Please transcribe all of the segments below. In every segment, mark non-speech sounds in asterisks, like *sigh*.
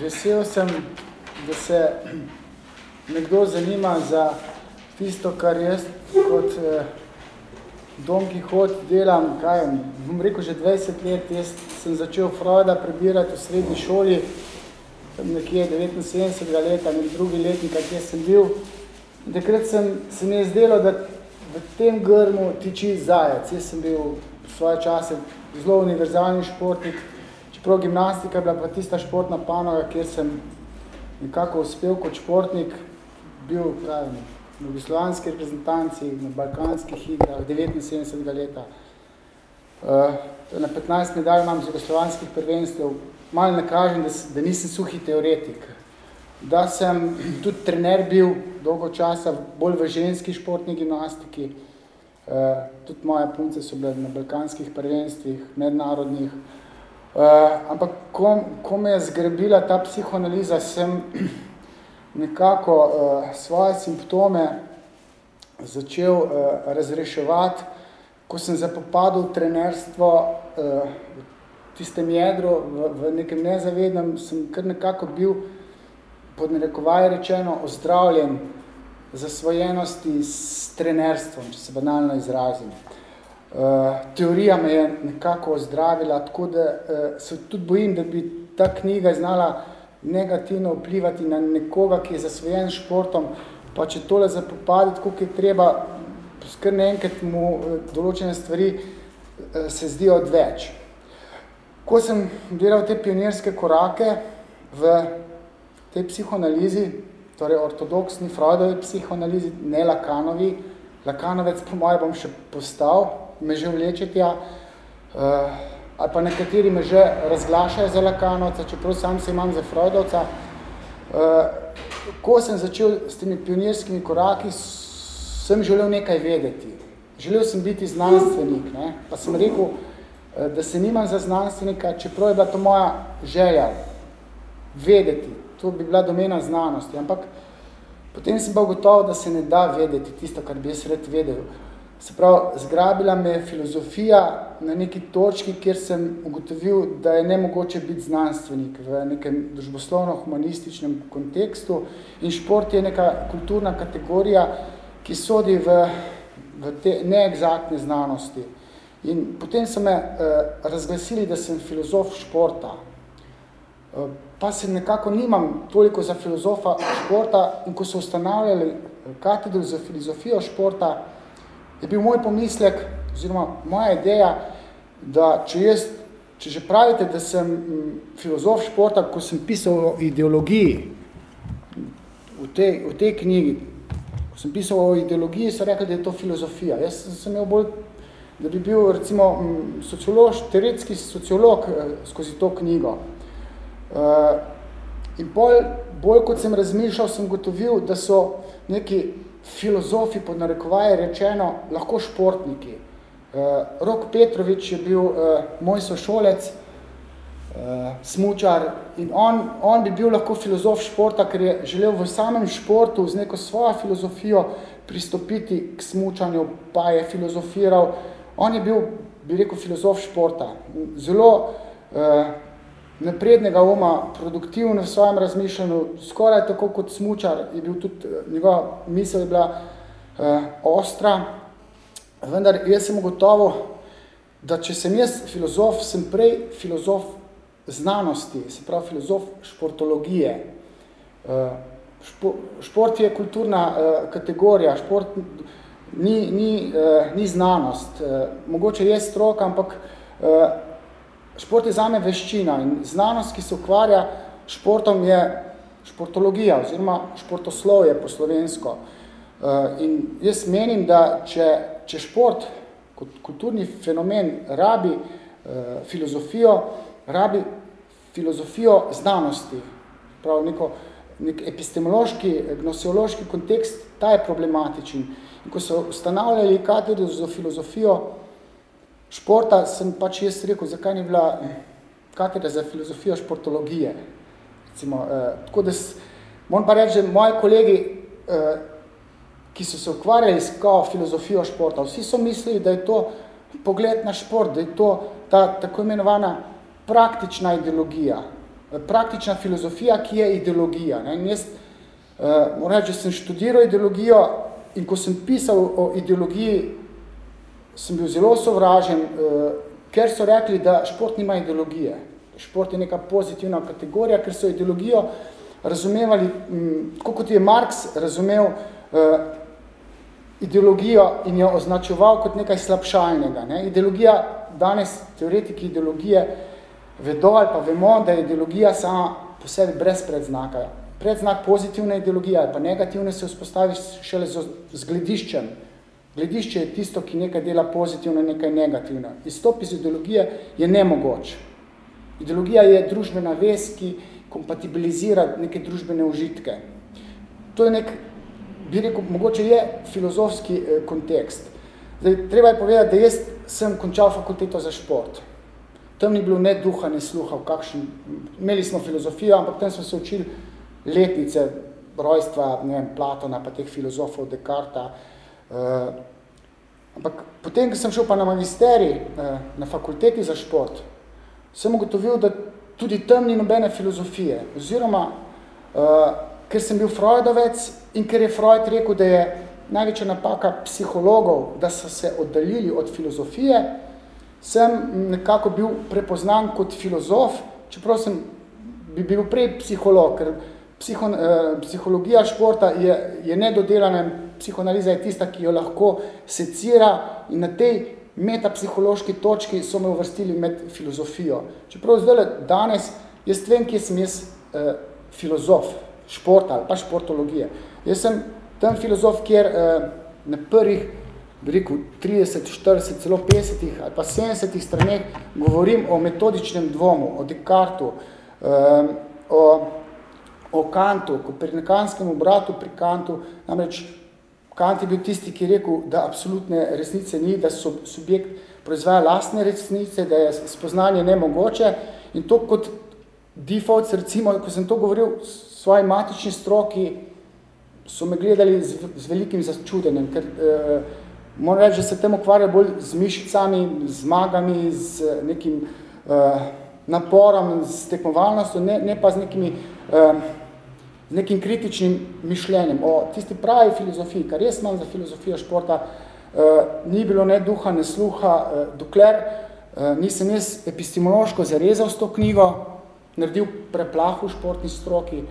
vesel sem, da se nekdo zanima za tisto, kar jaz kot eh, Don Quixote delam, kaj bom rekel, že 20 let, jaz sem začel Freuda prebirati v srednji šoli, tam nekje 79. leta, nek drugi letnik, kjer sem bil. In takrat sem, se mi je zdelo, da v tem grmu tiči zajec. Jaz sem bil svoje čase zelo univerzalni športnik, čeprav gimnastika je bila pa tista športna panoga, kjer sem nekako uspel kot športnik, bil v jugoslovanski reprezentanci, na balkanskih igrah, 79. leta. Uh, na 15 medalj imam z jugoslovanskih prvenstev. Malo ne kažem, da, da nisem suhi teoretik. Da sem tudi trener bil dolgo časa, bolj v ženski športni gimnastiki. Uh, tudi moje punce so bile na balkanskih prvenstvih, mednarodnih. Uh, ampak ko, ko me je zgrebila ta psihoanaliza, sem *clears throat* nekako uh, svoje simptome začel uh, razreševati, ko sem zapopadal trenerstvo uh, v tistem jedru, v, v nekem nezavednem, sem kar nekako bil pod narekovaj rečeno ozdravljen zasvojenosti s trenerstvom, če se banalno izrazim. Uh, teorija me je nekako ozdravila, tako da uh, se tudi bojim, da bi ta knjiga znala negativno vplivati na nekoga, ki je zasvojen športom, pa če tole zapopaditi, koliko je treba, skr enkrat mu eh, določene stvari eh, se zdijo odveč. Ko sem delal te pionirske korake v tej psihoanalizi, torej ortodoksni Freudovi psihoanalizi, ne Lakanovi, Lakanovec po moje bom še postal, me že vlečetja, uh, ali pa nekateri me že razglašajo za Lakanovca, čeprav sam se imam za Freudovca. Uh, ko sem začel s temi pionirskimi koraki, sem želel nekaj vedeti. Želel sem biti znanstvenik, ne? pa sem rekel, uh, da se nimam za znanstvenika, čeprav je bila to moja želja vedeti. To bi bila domena znanosti, ampak potem sem pa gotovo, da se ne da vedeti tisto, kar bi jaz rad vedel. Se pravi, zgrabila me je filozofija na neki točki, kjer sem ugotovil, da je nemogoče biti znanstvenik v nekem družboslovno-humanističnem kontekstu in šport je neka kulturna kategorija, ki sodi v, v te neegzaktne znanosti. In potem so me eh, razglasili, da sem filozof športa. Eh, pa se nekako nimam toliko za filozofa športa in ko so ustanavljali katedro za filozofijo športa, je bil moj pomislek, oziroma moja ideja, da če jaz, če že pravite, da sem mm, filozof športa, ko sem pisal o ideologiji v tej, v tej knjigi, ko sem pisal o ideologiji, so rekli, da je to filozofija. Jaz sem imel bolj, da bi bil recimo mm, sociolog, teoretski sociolog eh, skozi to knjigo. Uh, in bolj, bolj kot sem razmišljal, sem gotovil, da so neki filozofi, pod narekovaje rečeno, lahko športniki. Uh, Rok Petrovič je bil uh, moj sošolec, uh, smučar in on, on bi bil lahko filozof športa, ker je želel v samem športu z neko svojo filozofijo pristopiti k smučanju, pa je filozofiral. On je bil, bi rekel, filozof športa. Zelo uh, naprednega uma, produktivno v svojem razmišljanju, skoraj tako kot smučar, je bil tudi, eh, njegova misel je bila uh, ostra, vendar jaz sem gotovo, da če sem jaz filozof, sem prej filozof znanosti, se pravi filozof športologije. Uh, špo, šport je kulturna uh, kategorija, šport ni, ni, uh, ni znanost. Uh, mogoče je stroka, ampak uh, Šport je zame veščina in znanost, ki se ukvarja športom, je športologija oziroma športoslovje po slovensko. Eh, in jaz menim, da če, če šport kot kulturni fenomen rabi eh, filozofijo, rabi filozofijo znanosti, prav neko, nek epistemološki, gnosiološki kontekst, ta je problematičen. In ko so ustanavljali katedro za filozofijo, športa sem pač jaz rekel, zakaj ni bila katera za filozofijo športologije. Recimo, eh, tako da moram pa reči, že moji kolegi, eh, ki so se ukvarjali s kao filozofijo športa, vsi so mislili, da je to pogled na šport, da je to ta tako imenovana praktična ideologija. praktična filozofija, ki je ideologija. Ne? In jaz, uh, moram reči, sem študiral ideologijo in ko sem pisal o ideologiji, sem bil zelo sovražen, uh, ker so rekli, da šport nima ideologije. Šport je neka pozitivna kategorija, ker so ideologijo razumevali, um, kot je Marx razumel uh, ideologijo in jo označeval kot nekaj slabšalnega. Ne? Ideologija, danes teoretiki ideologije, vedo ali pa vemo, da je ideologija sama po sebi brez predznaka. Predznak pozitivne ideologije ali pa negativne se vzpostavi šele z, z glediščem. Gledišče je tisto, ki nekaj dela pozitivno, nekaj negativno. Izstop iz ideologije je nemogoč. Ideologija je družbena vez, ki kompatibilizira neke družbene užitke. To je nek, bi rekel, mogoče je filozofski eh, kontekst. Zdaj, treba je povedati, da jaz sem končal fakulteto za šport tam ni bilo ne duha, ne sluha, kakšen, imeli smo filozofijo, ampak tam smo se učili letnice rojstva, ne vem, Platona, pa teh filozofov, Descarta. Uh, ampak potem, ko sem šel pa na magisteri, uh, na fakulteti za šport, sem ugotovil, da tudi tam ni nobene filozofije, oziroma, uh, ker sem bil Freudovec in ker je Freud rekel, da je največja napaka psihologov, da so se oddaljili od filozofije, sem nekako bil prepoznan kot filozof, čeprav sem bi bil prej psiholog, ker psiho, eh, psihologija športa je, je nedodelana, psihoanaliza je tista, ki jo lahko secira in na tej metapsihološki točki so me uvrstili med filozofijo. Čeprav zdaj danes, jaz vem, kje sem jaz eh, filozof športa ali pa športologije. Jaz sem tam filozof, kjer eh, na prvih rekel, 30, 40, celo 50 ali pa 70 straneh govorim o metodičnem dvomu, o Descartu, um, o, o Kantu, o perinekanskem obratu pri Kantu, namreč Kant je bil tisti, ki je rekel, da absolutne resnice ni, da so subjekt proizvaja lastne resnice, da je spoznanje nemogoče. In to kot default, recimo, ko sem to govoril svoji matični stroki, so me gledali z, z velikim začudenjem, ker uh, moram reči, da se tem ukvarja bolj z mišicami, z zmagami, z nekim uh, naporom, z tekmovalnostjo, ne, ne pa z, nekimi, z nekim kritičnim mišljenjem. O tisti pravi filozofiji, kar jaz imam za filozofijo športa, uh, ni bilo ne duha, ne sluha, uh, dokler uh, nisem jaz epistemološko zarezal s to knjigo, naredil preplah v športni stroki.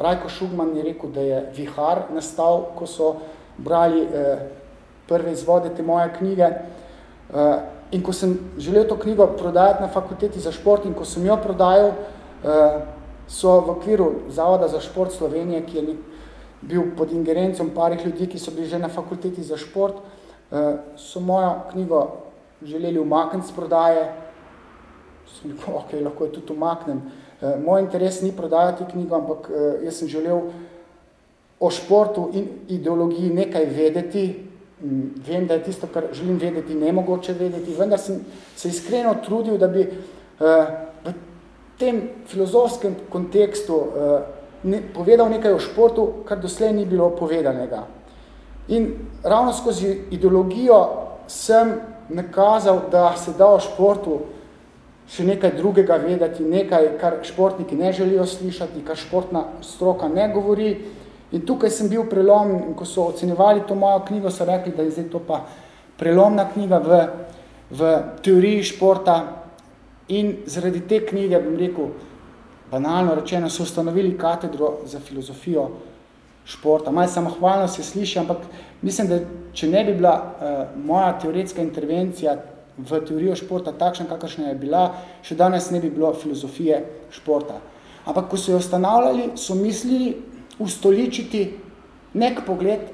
Rajko Šugman je rekel, da je vihar nastal, ko so brali uh, prve izvode te moje knjige. Uh, in ko sem želel to knjigo prodajati na fakulteti za šport in ko sem jo prodajal, uh, so v okviru Zavoda za šport Slovenije, ki je bil pod ingerencom parih ljudi, ki so bili že na fakulteti za šport, uh, so mojo knjigo želeli umakniti z prodaje. Sem rekel, ok, lahko jo tudi umaknem. Uh, moj interes ni prodajati knjigo, ampak uh, jaz sem želel o športu in ideologiji nekaj vedeti, Mm, vem, da je tisto, kar želim vedeti, nemogoče vedeti, vendar sem se iskreno trudil, da bi v tem filozofskem kontekstu uh, ne, povedal nekaj o športu, kar doslej ni bilo povedanega. In ravno skozi ideologijo sem nakazal, da se da o športu še nekaj drugega vedeti, nekaj, kar športniki ne želijo slišati, kar športna stroka ne govori, In tukaj sem bil prelom, in ko so ocenjevali to mojo knjigo, so rekli, da je zdaj to pa prelomna knjiga v, v teoriji športa. In zaradi te knjige, bom rekel, banalno rečeno, so ustanovili katedro za filozofijo športa. Malo samohvalno se sliši, ampak mislim, da če ne bi bila uh, moja teoretska intervencija v teorijo športa takšna, kakršna je bila, še danes ne bi bilo filozofije športa. Ampak ko so jo ustanavljali, so mislili, ustoličiti nek pogled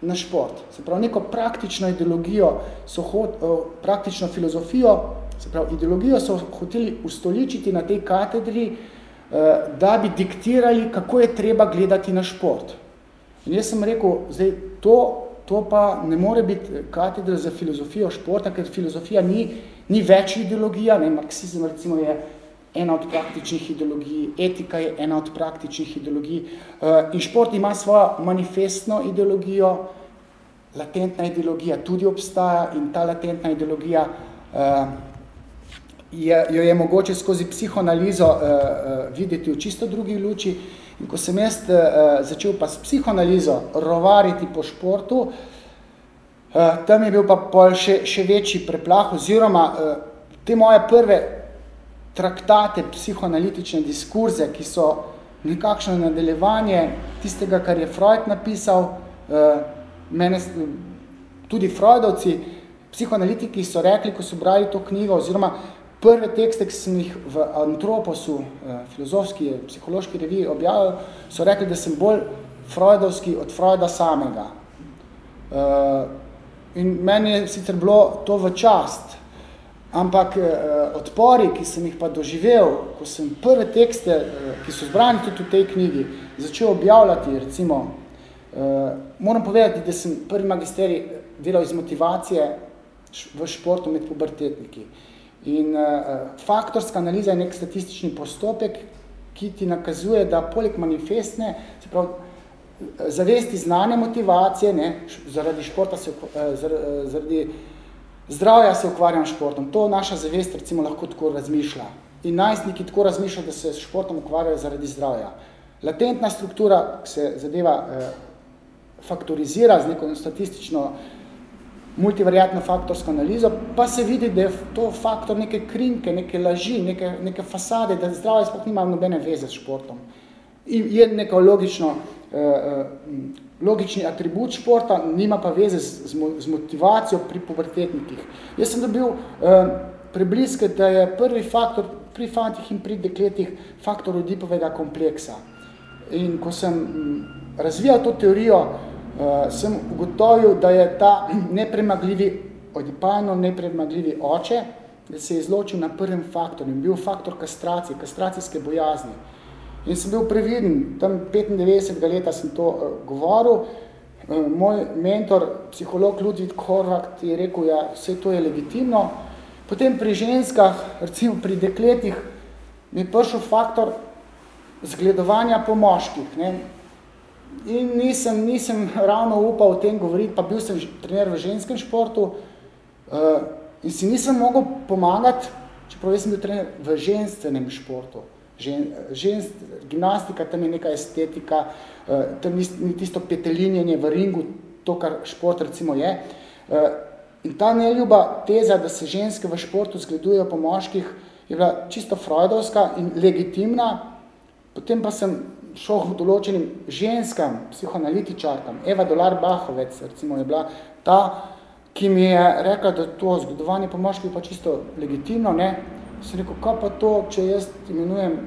na šport. Se pravi, neko praktično ideologijo, so hot, uh, praktično filozofijo, se pravi, ideologijo so hoteli ustoličiti na tej katedri, uh, da bi diktirali, kako je treba gledati na šport. In jaz sem rekel, zdaj, to, to pa ne more biti katedra za filozofijo športa, ker filozofija ni, ni več ideologija, ne, marksizem recimo je ena od praktičnih ideologij, etika je ena od praktičnih ideologij uh, in šport ima svojo manifestno ideologijo, latentna ideologija tudi obstaja in ta latentna ideologija uh, je, jo je mogoče skozi psihoanalizo uh, uh, videti v čisto drugi luči. In ko sem jaz uh, začel pa s psihoanalizo rovariti po športu, uh, tam je bil pa pol še, še večji preplah, oziroma uh, te moje prve traktate psihoanalitične diskurze, ki so nekakšno nadaljevanje tistega, kar je Freud napisal, uh, mene, tudi Freudovci, psihoanalitiki so rekli, ko so brali to knjigo, oziroma prve tekste, ki sem jih v Antroposu, eh, filozofski, psihološki reviji objavil, so rekli, da sem bolj freudovski od Freuda samega. Eh, in meni je sicer bilo to v čast, ampak eh, odpori, ki sem jih pa doživel, ko sem prve tekste, ki so zbrani tudi v tej knjigi, začel objavljati, recimo, moram povedati, da sem prvi magisterij delal iz motivacije v športu med pubertetniki. In uh, faktorska analiza je nek statistični postopek, ki ti nakazuje, da poleg manifestne, se pravi, zavesti znane motivacije, ne, zaradi športa se, zaradi zdravja se ukvarjam športom. To naša zavest recimo lahko tako razmišlja. In najstniki tako razmišljajo, da se s športom ukvarjajo zaradi zdravja. Latentna struktura se zadeva eh, faktorizira z neko statistično multivariatno faktorsko analizo, pa se vidi, da je to faktor neke krinke, neke laži, neke, neke fasade, da zdravje sploh nima nobene veze s športom. In je neko logično, eh, logični atribut športa, nima pa veze z, z motivacijo pri pubertetnikih. Jaz sem dobil eh, prebliske, da je prvi faktor pri fantih in pri dekletih faktor odipovega kompleksa. In ko sem razvijal to teorijo, sem ugotovil, da je ta nepremagljivi, odipajno nepremagljivi oče, da se je izločil na prvem faktorju bil faktor kastracije, kastracijske bojazni. In sem bil previden, tam 95 leta sem to uh, govoril, uh, moj mentor, psiholog Ludvig Korvak, je rekel, ja, vse to je legitimno. Potem pri ženskah, recimo pri dekletih, mi je prišel faktor zgledovanja po moških. Ne? In nisem, nisem ravno upal o tem govoriti, pa bil sem trener v ženskem športu uh, in si nisem mogel pomagati, čeprav sem bil trener v ženstvenem športu. Žen, ženst, gimnastika, tam je neka estetika, uh, tam ni, ni tisto petelinjenje v ringu, to, kar šport recimo je. Uh, in ta neljuba teza, da se ženske v športu zgledujejo po moških, je bila čisto freudovska in legitimna. Potem pa sem v določenim ženskam, psihoanalitičarkam, Eva Dolar Bahovec, recimo, je bila ta, ki mi je rekla, da to zgodovanje po moških pa čisto legitimno, ne, sem rekel, kaj pa to, če jaz imenujem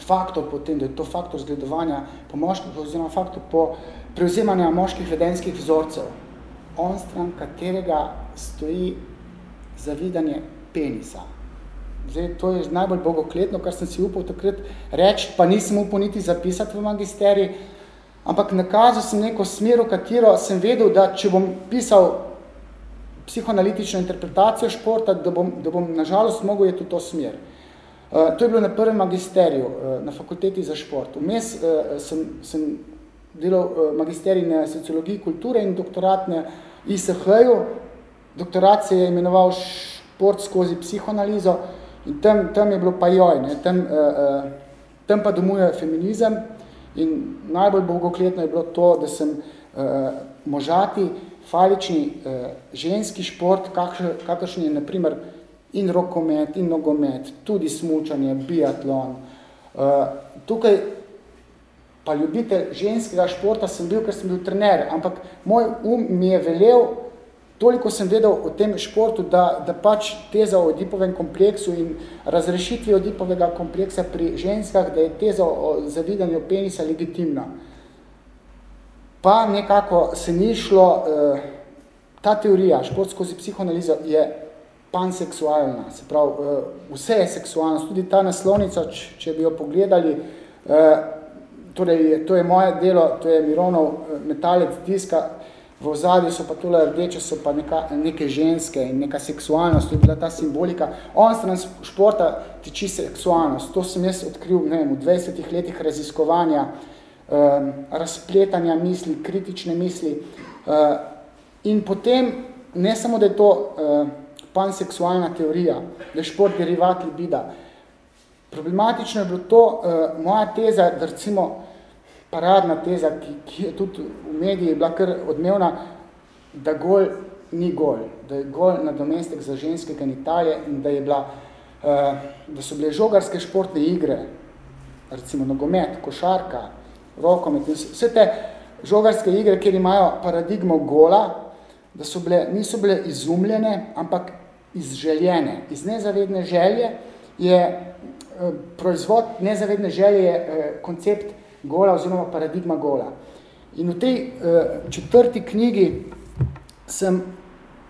faktor potem, da je to faktor zgledovanja po moških, oziroma faktor po prevzemanja moških vedenskih vzorcev, on stran katerega stoji zavidanje penisa. Zdaj, to je najbolj bogokletno, kar sem si upal takrat reči, pa nisem upal niti zapisati v magisteriji, ampak nakazal sem neko smer, v katero sem vedel, da če bom pisal psihoanalitično interpretacijo športa, da bom, da bom nažalost mogel je to smer. Uh, to je bilo na prvem magisteriju, uh, na fakulteti za šport. Vmes uh, sem, sem delal uh, magisterij na sociologiji kulture in doktorat na ISH-ju. Doktorat se je imenoval šport skozi psihoanalizo. In tam, tam je bilo pa joj, ne? Tam, uh, uh, tam pa domuje feminizem in najbolj bogokletno je bilo to, da sem uh, možati, falični uh, ženski šport, kakršen je naprimer in rokomet, in nogomet, tudi smučanje, biatlon. Uh, tukaj pa ljubitelj ženskega športa sem bil, ker sem bil trener, ampak moj um mi je velel toliko sem vedel o tem športu, da, da pač teza o odipovem kompleksu in razrešitvi odipovega kompleksa pri ženskah, da je teza o zavidanju penisa legitimna. Pa nekako se ni šlo, eh, ta teorija, šport skozi psihoanalizo, je panseksualna, se pravi, eh, vse je seksualnost, tudi ta naslovnica, če, če bi jo pogledali, eh, torej, to je moje delo, to je Mironov eh, metalec diska, v ozadju so pa tole rdeče, so pa neka, neke ženske in neka seksualnost, to je bila ta simbolika. On stran športa tiči seksualnost. To sem jaz odkril ne vem, v 20 letih raziskovanja, um, razpletanja misli, kritične misli. Uh, in potem, ne samo, da je to uh, panseksualna teorija, da je šport derivat libida. Problematično je bilo to, uh, moja teza, da recimo paradna teza, ki, ki je tudi v mediji bila kar odmevna, da gol ni gol, da je gol nadomestek za ženske genitalije in da, je bila, uh, da so bile žogarske športne igre, recimo nogomet, košarka, rokomet, vse te žogarske igre, kjer imajo paradigmo gola, da so bile, niso bile izumljene, ampak izželjene. Iz nezavedne želje je uh, proizvod nezavedne želje je uh, koncept gola oziroma paradigma gola. In v tej uh, četrti knjigi sem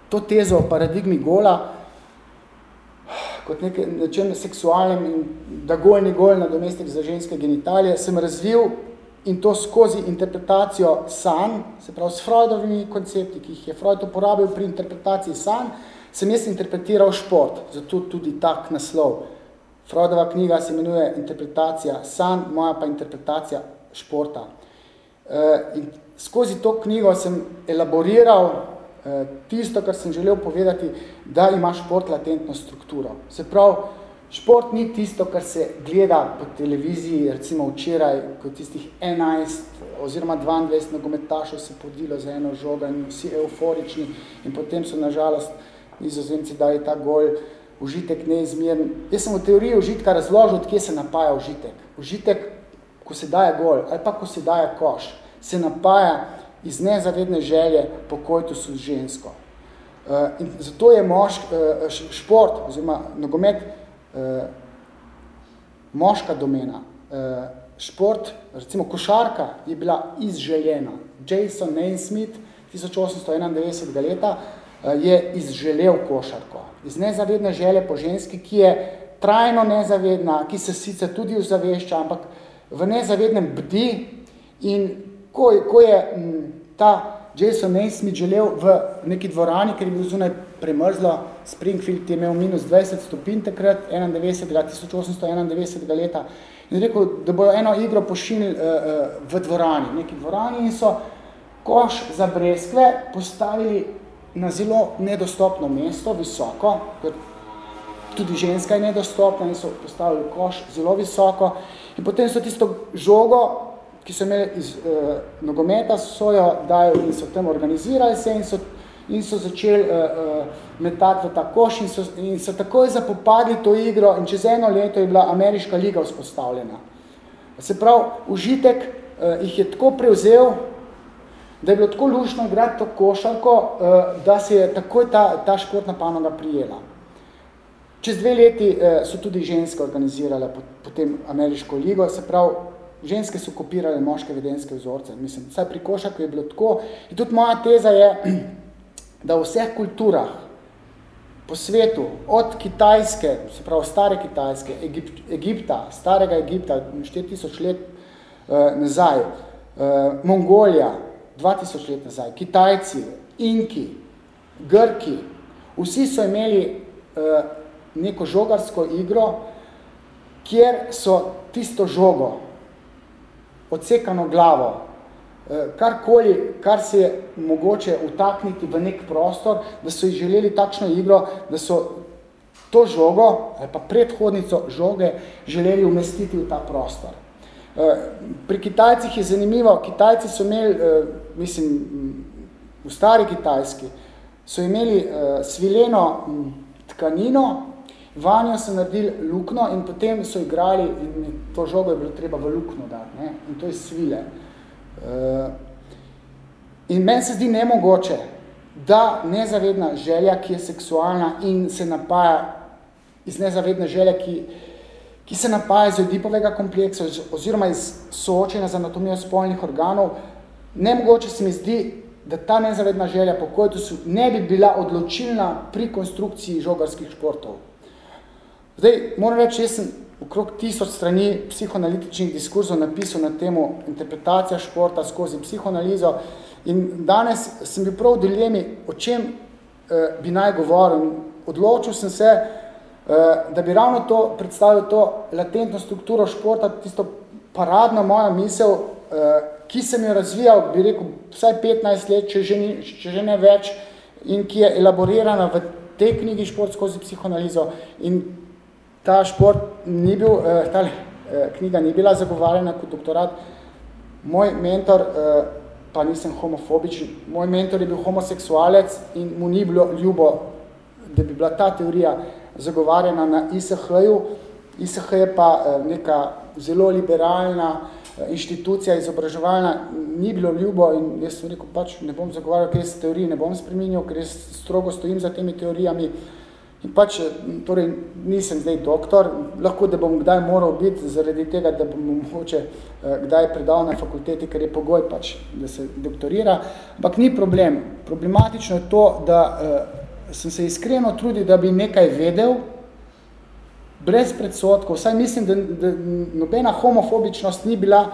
to tezo o paradigmi gola kot nekaj nečem seksualnem in da gol ni gol na domestek za ženske genitalije, sem razvil in to skozi interpretacijo san, se pravi s Freudovimi koncepti, ki jih je Freud uporabil pri interpretaciji san, sem jaz interpretiral šport, zato tudi tak naslov. Freudova knjiga se imenuje Interpretacija san, moja pa interpretacija športa. Uh, in skozi to knjigo sem elaboriral Eh, tisto, kar sem želel povedati, da ima šport latentno strukturo. Se pravi, šport ni tisto, kar se gleda po televiziji, recimo včeraj, kot tistih 11 oziroma 22 nogometašov se podilo za eno žogo in vsi euforični in potem so nažalost nizozemci dali ta gol, užitek neizmeren. Jaz sem v teoriji užitka razložil, odkje se napaja užitek. Užitek, ko se daje gol ali pa ko se daje koš, se napaja iz nezavedne želje po kojtusu z žensko. Uh, in zato je mošk, uh, šport oziroma nogomet uh, moška domena. Šport, recimo košarka, je bila izželjena. Jason Naismith 1891. leta je izželel košarko. Iz nezavedne želje po ženski, ki je trajno nezavedna, ki se sicer tudi vzavešča, ampak v nezavednem bdi in ko, ko je m, ta Jason Naismith želel v neki dvorani, ker je bil zunaj premrzlo, Springfield je imel minus 20 stopinj takrat, 91. 1891. leta, in rekel, da bojo eno igro pošinili uh, uh, v dvorani, neki dvorani in so koš za breskve postavili na zelo nedostopno mesto, visoko, ker tudi ženska je nedostopna in so postavili koš zelo visoko in potem so tisto žogo ki so imeli iz uh, nogometa, so jo dali in so tam organizirali se in so, in so začeli uh, uh, metati v ta koš in so, in so takoj zapopadli to igro in čez eno leto je bila ameriška liga vzpostavljena. Se pravi, užitek uh, jih je tako prevzel, da je bilo tako lušno igrati to košarko, uh, da se je takoj ta, ta športna panoga prijela. Čez dve leti uh, so tudi ženske organizirale potem ameriško ligo, se pravi, ženske so kopirale moške vedenske vzorce. Mislim, vsaj pri košaku je bilo tako. In tudi moja teza je, *clears throat* da v vseh kulturah po svetu, od Kitajske, se pravi stare Kitajske, Egip, Egipta, starega Egipta, 4000 let uh, nazaj, uh, Mongolija, 2000 let nazaj, Kitajci, Inki, Grki, vsi so imeli uh, neko žogarsko igro, kjer so tisto žogo, odsekano glavo, eh, karkoli, kar se je mogoče utakniti v nek prostor, da so želeli takšno igro, da so to žogo ali pa predhodnico žoge želeli umestiti v ta prostor. Eh, pri Kitajcih je zanimivo, Kitajci so imeli, eh, mislim, v stari Kitajski, so imeli svileno tkanino, Vanjo so naredili lukno in potem so igrali in to žogo je bilo treba v lukno dati. Ne? In to je svile. Uh, in meni se zdi nemogoče, da nezavedna želja, ki je seksualna in se napaja iz nezavedne želje, ki, ki se napaja iz odipovega kompleksa oziroma iz soočenja z anatomijo spolnih organov, nemogoče se mi zdi, da ta nezavedna želja po kojtusu ne bi bila odločilna pri konstrukciji žogarskih športov. Zdaj, moram reči, jaz sem okrog tisoč strani psihoanalitičnih diskurzov napisal na temo interpretacija športa skozi psihoanalizo in danes sem bil prav v dilemi, o čem eh, bi naj govoril. Odločil sem se, eh, da bi ravno to predstavil to latentno strukturo športa, tisto paradno moja misel, eh, ki sem jo razvijal, bi rekel, vsaj 15 let, če že, ni, če že ne več, in ki je elaborirana v tej knjigi šport skozi psihoanalizo in ta šport ni bil, uh, ta uh, knjiga ni bila zagovarjena kot doktorat. Moj mentor, uh, pa nisem homofobičen, moj mentor je bil homoseksualec in mu ni bilo ljubo, da bi bila ta teorija zagovarjena na ISH-ju. ISH je pa uh, neka zelo liberalna inštitucija izobraževalna, ni bilo ljubo in jaz sem rekel, pač ne bom zagovarjal, ker jaz teorij ne bom spreminjal, ker jaz strogo stojim za temi teorijami. In pač, torej, nisem zdaj doktor, lahko, da bom kdaj moral biti zaradi tega, da bom mogoče kdaj predal na fakulteti, ker je pogoj pač, da se doktorira, ampak ni problem. Problematično je to, da uh, sem se iskreno trudil, da bi nekaj vedel, brez predsotkov, vsaj mislim, da, da nobena homofobičnost ni bila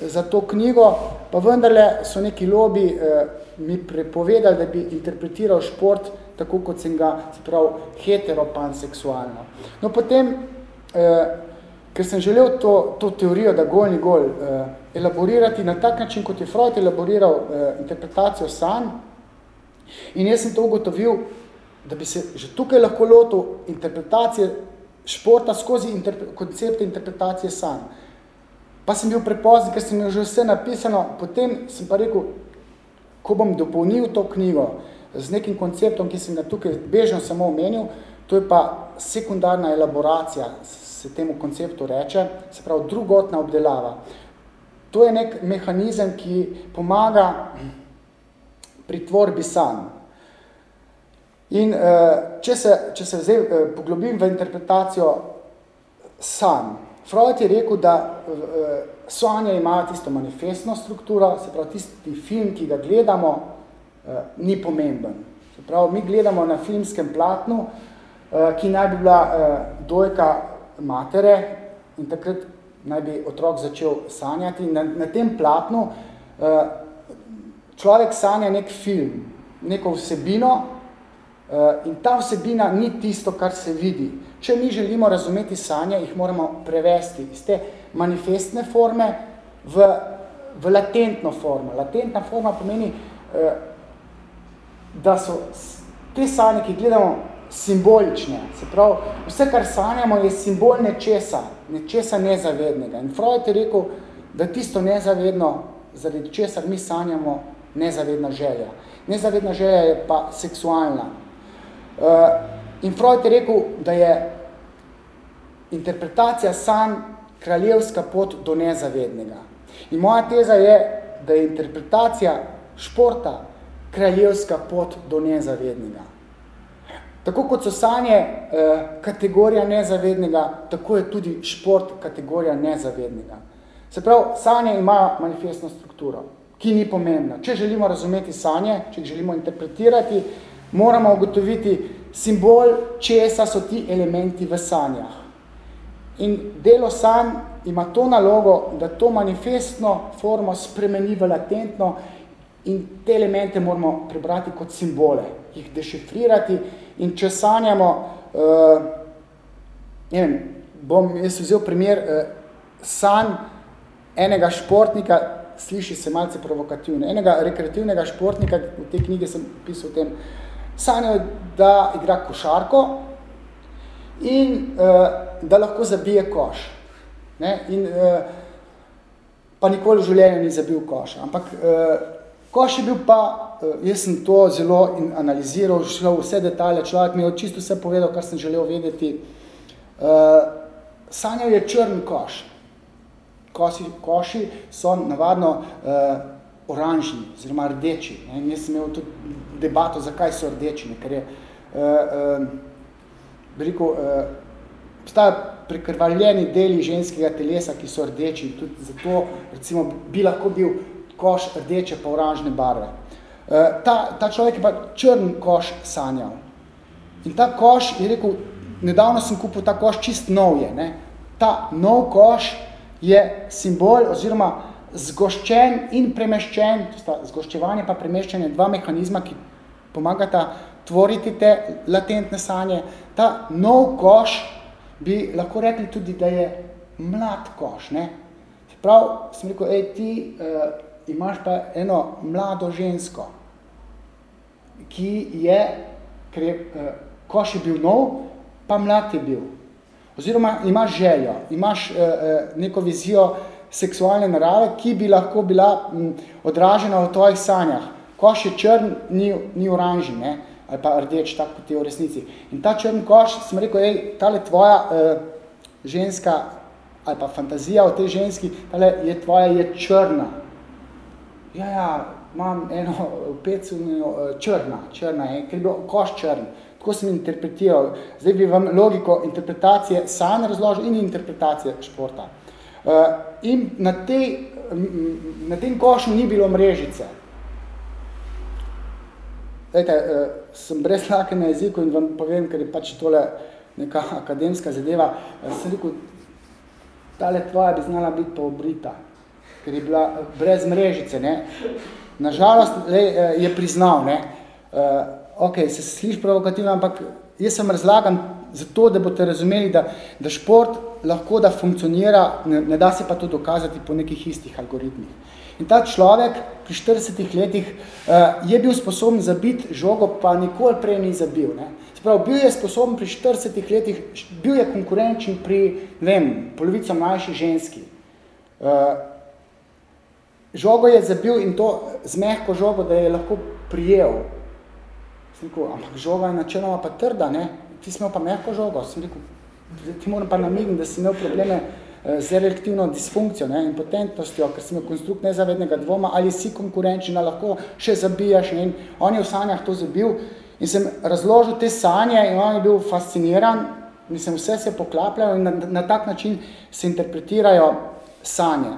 za to knjigo, pa vendarle so neki lobi uh, mi prepovedali, da bi interpretiral šport tako kot sem ga, se pravi, heteropanseksualno. No, potem, eh, ker sem želel to, to teorijo, da gol ni gol, eh, elaborirati na tak način, kot je Freud elaboriral eh, interpretacijo sanj, in jaz sem to ugotovil, da bi se že tukaj lahko lotil interpretacije športa skozi interpre, koncepte interpretacije sanj. Pa sem bil prepozni, ker sem že vse napisano, potem sem pa rekel, ko bom dopolnil to knjigo, z nekim konceptom, ki sem ga tukaj bežno samo omenil, to je pa sekundarna elaboracija, se temu konceptu reče, se pravi drugotna obdelava. To je nek mehanizem, ki pomaga pri tvorbi sanj. In eh, če se, če se zdaj eh, poglobim v interpretacijo sanj, Freud je rekel, da eh, sanje imajo tisto manifestno strukturo, se pravi tisti film, ki ga gledamo, uh, ni pomemben. Se pravi, mi gledamo na filmskem platnu, uh, ki naj bi bila uh, dojka matere in takrat naj bi otrok začel sanjati. Na, na tem platnu uh, človek sanja nek film, neko vsebino uh, in ta vsebina ni tisto, kar se vidi. Če mi želimo razumeti sanje, jih moramo prevesti iz te manifestne forme v, v latentno formo. Latentna forma pomeni uh, da so te sanje, ki gledamo, simbolične. Se pravi, vse, kar sanjamo, je simbol nečesa, nečesa nezavednega. In Freud je rekel, da tisto nezavedno, zaradi česar mi sanjamo, nezavedna želja. Nezavedna želja je pa seksualna. Uh, in Freud je rekel, da je interpretacija sanj kraljevska pot do nezavednega. In moja teza je, da je interpretacija športa kraljevska pot do nezavednega. Tako kot so sanje eh, kategorija nezavednega, tako je tudi šport kategorija nezavednega. Se pravi, sanje ima manifestno strukturo, ki ni pomembna. Če želimo razumeti sanje, če želimo interpretirati, moramo ugotoviti simbol, česa so ti elementi v sanjah. In delo sanj ima to nalogo, da to manifestno formo spremeni v latentno In te elemente moramo prebrati kot simbole, jih dešifrirati in če sanjamo, uh, ne vem, bom jaz vzel primer uh, sanj enega športnika, sliši se malce provokativno, enega rekreativnega športnika, v tej knjigi sem pisal o tem, sanjajo, da igra košarko in uh, da lahko zabije koš. Ne? In, uh, pa nikoli v življenju ni zabil koša. Ampak uh, Koš je bil pa, eh, jaz sem to zelo analiziral, šel vse detalje, človek mi je čisto vse povedal, kar sem želel vedeti. Uh, sanjal je črn koš. Kosi, koši so navadno uh, oranžni, oziroma rdeči. Ne? Jaz sem imel tudi debato, zakaj so rdeči, ne? ker je, uh, uh, rekel, uh, obstaja prekrvaljeni deli ženskega telesa, ki so rdeči, tudi zato recimo, bi lahko bil koš rdeče pa oranžne barve. E, ta, ta človek je pa črn koš sanjal. In ta koš je rekel, nedavno sem kupil ta koš čist nov je. Ne? Ta nov koš je simbol oziroma zgoščen in premeščen, to sta zgoščevanje pa premeščanje, dva mehanizma, ki pomagata tvoriti te latentne sanje. Ta nov koš bi lahko rekli tudi, da je mlad koš. Ne? Prav sem rekel, ej, ti uh, imaš pa eno mlado žensko, ki je krep, eh, koš je bil nov, pa mlad je bil. Oziroma imaš željo, imaš uh, uh, neko vizijo seksualne narave, ki bi lahko bila m, odražena v tvojih sanjah. Koš je črn, ni, ni oranžni, ne? ali pa rdeč, tako kot je v resnici. In ta črn koš, sem rekel, ej, tale tvoja uh, ženska ali pa fantazija o tej ženski, tale je tvoja je črna. Ja, ja, imam eno pecu črna, črna je, ker je bil koš črn. Tako sem interpretiral. Zdaj bi vam logiko interpretacije sanj razložil in interpretacije športa. Uh, in na, tej, na tem košu ni bilo mrežice. Dajte, uh, sem brez lake na jeziku in vam povem, ker je pač tole neka *laughs* akademska zadeva. Uh, sem rekel, tale tvoja bi znala biti pa obrita, ker je bila brez mrežice. Ne? Nažalost, le, je priznal, ne? Uh, ok, se sliši provokativno, ampak jaz sem razlagan zato, da boste razumeli, da, da šport lahko da funkcionira, ne, ne da se pa to dokazati po nekih istih algoritmih. In ta človek pri 40 letih uh, je bil sposoben zabiti žogo, pa nikoli prej ni zabil. Ne? Sprav, bil je sposoben pri 40 letih, bil je konkurenčen pri, ne vem, polovico mlajši ženski. Uh, žogo je zabil in to z mehko žogo, da je lahko prijel. Rekel, ampak žoga je načeloma pa trda, ne? Ti si imel pa mehko žogo. Sem rekel, ti moram pa namigni, da si imel probleme eh, z erektivno disfunkcijo ne? in potentnostjo, ker si imel konstrukt nezavednega dvoma, ali si konkurenčen, lahko še zabijaš. Ne? In on je v sanjah to zabil in sem razložil te sanje in on je bil fasciniran, mislim, vse se poklapljajo in na, na tak način se interpretirajo sanje.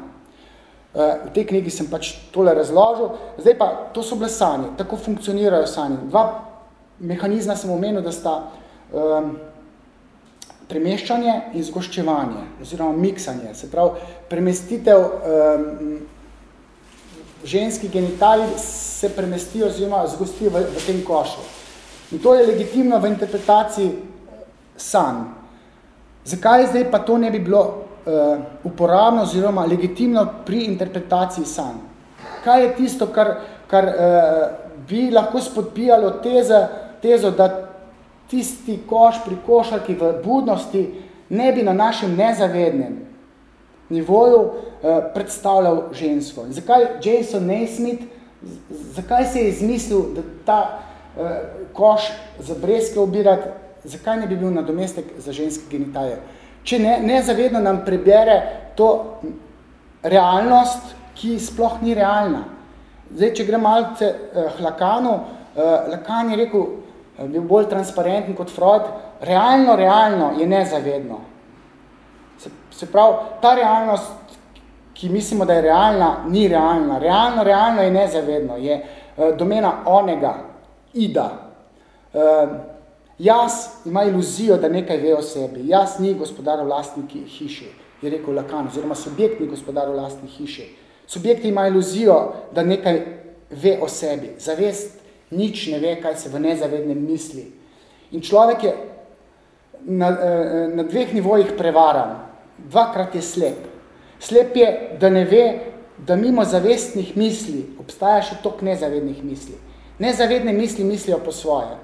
Uh, v tej knjigi sem pač tole razložil. Zdaj pa, to so bile sanje, tako funkcionirajo sanje. Dva mehanizma sem omenil, da sta um, premeščanje in zgoščevanje, oziroma miksanje. Se pravi, premestitev um, ženski genitali se premestijo oziroma zgostijo v, v tem košu. In to je legitimno v interpretaciji sanj. Zakaj zdaj pa to ne bi bilo uh, uporabno oziroma legitimno pri interpretaciji sanj? Kaj je tisto, kar, kar uh, bi lahko spodpijalo teze, tezo, da tisti koš pri košarki v budnosti ne bi na našem nezavednem nivoju eh, predstavljal žensko. Zakaj Jason Naismith, zakaj se je izmislil, da ta eh, koš za breske obirati, zakaj ne bi bil nadomestek za ženske genitalije? Če ne, nezavedno nam prebere to realnost, ki sploh ni realna. Zdaj, če gre malce eh, Lakanu, eh, Lakan je rekel, bil bolj transparenten kot Freud, realno, realno je nezavedno. Se, se pravi, ta realnost, ki mislimo, da je realna, ni realna. Realno, realno je nezavedno, je uh, domena onega, ida. Uh, jaz ima iluzijo, da nekaj ve o sebi. Jaz ni gospodar v lastniki hiše, je rekel Lacan, oziroma subjekt ni gospodar v lastni hiše. Subjekt ima iluzijo, da nekaj ve o sebi. Zavest nič ne ve, kaj se v nezavednem misli. In človek je na, eh, na dveh nivojih prevaran. Dvakrat je slep. Slep je, da ne ve, da mimo zavestnih misli obstaja še tok nezavednih misli. Nezavedne misli mislijo po svoje.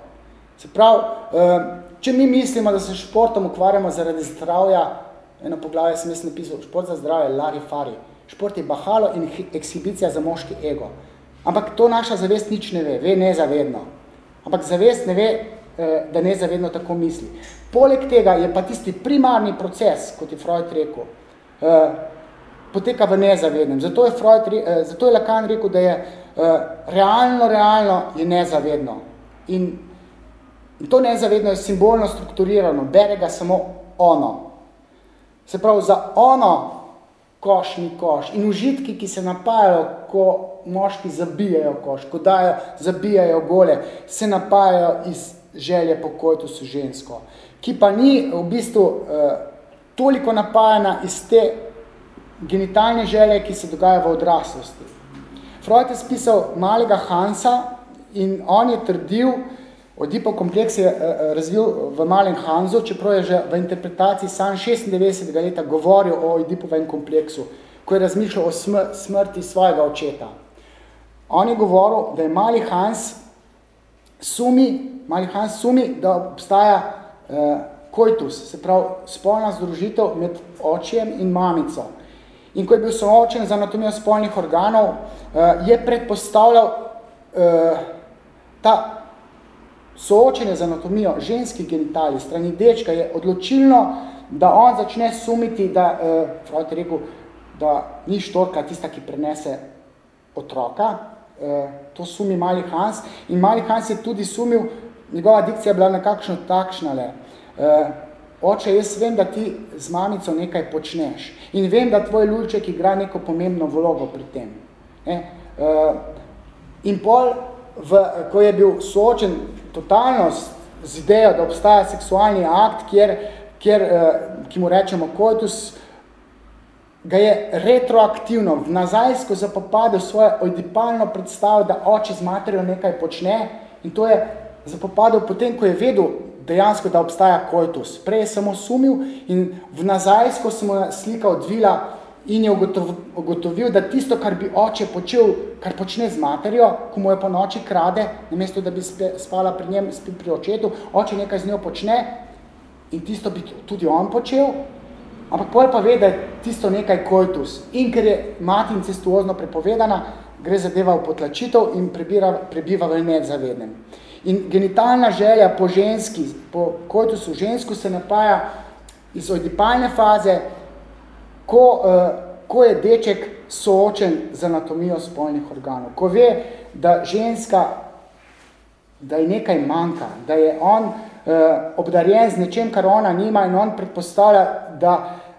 Se pravi, eh, če mi mislimo, da se športom ukvarjamo zaradi zdravja, eno poglavje sem jaz napisal, šport za zdravje, Lari Fari. Šport je bahalo in ekshibicija za moški ego. Ampak to naša zavest nič ne ve, ve nezavedno. Ampak zavest ne ve, eh, da nezavedno tako misli. Poleg tega je pa tisti primarni proces, kot je Freud rekel, eh, poteka v nezavednem. Zato je, Freud, eh, zato je Lacan rekel, da je realno, realno je nezavedno. In to nezavedno je simbolno strukturirano, bere ga samo ono. Se pravi, za ono koš ni koš. In užitki, ki se napajajo, ko moški zabijajo koš, ko dajo, zabijajo gole, se napajajo iz želje po kojtusu žensko, ki pa ni v bistvu uh, toliko napajana iz te genitalne želje, ki se dogaja v odraslosti. Freud je spisal malega Hansa in on je trdil, Odipov kompleks je uh, razvil v malem Hanzu, čeprav je že v interpretaciji sam 96. leta govoril o Odipovem kompleksu, ko je razmišljal o smr smrti svojega očeta. On je govoril, da je mali Hans sumi, Mali Hans sumi, da obstaja uh, koitus, se pravi spolna združitev med očjem in mamico. In ko je bil soočen z anatomijo spolnih organov, uh, je predpostavljal uh, ta soočenje z anatomijo ženskih genitalij, strani dečka, je odločilno, da on začne sumiti, da, uh, Freud je rekel, da ni štorka tista, ki prenese otroka, uh, to sumi Mali Hans. In Mali Hans je tudi sumil, njegova dikcija je bila nekakšno takšnale. Uh, oče, jaz vem, da ti z mamico nekaj počneš in vem, da tvoj lulček igra neko pomembno vlogo pri tem. Ne? Uh, in pol, v, ko je bil soočen totalnost z idejo, da obstaja seksualni akt, kjer, kjer, uh, ki mu rečemo koitus, ga je retroaktivno, v nazajsko zapopadel svojo ojdipalno predstavo, da oče z materijo nekaj počne in to je zapopadel potem, ko je vedel dejansko, da obstaja koitus. Prej je samo sumil in v nazajsko se mu slika odvila in je ugotovil, da tisto, kar bi oče počel, kar počne z materijo, ko mu je po noči krade, namesto da bi spala pri njem, spi pri očetu, oče nekaj z njo počne in tisto bi tudi on počel, ampak pol pa ve, da je tisto nekaj koitus. In ker je mati incestuozno prepovedana, gre zadeva v potlačitev in prebira, prebiva v nedzavednem. In genitalna želja po ženski, po koitusu žensko se napaja iz ojdipalne faze, ko, uh, ko je deček soočen z anatomijo spolnih organov. Ko ve, da ženska, da je nekaj manjka, da je on uh, obdarjen z nečem, kar ona nima in on predpostavlja, da,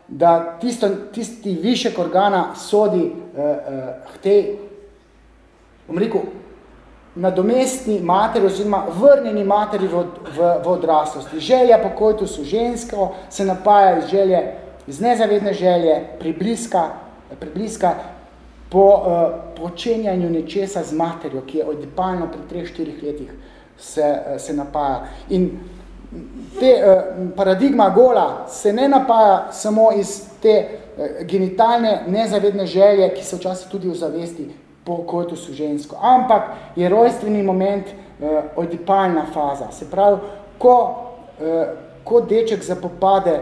da tisto, tisti višek organa sodi uh, k tej, bom rekel, nadomestni materi oziroma vrnjeni materi v, v, v odraslosti. Želja po koitusu žensko se napaja iz želje, iz nezavedne želje, pribliska, pribliska po uh, počenjanju nečesa z materijo, ki je odipalno pri treh, štirih letih se, uh, se napaja. In te uh, paradigma gola se ne napaja samo iz te uh, genitalne nezavedne želje, ki se včasih tudi v zavesti po koitusu žensko. Ampak je rojstveni moment uh, oedipalna faza. Se pravi, ko, uh, ko deček zapopade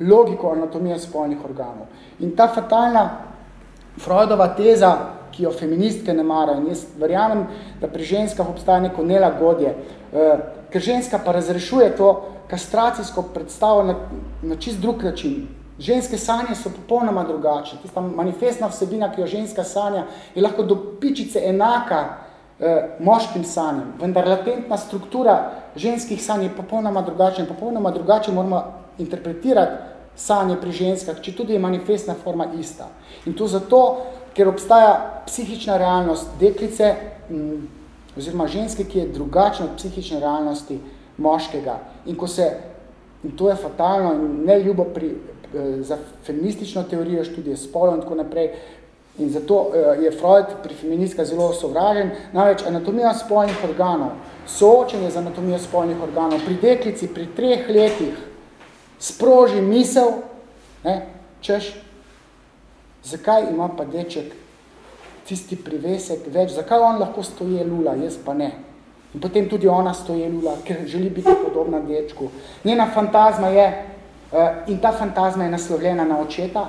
logiko anatomije spolnih organov. In ta fatalna Freudova teza, ki jo feministke ne mara, in jaz verjamem, da pri ženskah obstaja neko nelagodje, uh, ker ženska pa razrešuje to kastracijsko predstavo na, na čist drug način, Ženske sanje so popolnoma drugačne. Tista manifestna vsebina, ki jo ženska sanja, je lahko do pičice enaka eh, moškim sanjem, vendar latentna struktura ženskih sanj je popolnoma drugačna popolnoma drugače moramo interpretirati sanje pri ženskah, če tudi je manifestna forma ista. In to zato, ker obstaja psihična realnost deklice m, mm, oziroma ženske, ki je drugačna od psihične realnosti moškega. In, ko se, in to je fatalno in neljubo pri, Eh, za feministično teorijo, študije spolov in tako naprej. In zato eh, je Freud pri feministka zelo sovražen. Namreč anatomija spolnih organov, soočenje z anatomijo spolnih organov pri deklici pri treh letih sproži misel, ne, češ, zakaj ima pa deček tisti privesek več, zakaj on lahko stoje lula, jaz pa ne. In potem tudi ona stoje lula, ker želi biti podobna dečku. Njena fantazma je, Eh, in ta fantazma je naslovljena na očeta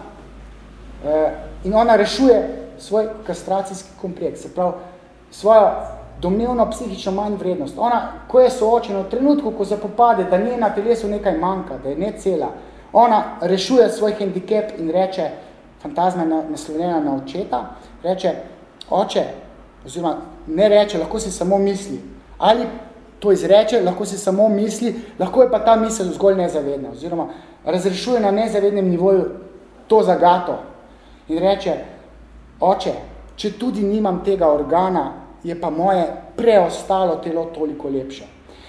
eh, in ona rešuje svoj kastracijski kompleks, se pravi svojo domnevno psihično manj vrednost. Ona, ko je soočena v trenutku, ko zapopade, da njena telesu nekaj manjka, da je ne cela, ona rešuje svoj hendikep in reče, fantazma je naslovljena na očeta, reče, oče, oziroma ne reče, lahko si samo misli, ali to izreče, lahko si samo misli, lahko je pa ta misel zgolj nezavedna, oziroma razrešuje na nezavednem nivoju to zagato in reče, oče, če tudi nimam tega organa, je pa moje preostalo telo toliko lepše.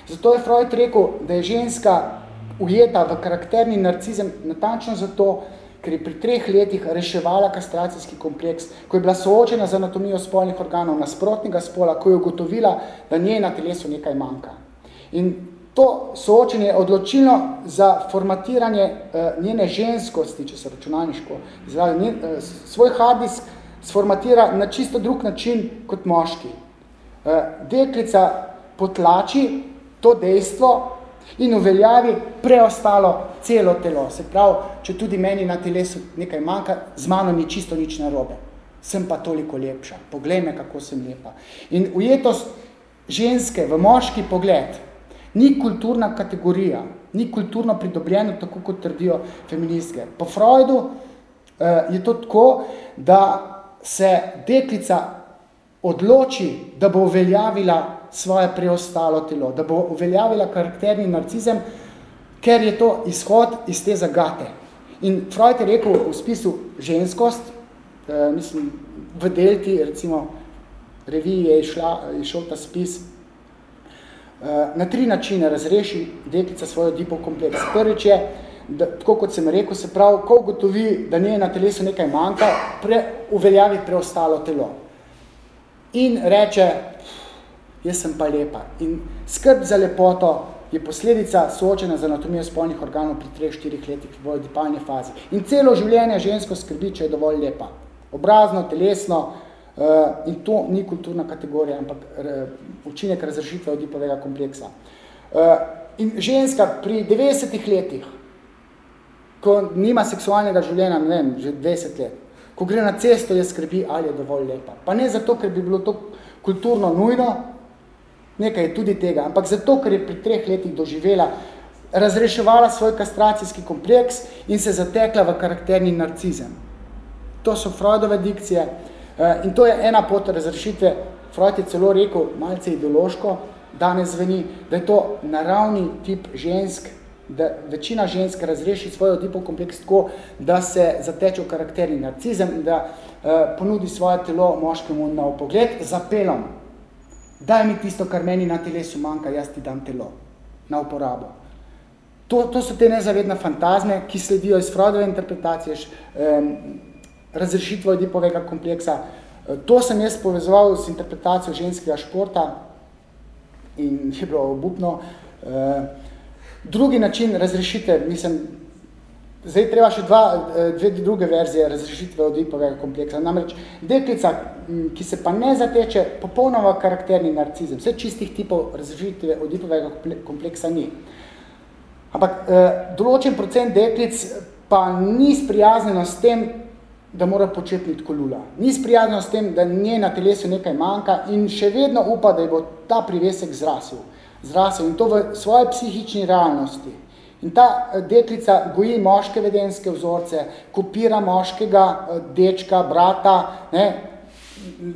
Zato je Freud rekel, da je ženska ujeta v karakterni narcizem natančno zato, ker je pri treh letih reševala kastracijski kompleks, ko je bila soočena z anatomijo spolnih organov nasprotnega spola, ko je ugotovila, da njej na telesu nekaj manjka. In to soočenje je odločilno za formatiranje uh, njene ženskosti, če se računalniško izrazi, njen, uh, svoj hard disk sformatira na čisto drug način kot moški. Uh, deklica potlači to dejstvo in uveljavi preostalo celo telo. Se pravi, če tudi meni na telesu nekaj manjka, z mano ni čisto nič narobe. Sem pa toliko lepša. Poglej me, kako sem lepa. In ujetost ženske v moški pogled ni kulturna kategorija, ni kulturno pridobljeno, tako kot trdijo feministke. Po Freudu uh, je to tako, da se deklica odloči, da bo uveljavila svoje preostalo telo, da bo uveljavila karakterni narcizem, ker je to izhod iz te zagate. In Freud je rekel v spisu ženskost, eh, mislim, v delti, recimo, reviji je, išla, je šel ta spis, eh, na tri načine razreši deklica svojo dipov kompleks. Prvič je, da, tako kot sem rekel, se pravi, ko ugotovi, da nje na telesu nekaj manjka, pre, uveljavi preostalo telo. In reče, jaz sem pa lepa. In skrb za lepoto je posledica soočena z anatomijo spolnih organov pri 3-4 letih v odipalni fazi. In celo življenje žensko skrbi, če je dovolj lepa. Obrazno, telesno, uh, in to ni kulturna kategorija, ampak uh, učinek razrešitve odipovega kompleksa. Uh, in ženska pri 90 letih, ko nima seksualnega življenja, ne vem, že 20 let, ko gre na cesto, je skrbi, ali je dovolj lepa. Pa ne zato, ker bi bilo to kulturno nujno, nekaj je tudi tega, ampak zato, ker je pri treh letih doživela, razreševala svoj kastracijski kompleks in se zatekla v karakterni narcizem. To so Freudove dikcije eh, in to je ena pot razrešitve. Freud je celo rekel, malce ideološko, danes zveni, da je to naravni tip žensk, da večina žensk razreši svoj odipov kompleks tako, da se zateče v karakterni narcizem in da eh, ponudi svoje telo moškemu na upogled za pelom, daj mi tisto, kar meni na telesu manjka, jaz ti dam telo na uporabo. To, to so te nezavedne fantazme, ki sledijo iz Freudove interpretacije um, razrešitve odipovega kompleksa. E, to sem jaz povezoval s interpretacijo ženskega športa in je bilo obupno. Uh, drugi način razrešite, mislim, Zdaj treba še dva, eh, dve druge verzije razrešitve odipovega kompleksa. Namreč deklica, ki se pa ne zateče, popolnoma karakterni narcizem. Vse čistih tipov razrešitve odipovega kompleksa ni. Ampak eh, določen procent deklic pa ni sprijaznjeno s tem, da mora početniti kolula. Ni sprijaznjeno s tem, da nje na telesu nekaj manjka in še vedno upa, da je bo ta privesek zrasel. Zrasel in to v svoje psihični realnosti. In ta eh, deklica goji moške vedenske vzorce, kopira moškega eh, dečka, brata, ne,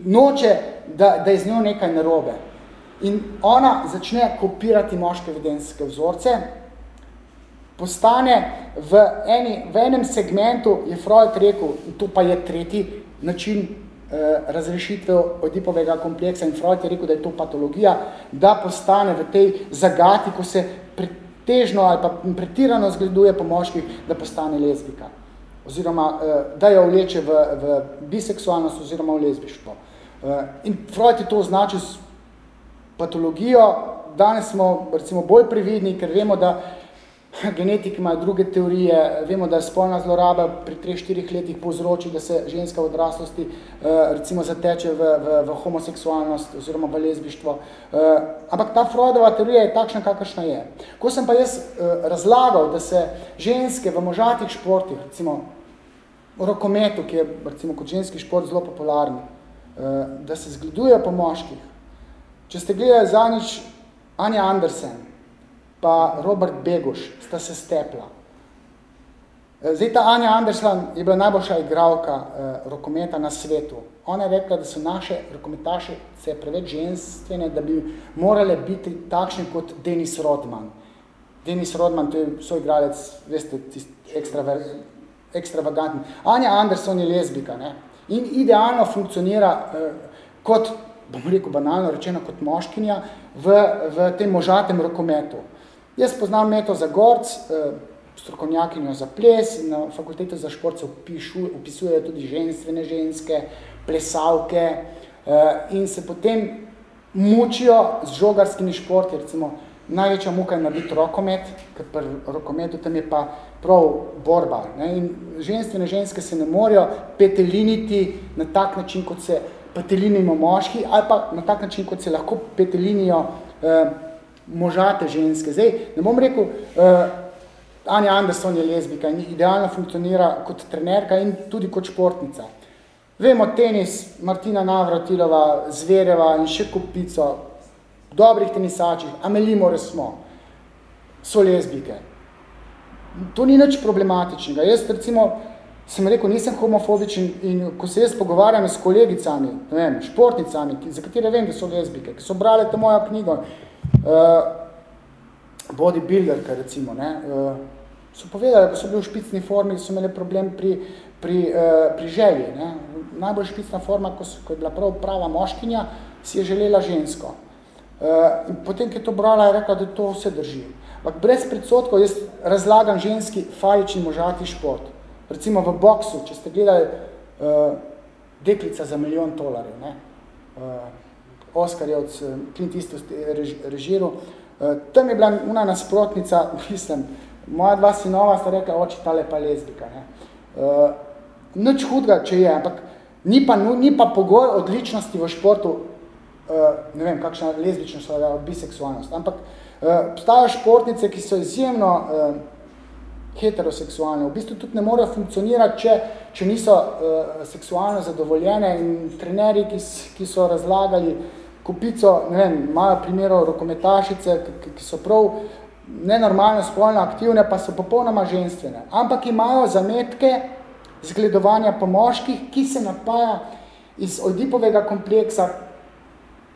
noče, da, da je z njo nekaj narobe. In ona začne kopirati moške vedenske vzorce, postane v, eni, v enem segmentu, je Freud rekel, in to pa je tretji način razrešitve odipovega kompleksa, in Freud je rekel, da je to patologija, da postane v tej zagati, ko se težno ali pa pretirano zgleduje po moških, da postane lezbika. Oziroma, eh, da jo vleče v, v biseksualnost oziroma v lezbištvo. Eh, in Freud je to označil s patologijo. Danes smo recimo bolj previdni, ker vemo, da genetiki imajo druge teorije, vemo, da je spolna zloraba pri 3-4 letih povzroči, da se ženska v odraslosti eh, recimo zateče v, v, v homoseksualnost oziroma v lezbištvo. Eh, ampak ta Freudova teorija je takšna, kakršna je. Ko sem pa jaz eh, razlagal, da se ženske v možatih športih, recimo v rokometu, ki je recimo kot ženski šport zelo popularni, da se zgledujejo po moških. Če ste gledali zanič Anja Andersen, pa Robert Beguš sta se stepla. Eh, zdaj, ta Anja Andersen je bila najboljša igralka eh, rokometa na svetu. Ona je rekla, da so naše rokometaše se preveč ženstvene, da bi morale biti takšne kot Denis Rodman. Denis Rodman, to je svoj igralec, veste, ekstraver, ekstravagantni. Anja Anderson je lezbika ne? in idealno funkcionira eh, kot, bom rekel banalno rečeno, kot moškinja v, v tem možatem rokometu. Jaz poznam Meto Zagorc, eh, strokovnjakinjo za ples, na fakultetu za šport se upisujejo tudi ženstvene ženske, plesavke eh, in se potem mučijo z žogarskimi športi, recimo največja muka je narediti rokomet, ker pri rokometu tam je pa prav borba. Ne? In ženstvene ženske se ne morejo peteliniti na tak način, kot se petelinimo moški, ali pa na tak način, kot se lahko petelinijo eh, možate ženske. Zdaj, ne bom rekel, uh, Anja Anderson je lezbika in idealno funkcionira kot trenerka in tudi kot športnica. Vemo tenis, Martina Navratilova, Zvereva in še kupico dobrih tenisačih, Amelimo resmo, so lezbike. To ni nič problematičnega. Jaz recimo sem rekel, nisem homofobičen in ko se jaz pogovarjam s kolegicami, ne vem, športnicami, za katere vem, da so lezbike, ki so brali to mojo knjigo, uh, bodybuilderka recimo, ne, uh, so povedali, ko so bili v špicni formi, so imeli problem pri, pri, uh, pri želji. Ne. Najbolj špicna forma, ko, so, ko je bila prav prava moškinja, si je želela žensko. Uh, in potem, ki je to brala, je rekla, da to vse drži. Ampak brez predsotkov jaz razlagam ženski falični možati šport. Recimo v boksu, če ste gledali uh, deklica za milijon dolarjev, ne? Uh, Oskar je od uh, Clint Eastwood rež, režiral, uh, tam je bila una nasprotnica, *laughs* mislim, moja dva sinova sta rekla, oči tale pa lezbika. Ne? Uh, nič hudga, če je, ampak ni pa, ni pa pogoj odličnosti v športu, uh, ne vem, kakšna lezbičnost ali biseksualnost, ampak uh, obstajajo športnice, ki so izjemno uh, heteroseksualne. V bistvu tudi ne morejo funkcionirati, če, če niso uh, seksualno zadovoljene in trenerji, ki, ki so razlagali kupico, ne vem, imajo primerov rokometašice, ki, ki so prav nenormalno spolno aktivne, pa so popolnoma ženstvene. Ampak imajo zametke zgledovanja po moških, ki se napaja iz odipovega kompleksa,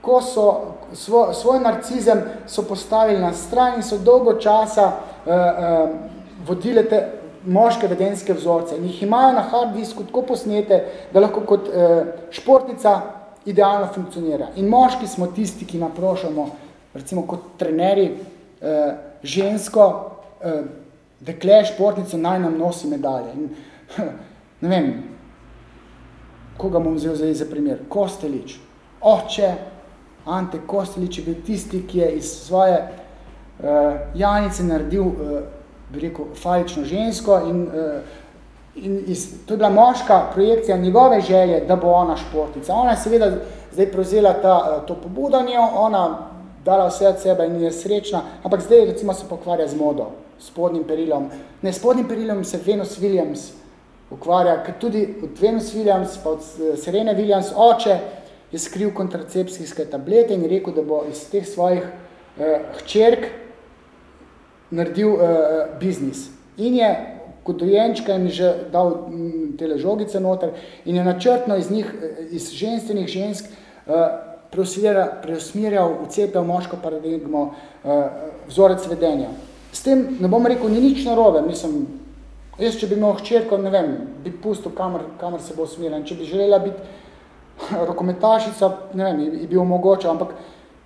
ko so svoj, svoj narcizem so postavili na stran in so dolgo časa uh, uh, vodile te moške vedenske vzorce in jih imajo na hard disku tako posnete, da lahko kot eh, športnica idealno funkcionira. In moški smo tisti, ki naprošamo, recimo kot treneri, eh, žensko, eh, dekle, športnico, naj nam nosi medalje. In, *laughs* ne vem, koga bom vzel za, za primer? Kostelič. Oče, Ante Kostelič je bil tisti, ki je iz svoje eh, Janice naredil eh, bi rekel, falično žensko in, uh, in iz, to je bila moška projekcija njegove želje, da bo ona športnica. Ona je seveda zdaj prevzela ta, uh, to pobudanje, ona dala vse od sebe in je srečna, ampak zdaj recimo se pokvarja z modo, s spodnjim perilom. Ne, s spodnjim perilom se Venus Williams ukvarja, ker tudi od Venus Williams pa od uh, Serene Williams oče je skril kontracepcijske tablete in rekel, da bo iz teh svojih uh, hčerk naredil uh, biznis. In je kot dojenčka jim že dal m, tele žogice noter in je načrtno iz njih, eh, iz ženstvenih žensk, uh, preusmirjal, ucepil moško paradigmo uh, vzorec vedenja. S tem ne bom rekel, ni nič narobe, mislim, jaz, če bi imel hčerko, ne vem, bi pustil, kamor, kamor se bo usmerila. Če bi želela biti *laughs* rokometašica, ne vem, bi omogočal, ampak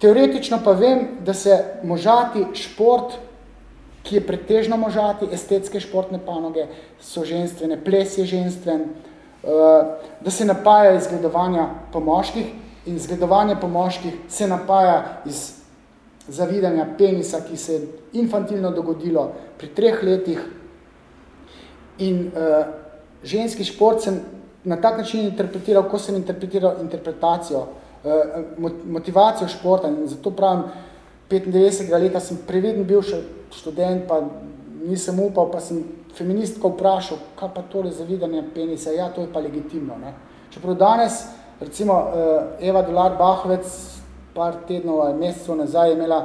teoretično pa vem, da se možati šport ki je pretežno možati, estetske športne panoge so ženstvene, ples je ženstven, uh, da se napaja iz gledovanja po moških in zgledovanje po moških se napaja iz zavidanja penisa, ki se je infantilno dogodilo pri treh letih. In uh, ženski šport sem na tak način interpretiral, ko sem interpretiral interpretacijo, uh, motivacijo športa. In zato pravim, 95. leta sem previden bil še študent, pa nisem upal, pa sem feministko vprašal, kaj pa tole zavidanje penisa, ja, to je pa legitimno. Ne? Čeprav danes, recimo eh, Eva Dolar Bahovec, par tednov ali mesecev nazaj je imela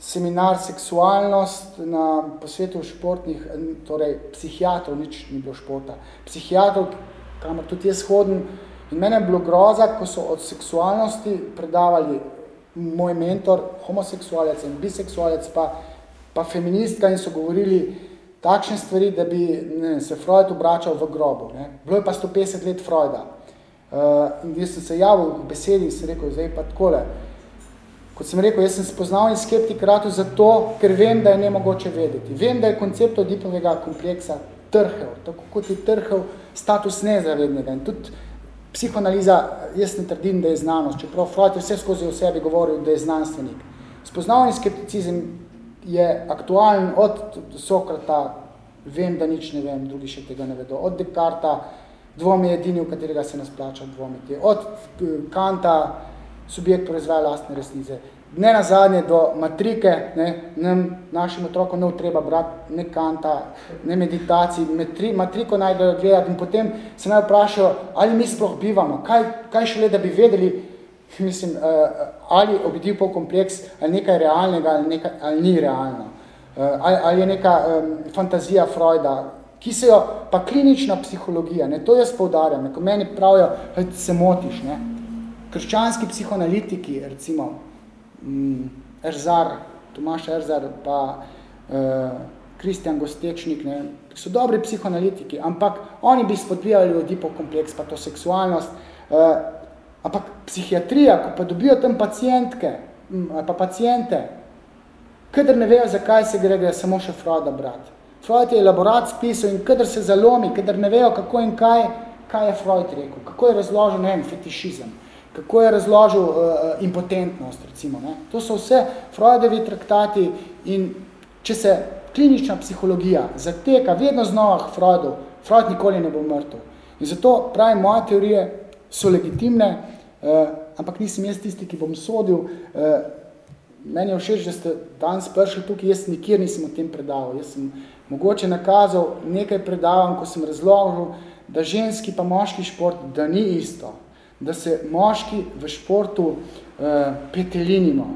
seminar seksualnost na posvetu športnih, torej psihiatrov, nič ni bilo športa, psihiatrov, kamor tudi jaz hodim, in mene je bilo groza, ko so od seksualnosti predavali moj mentor, homoseksualec in biseksualec, pa pa feministka in so govorili takšne stvari, da bi ne, se Freud obračal v grobu. Ne. Bilo je pa 150 let Freuda. Uh, in jaz sem se javil v besedi in sem rekel, zdaj pa takole. Kot sem rekel, jaz sem spoznal in skeptik ratu zato, ker vem, da je nemogoče vedeti. Vem, da je koncept odipovega kompleksa trhel, tako kot je trhel status nezavednega. In tudi psihoanaliza, jaz ne trdim, da je znanost, čeprav Freud je vse skozi o sebi govoril, da je znanstvenik. Spoznal in skepticizem je aktualen od Sokrata, vem, da nič ne vem, drugi še tega ne vedo, od Descarta, dvom je edini, v katerega se nas plača dvomiti, od eh, Kanta, subjekt proizvaja lastne resnice. Ne na zadnje do matrike, ne, nam, našim otrokom ne treba brati ne kanta, ne meditacij, metri, matriko najdejo gledati. In potem se naj vprašajo, ali mi sploh bivamo, kaj, kaj šele, da bi vedeli, *laughs* mislim, uh, ali obidil pol kompleks, ali nekaj realnega, ali, nekaj, ali ni realno, uh, ali, ali je neka um, fantazija Freuda, ki se jo, pa klinična psihologija, ne, to jaz poudarjam, ko meni pravijo, se motiš, ne, krščanski psihoanalitiki, recimo, Erzar, Tomaš Erzar, pa Kristjan uh, Gostečnik, ne, so dobri psihoanalitiki, ampak oni bi spodbijali po kompleks, pa to seksualnost, uh, ampak psihiatrija, ko pa dobijo tam pacijentke, mm, pa pacijente, kadar ne vejo, zakaj se gre, gre samo še Freuda brat. Freud je elaborat spisal in kadar se zalomi, kadar ne vejo, kako in kaj, kaj je Freud rekel, kako je razložil, ne vem, fetišizem, kako je razložil uh, impotentnost, recimo. Ne? To so vse Freudovi traktati in če se klinična psihologija zateka vedno znova k Freudu, Freud nikoli ne bo mrtev. In zato pravim, moje teorije so legitimne, uh, ampak nisem jaz tisti, ki bom sodil. Uh, meni je všeč, da ste danes prišli tukaj, jaz nikjer nisem o tem predaval. Jaz sem mogoče nakazal nekaj predavanj, ko sem razložil, da ženski pa moški šport, da ni isto. Da se moški v športu uh, petelinimo.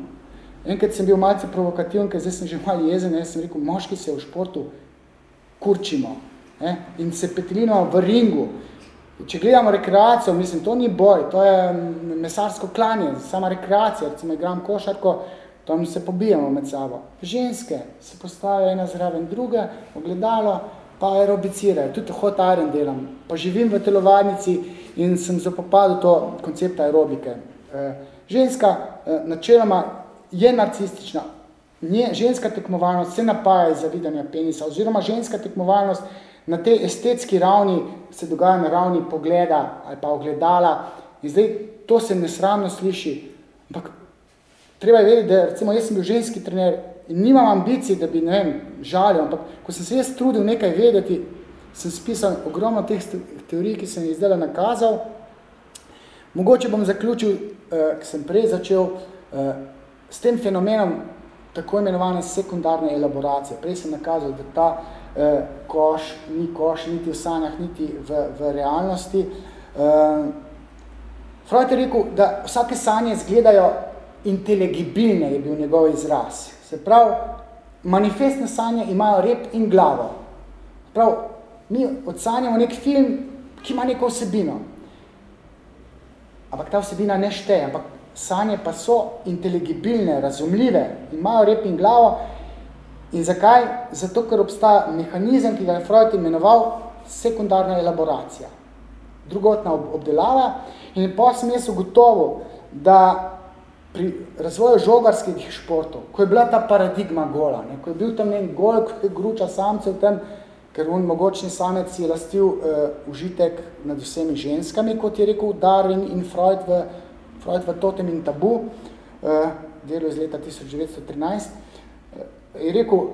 Enkrat sem bil malce provokativen, ker zdaj sem že malo jezen, jaz sem rekel, moški se v športu kurčimo eh, in se petelinimo v ringu. Če gledamo rekreacijo, mislim, to ni boj, to je mesarsko klanje, sama rekreacija, recimo igram košarko, tam se pobijamo med sabo. Ženske se postavijo ena zraven druge, ogledalo, pa aerobicirajo, tudi hot iron delam, pa živim v telovadnici in sem zapopadil to koncept aerobike. Eh, ženska eh, načeloma je narcistična, Nje, ženska tekmovalnost se napaja iz zavidanja penisa, oziroma ženska tekmovalnost na tej estetski ravni se dogaja na ravni pogleda ali pa ogledala. In zdaj to se nesramno sliši, ampak treba je vedeti, da recimo jaz sem bil ženski trener in nimam ambicij, da bi, ne vem, žalil, ampak ko sem se jaz trudil nekaj vedeti, sem spisal ogromno teh teorij, ki sem jih zdaj nakazal. Mogoče bom zaključil, eh, ki sem prej začel, eh, s tem fenomenom tako imenovane sekundarne elaboracije. Prej sem nakazal, da ta eh, koš ni koš niti v sanjah, niti v, v realnosti. Eh, Freud je rekel, da vsake sanje zgledajo intelegibilne je bil njegov izraz. Se pravi, manifestne sanje imajo rep in glavo. Prav, mi odsanjamo nek film, ki ima neko vsebino. Ampak ta vsebina ne šteje, ampak sanje pa so intelegibilne, razumljive, imajo rep in glavo. In zakaj? Zato, ker obstaja mehanizem, ki ga je Freud imenoval sekundarna elaboracija. Drugotna obdelava. In po sem jaz ugotovil, da pri razvoju žogarskih športov, ko je bila ta paradigma gola, ne, ko je bil tam njen gol, ko je gruča samcev tam, ker on mogočni samec je lastil uh, užitek nad vsemi ženskami, kot je rekel Darwin in Freud v, Freud v Totem in Tabu, uh, delo iz leta 1913, uh, je rekel,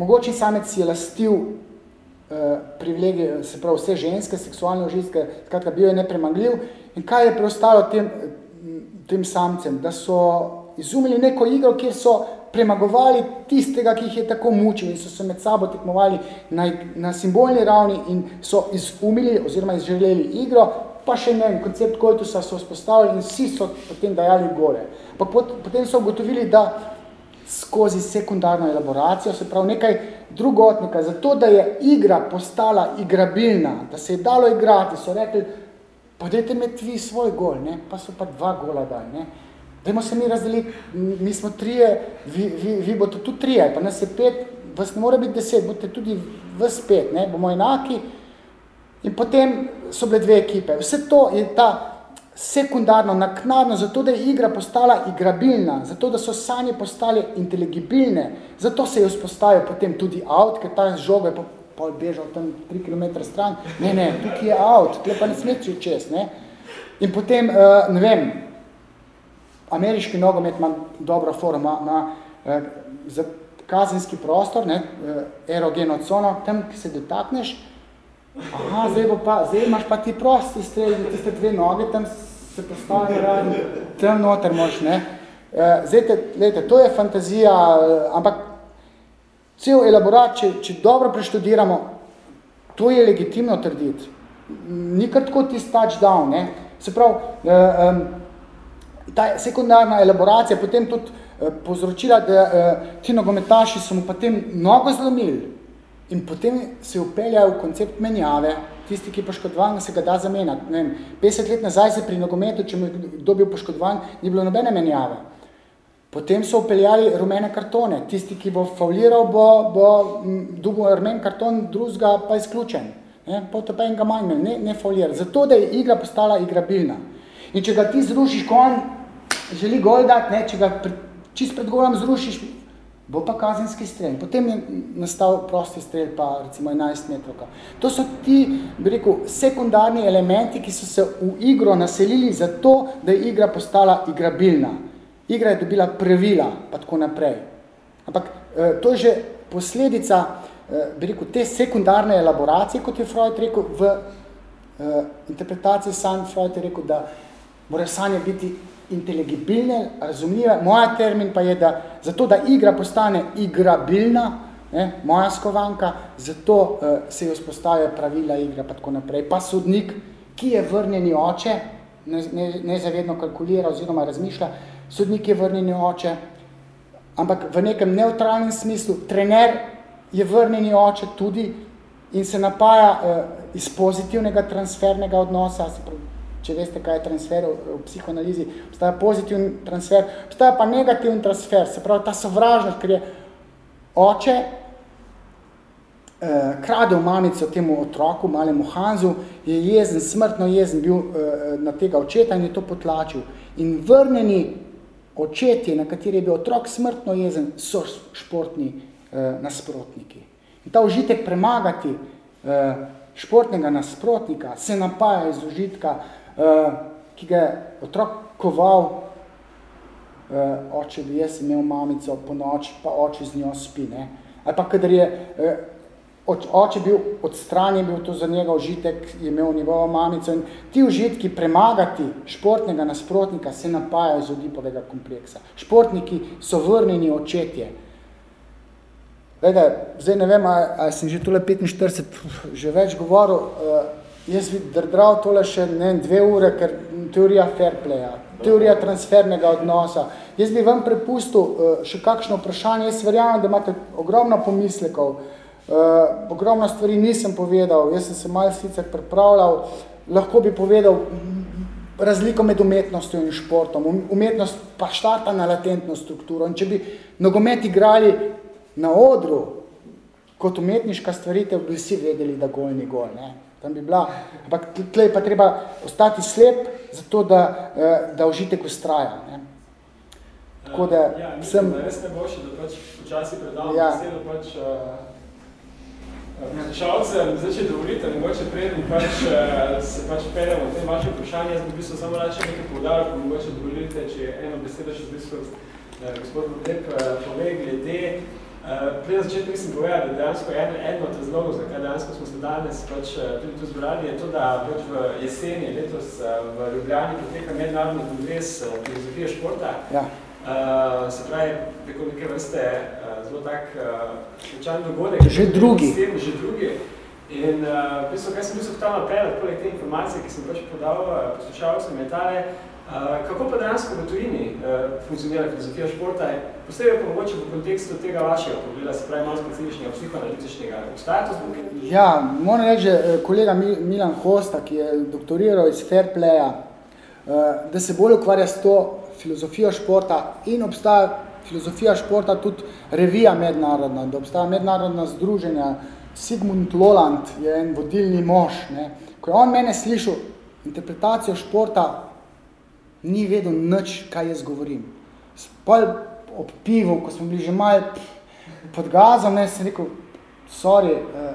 mogočni samec je lastil uh, privilegije, se pravi vse ženske, seksualne užitke, skratka, bil je nepremagljiv in kaj je preostalo tem, tem samcem, da so izumili neko igro, kjer so premagovali tistega, ki jih je tako mučil in so se med sabo tekmovali na, na simbolni ravni in so izumili oziroma izželeli igro, pa še ne, koncept koitusa so vzpostavili in vsi so potem dajali gore. Pa pot, potem so ugotovili, da skozi sekundarno elaboracijo, se pravi nekaj drugotnika, zato da je igra postala igrabilna, da se je dalo igrati, so rekli, pa dajte imeti vi svoj gol, ne? pa so pa dva gola dali. Ne? Dajmo se mi razdeliti, mi smo trije, vi, vi, vi boste tudi trije, pa nas je pet, vas ne mora biti deset, boste tudi vas pet, ne? bomo enaki. In potem so bile dve ekipe. Vse to je ta sekundarno, naknadno, zato da je igra postala igrabilna, zato da so sanje postale inteligibilne, zato se je vzpostavil potem tudi out, ker ta žoga je pol bežal tam tri kilometre stran, ne, ne, tukaj je avt, tukaj pa ne smeči čez, ne. In potem, uh, ne vem, ameriški nogomet ima dobro forum, ima, uh, za kazenski prostor, ne, uh, erogeno cono, tam, ki se dotakneš, aha, zdaj, bo pa, zdaj imaš pa ti prosti strel, tiste dve noge, tam se postavi radi, tam noter moš, ne. Uh, zdaj, lejte, to je fantazija, ampak cel elaborat, če, če dobro preštudiramo, to je legitimno trditi. Ni kar tako tisti touchdown, ne. Se pravi, uh, um, ta sekundarna elaboracija potem tudi uh, povzročila, da uh, ti nogometaši so mu potem mnogo zlomili in potem se upeljajo v koncept menjave, tisti, ki je poškodovan, se ga da zamenjati. Ne vem, 50 let nazaj se pri nogometu, če mu je kdo bil poškodovan, ni bilo nobene menjave. Potem so upeljali rumene kartone. Tisti, ki bo fauliral, bo, bo dugo rumen karton, drugega pa izključen. Ne? Pa to pa enega manj ne, ne faulira. Zato, da je igra postala igrabilna. In če ga ti zrušiš, ko on želi gol dati, ne? če ga pred, čist pred golom zrušiš, bo pa kazenski strel. Potem je nastal prosti strel, pa recimo 11 metrovka. To so ti, bi rekel, sekundarni elementi, ki so se v igro naselili zato, da je igra postala igrabilna. Igra je dobila pravila, pa tako naprej. Ampak eh, to je že posledica, eh, bi rekel, te sekundarne elaboracije, kot je Freud rekel, v eh, interpretaciji sam Freud je rekel, da mora sanje biti inteligibilne, razumljive. Moja termin pa je, da zato, da igra postane igrabilna, ne, moja skovanka, zato uh, se jo spostavlja pravila igra pa tako naprej. Pa sodnik, ki je vrnjeni oče, nezavedno ne, ne kalkulira oziroma razmišlja, sodnik je vrnjeni oče, ampak v nekem neutralnem smislu, trener je vrnjeni oče tudi in se napaja uh, iz pozitivnega transfernega odnosa, se pravi, če veste, kaj je transfer v, v psihoanalizi, obstaja pozitiven transfer, obstaja pa negativen transfer, se pravi ta sovražnost, ker je oče eh, kradel mamico temu otroku, malemu Hanzu, je jezen, smrtno jezen bil eh, na tega očeta in je to potlačil. In vrneni očetje, na kateri je bil otrok smrtno jezen, so športni eh, nasprotniki. In ta užitek premagati eh, športnega nasprotnika se napaja iz užitka eh, ki ga je otrok koval, uh, oče bi jaz imel mamico po noč, pa oče z njo spi. Ne? Ali pa, kadar je uh, oče bil odstranjen, bil to za njega užitek, je imel njegovo mamico in ti užitki premagati športnega nasprotnika se napajajo iz odipovega kompleksa. Športniki so vrnjeni očetje. Vede, zdaj ne vem, ali sem že tole 45 že več govoril, uh, Jaz bi drdral tole še ne, dve ure, ker teorija fair playa, teorija transfernega odnosa. Jaz bi vam prepustil uh, še kakšno vprašanje. Jaz verjamem, da imate ogromno pomislekov, uh, ogromno stvari nisem povedal. Jaz sem se malo sicer pripravljal, lahko bi povedal razliko med umetnostjo in športom. Um, umetnost pa štarta na latentno strukturo. In če bi nogomet igrali na odru kot umetniška stvaritev, bi vsi vedeli, da gol ni gol. Ne? tam bi bila, ampak tle pa treba ostati slep, zato da, eh, da užitek ustraja. Ne. Tako da ja, mislim, sem... Da res ne boljši, da pač počasi predavamo ja. besedo pač poslušalce, uh, zdaj, če dovolite, mogoče preden pač, uh, se pač peremo v tem vaše vprašanje, jaz bi v bistvu samo rače nekaj povdaril, pa mogoče dovolite, če eno besedo še v bistvu uh, gospod Vodek uh, pove glede Prej na začetku mislim povedati, da dejansko en, eno od razlogov, zakaj dejansko smo se danes pač, tudi tu zbrali, je to, da pač v jeseni letos v Ljubljani poteka mednarodni kongres filozofije športa. Ja. Uh, se pravi, preko neke vrste uh, zelo tak uh, dogodek. Že drugi. Sistem, že drugi. In uh, v bistvu, kaj sem bil hotel napraviti, poleg te informacije, ki sem pač podal uh, poslušalcem, je tale, kako pa dejansko v tujini uh, funkcionira filozofija športa? Posebej pa mogoče v kontekstu tega vašega pogleda, se pravi malo specifičnega, psihoanalitičnega. Obstaja to zbog? Ja, moram reči, že kolega Milan Hosta, ki je doktoriral iz Fairplaya, uh, da se bolj ukvarja s to filozofijo športa in obstaja filozofija športa tudi revija mednarodna, da obstaja mednarodna združenja. Sigmund Loland je en vodilni mož. Ne. Ko je on mene slišal interpretacijo športa ni vedel nič, kaj jaz govorim. Spol ob pivu, ko smo bili že malo pod gazom, ne, sem rekel, sorry, uh,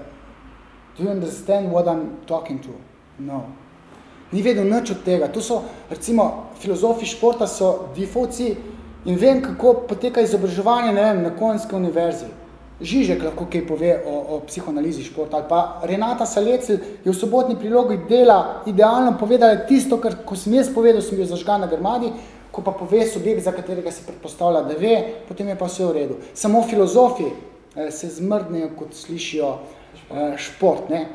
do you understand what I'm talking to? No. Ni vedel nič od tega. Tu so, recimo, filozofi športa so defaultci in vem, kako poteka izobraževanje, ne vem, na Konjske univerzi. Žižek lahko kaj pove o, o psihoanalizi športa, ali pa Renata Salecel je v sobotni prilogi dela idealno povedala tisto, kar ko sem jaz povedal, sem bil zažgan na grmadi, ko pa pove subjekt, za katerega se predpostavlja, da ve, potem je pa vse v redu. Samo filozofi eh, se zmrdnejo, kot slišijo eh, šport. Ne?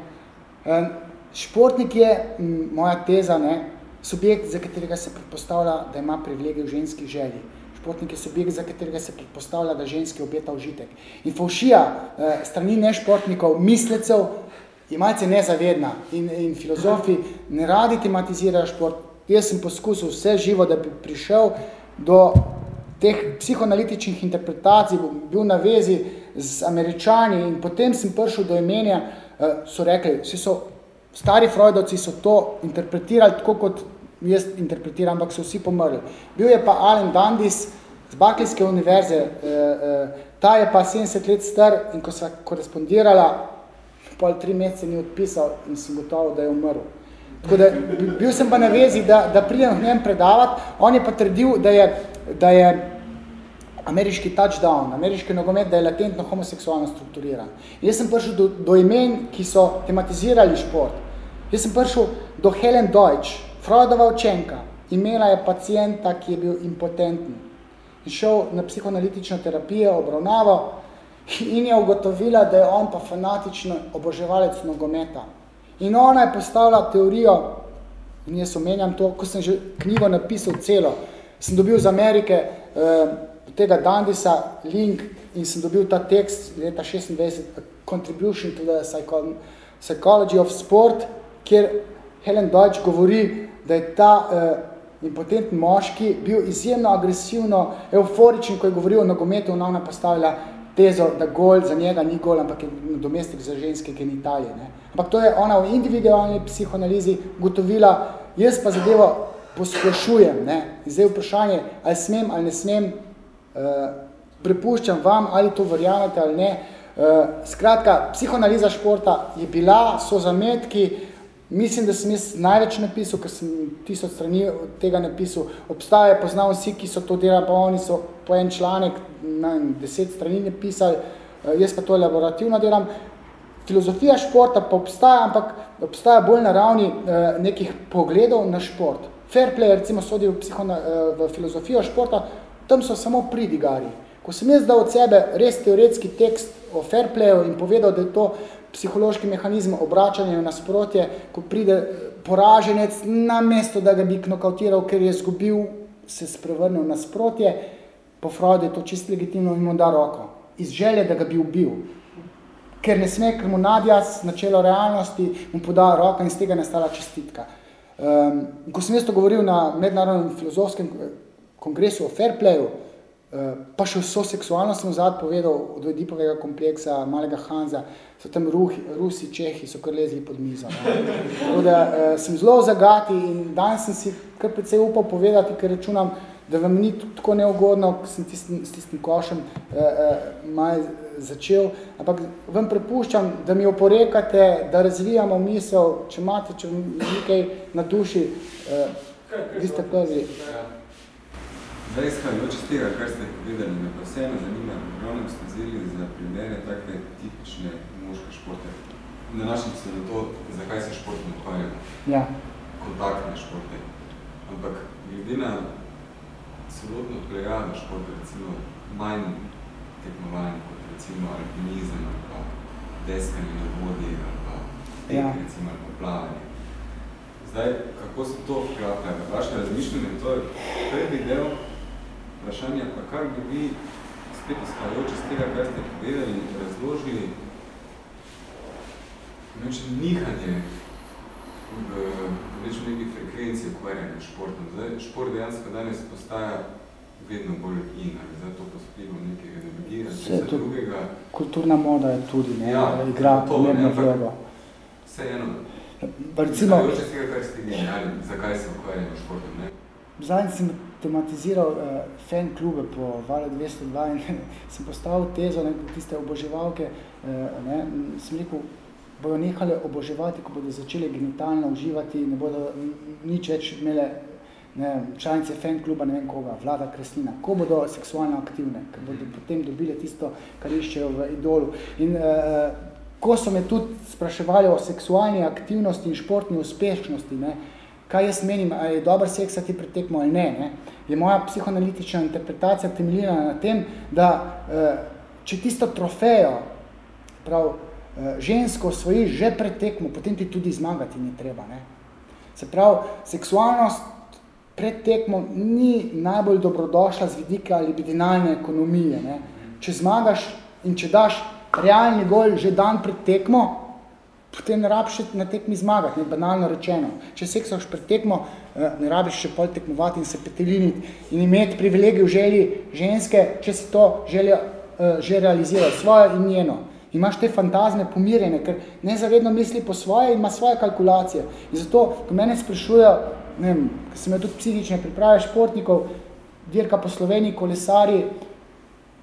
Eh, športnik je, m, moja teza, ne, subjekt, za katerega se predpostavlja, da ima privilegij v ženskih želji. Športnik je subjekt, za katerega se predpostavlja, da ženski obeta užitek. In faušija eh, strani nešportnikov, mislecev, je malce nezavedna in, in filozofi ne radi tematizirajo šport. Jaz sem poskusil vse živo, da bi prišel do teh psihoanalitičnih interpretacij, bil na vezi z američani in potem sem prišel do imenja, eh, so rekli, vsi so stari Freudovci so to interpretirali tako, kot jaz interpretiram, ampak so vsi pomrli. Bil je pa Alan Dandis z Barkleyske univerze, eh, eh, ta je pa 70 let star in ko sva korespondirala, pol tri mesece ni odpisal in sem gotovo, da je umrl. Tako da bil sem pa na vezi, da, da pridem v njem predavati, on je pa trdil, da je, da je ameriški touchdown, ameriški nogomet, da je latentno homoseksualno strukturiran. In jaz sem prišel do, do imen, ki so tematizirali šport. Jaz sem prišel do Helen Deutsch, Freudova učenka. Imela je pacijenta, ki je bil impotenten. In šel na psihoanalitično terapijo, obravnavo in je ugotovila, da je on pa fanatično oboževalec nogometa. In ona je postavila teorijo, in jaz omenjam to, ko sem že knjigo napisal celo, sem dobil z Amerike eh, tega Dandisa link in sem dobil ta tekst leta 26, Contribution to the Psychology of Sport, kjer Helen Deutsch govori, da je ta uh, impotentni moški bil izjemno agresivno, euforičen, ko je govoril o nogometu, ona postavila tezo, da gol za njega ni gol, ampak je domestik za ženske genitalije. Ne. Ampak to je ona v individualni psihoanalizi gotovila, jaz pa zadevo posplošujem. Ne. In zdaj vprašanje, ali smem ali ne smem, uh, prepuščam vam, ali to verjamete ali ne. Uh, skratka, psihoanaliza športa je bila, so zametki, Mislim, da sem jaz največ napisal, ker sem tisoč strani tega napisal. Obstaje, poznam vsi, ki so to delali, pa oni so po en članek na deset strani napisali, eh, jaz pa to laborativno delam. Filozofija športa pa obstaja, ampak obstaja bolj na ravni eh, nekih pogledov na šport. Fair play, recimo, sodi v, psihona, eh, v filozofijo športa, tam so samo pridigari. Ko sem jaz dal od sebe res teoretski tekst o fair playu in povedal, da je to psihološki mehanizem obračanja v nasprotje, ko pride poraženec na mesto, da ga bi knokautiral, ker je zgubil, se sprevrnil nasprotje, po Freudu je to čisto legitimno in mu da roko. Iz želje, da ga bi ubil. Ker ne sme, ker mu nadjas načelo realnosti, mu poda roko in z tega nastala čestitka. Um, ko sem jaz to govoril na mednarodnem filozofskem kongresu o fair playu, uh, pa še vso seksualnost sem vzad povedal od Edipovega kompleksa, malega Hanza, so tam ruhi, Rusi, Čehi, so kar lezli pod mizo. Tako da uh, sem zelo zagati in danes sem si kar precej upal povedati, ker računam, da vam ni tako neugodno, ko sem tistim, s tistim košem uh, uh, maj začel, ampak vam prepuščam, da mi oporekate, da razvijamo misel, če imate, če nekaj na duši, uh, vi ste prvi. Zdaj, izhajajoč iz tega, kar ste povedali, me pa vseeno zanima, ravno ste vzeli za primere take tipične moške športe. Nanašam se na to, zakaj se športom ukvarjamo. Ja. Kontaktne športe. Ampak glede na celotno odplegano športe, recimo manj tekmovanje, kot recimo alpinizem ali pa deskanje na vodi ali pa tek, ja. recimo ali pa plavanje. Zdaj, kako se to vklapja? Vaše razmišljanje, to je prvi del vprašanja, pa kar bi vi spet izhajajoče z tega, kar ste povedali, razložili Znači, nihanje v rečem neki frekvenci ukvarjanja športom. Zdaj, šport dejansko danes postaja vedno bolj in, ali zdaj to pospimo nekega ideologija, če se drugega. Kulturna moda je tudi, ne, ja, igra pomembno vlogo. Vse eno. Recimo, Zdaj, tega, kar ste ali zakaj se ukvarjamo športom, ne? Zadnji sem tematiziral uh, fan klube po Vale 202 in *laughs* sem postavil tezo, ne, tiste oboževalke, uh, ne, sem rekel, bodo nehale oboževati, ko bodo začeli genitalno uživati, ne bodo nič več imele ne, članice fan kluba, ne vem koga, vlada Kresnina, ko bodo seksualno aktivne, ker bodo potem dobile tisto, kar iščejo v idolu. In uh, ko so me tudi spraševali o seksualni aktivnosti in športni uspešnosti, ne, kaj jaz menim, ali je dober seks, ti pretekmo ali ne, ne, je moja psihoanalitična interpretacija temeljila na tem, da uh, če tisto trofejo, prav, uh, žensko osvojiš že pretekmo, potem ti tudi zmagati ni treba. Ne. Se pravi, seksualnost pred tekmo ni najbolj dobrodošla z vidika libidinalne ekonomije. Ne. Če zmagaš in če daš realni gol že dan pred tekmo, potem ne rabiš na tekmi zmagati, ne, banalno rečeno. Če seksaš pred tekmo, eh, ne rabiš še pol tekmovati in se peteliniti in imeti privilegij v želji ženske, če si to želja uh, že realizira, svojo in njeno. Imaš te fantazme pomirjene, ker nezavedno misli po svoje in ima svoje kalkulacije. In zato, ko mene sprašujejo, ne vem, sem imel tudi psihične priprave športnikov, dirka po Sloveniji, kolesari,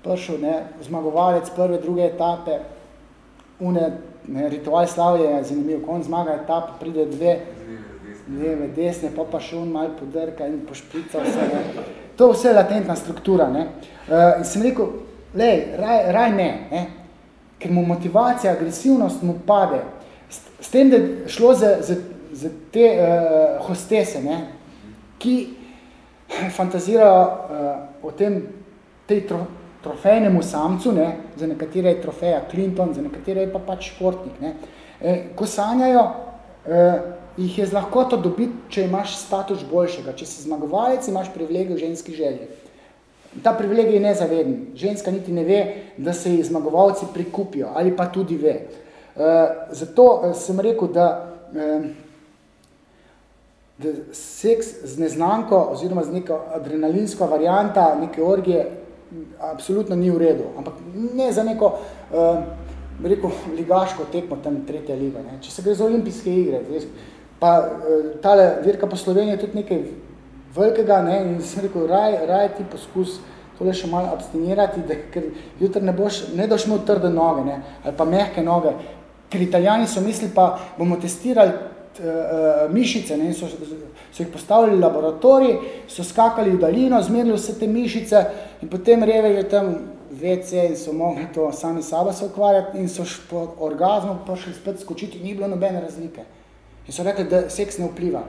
prišel, ne, zmagovalec prve, druge etape, une, ne, ritual slavje je zanimiv, ko on zmaga etap, pride dve, leve, desne, pa pa še on malo podrka in pošprica vse. Ne. To vse je latentna struktura. Ne. Uh, in sem rekel, lej, raj, raj ne, ne, ker mu motivacija, agresivnost mu pade. S, s tem, da je šlo za, za, za te uh, hostese, ne, ki fantazirajo uh, o tem, tej tro, trofejnemu samcu, ne, za nekatere je trofeja Clinton, za nekatere je pa pač športnik. Ne. E, ko sanjajo, e, jih je z lahkoto dobiti, če imaš status boljšega. Če si zmagovalec, imaš privilegij v ženski želji. Ta privilegij je nezaveden. Ženska niti ne ve, da se ji zmagovalci prikupijo ali pa tudi ve. Uh, zato uh, sem rekel, da, uh, da seks z neznanko oziroma z neko adrenalinsko varianta neke orgije absolutno ni v redu. Ampak ne za neko uh, rekel, ligaško tekmo tam tretja liga. Ne. Če se gre za olimpijske igre, pa uh, tale dirka po Sloveniji je tudi nekaj velikega, ne, in sem rekel, raj, raj ti poskus tole še malo abstinirati, da, ker jutri ne boš, ne doš imel trde noge, ne, ali pa mehke noge, ker italijani so mislili pa, bomo testirali mišice, ne, so, so jih postavili v laboratorij, so skakali v dalino, zmerili vse te mišice in potem revejo tam WC in so mogli to sami sabo se ukvarjati in so po orgazmu prišli spet skočiti ni bilo nobene razlike. In so rekli, da seks ne vpliva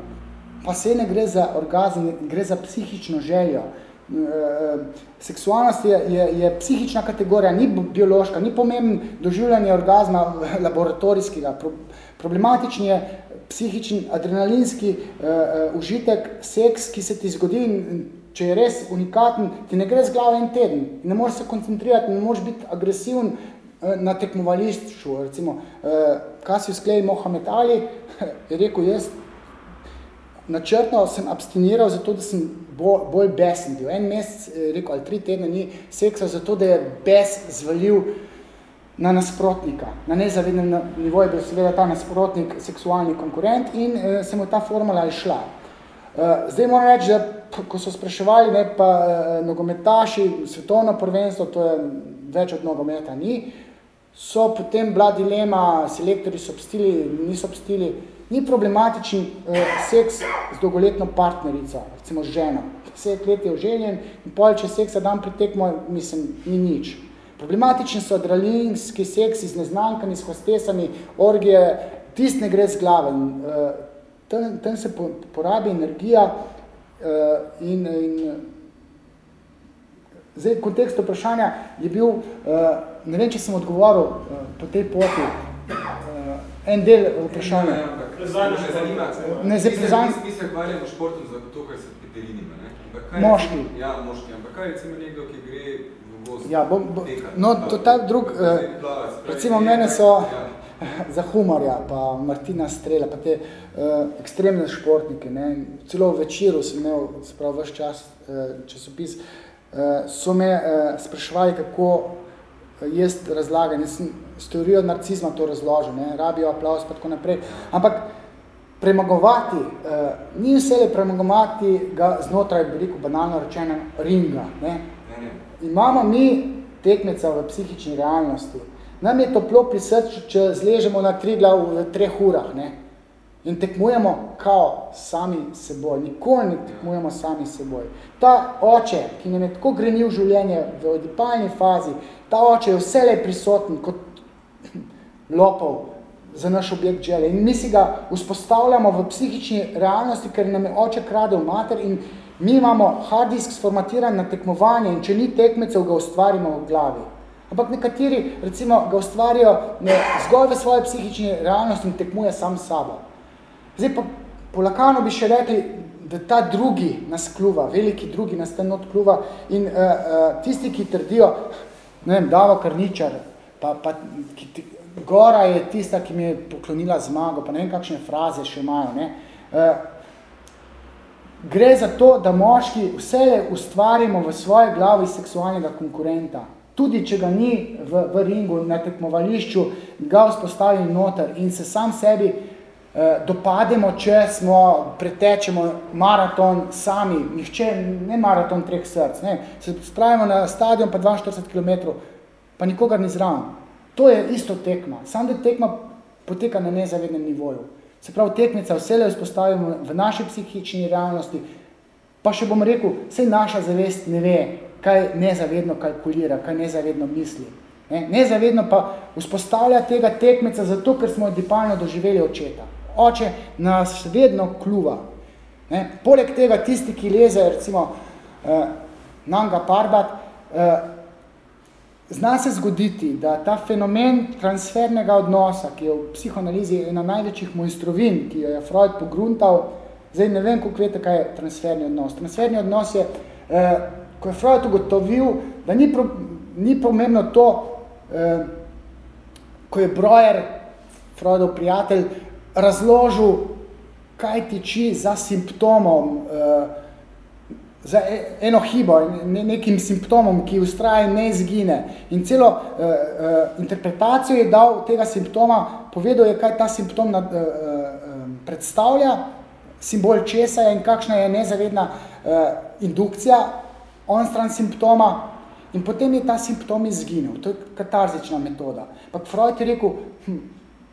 pa se ne gre za orgazm, gre za psihično željo. E, seksualnost je, je, je psihična kategorija, ni biološka, ni pomemben doživljanje orgazma laboratorijskega. Pro, problematični je psihični, adrenalinski uh, uh, užitek, seks, ki se ti zgodi in če je res unikaten, ti ne gre z glave en teden, ne moreš se koncentrirati, ne moreš biti agresiven uh, na tekmovališču. Recimo, uh, Cassius Clay Mohamed Ali *laughs* je rekel, jaz načrtno sem abstiniral zato, da sem bolj, bolj besen bil. En mesec, rekel, ali tri tedne ni seksa zato, da je bes zvalil na nasprotnika. Na nezavednem nivoju je bil seveda ta nasprotnik seksualni konkurent in eh, se mu ta formula je šla. Uh, zdaj moram reči, da ko so spraševali, ne, pa uh, nogometaši, svetovno prvenstvo, to je več od nogometa ni, so potem bila dilema, selektori so obstili, niso obstili, ni problematičen uh, seks z dolgoletno partnerico, recimo z ženo. Deset let je oženjen in pol, če seksa dan pretekmo, mislim, ni nič. Problematični so adrenalinski seksi z neznankami, s hostesami, orgije, tist ne gre z glave. Uh, tam, tam se po, porabi energija uh, in, in zdaj, kontekst vprašanja je bil, uh, ne vem, če sem odgovoril uh, po tej poti, uh, en del vprašanja. Ne, ne, zanima. Ne, zdaj prezajno. Mi se hvaljamo športom za to, kaj se petelinima, ne? Moški. Ja, moški. Ampak kaj recimo nekdo, ki gre gost ja, bo, bo, No, to ta drug, uh, recimo mene so ja. *laughs* za humorja, pa Martina Strela, pa te uh, ekstremne športnike, ne? Celo večeru sem imel, sprav vaš čas, uh, časopis, uh, so me uh, spraševali, kako jaz razlagam. Jaz sem s teorijo narcizma to razložil, ne, rabijo aplaus pa tako naprej. Ampak premagovati, uh, ni vse le premagovati ga znotraj, rekel, banalno rečeno, ringa. Ne. Imamo mi tekmeca v psihični realnosti. Nam je toplo pri srcu, če zležemo na tri glav v treh urah. Ne. In tekmujemo kao sami seboj. Nikoli ne tekmujemo sami seboj. Ta oče, ki nam je tako grenil življenje v odipalni fazi, ta oče je vselej prisoten kot *clears throat* lopov za naš objekt želje. In mi si ga vzpostavljamo v psihični realnosti, ker nam je oče kradel mater in mi imamo hard disk sformatiran na tekmovanje in če ni tekmecev, ga ustvarimo v glavi. Ampak nekateri recimo ga ustvarijo ne, zgolj v svoje psihični realnosti in tekmuje sam s sabo. Zdaj pa po Lakanu bi še rekli, da ta drugi nas kluva, veliki drugi nas ten not kluva in uh, uh, tisti, ki trdijo, ne vem, Davo Karničar, pa, pa ki, Gora je tista, ki mi je poklonila zmago, pa ne vem, kakšne fraze še imajo. Ne? Uh, gre za to, da moški vse ustvarimo v svoji glavi seksualnega konkurenta. Tudi, če ga ni v, v ringu, na tekmovališču, ga vzpostavim noter in se sam sebi uh, dopademo, če smo, pretečemo maraton sami, nihče, ne maraton treh src, ne? se spravimo na stadion pa 42 km, pa nikogar ni zraven. To je isto tekma, samo da tekma poteka na nezavednem nivoju. Se pravi, tekmica vse vzpostavimo v naši psihični realnosti, pa še bom rekel, vse naša zavest ne ve, kaj nezavedno kalkulira, kaj nezavedno misli. Ne? Nezavedno pa vzpostavlja tega tekmeca zato, ker smo dipalno doživeli očeta. Oče nas vedno kluva. Ne? Poleg tega tisti, ki leze, recimo eh, Nanga Parbat, eh, Zna se zgoditi, da ta fenomen transfernega odnosa, ki je v psihoanalizi ena največjih mojstrovin, ki jo je Freud pogruntal, zdaj ne vem, koliko vete, kaj je transferni odnos. Transferni odnos je, eh, ko je Freud ugotovil, da ni, pro, ni pomembno to, eh, ko je Breuer, Freudov prijatelj, razložil, kaj tiči za simptomom eh, za e, eno hibo, nekim simptomom, ki ustraja in ne izgine. In celo uh, uh, interpretacijo je dal tega simptoma, povedal je, kaj ta simptom nad, uh, uh, predstavlja, simbol česa je in kakšna je nezavedna uh, indukcija on stran simptoma in potem je ta simptom izginil. To je katarzična metoda. Pa Freud je rekel, hm,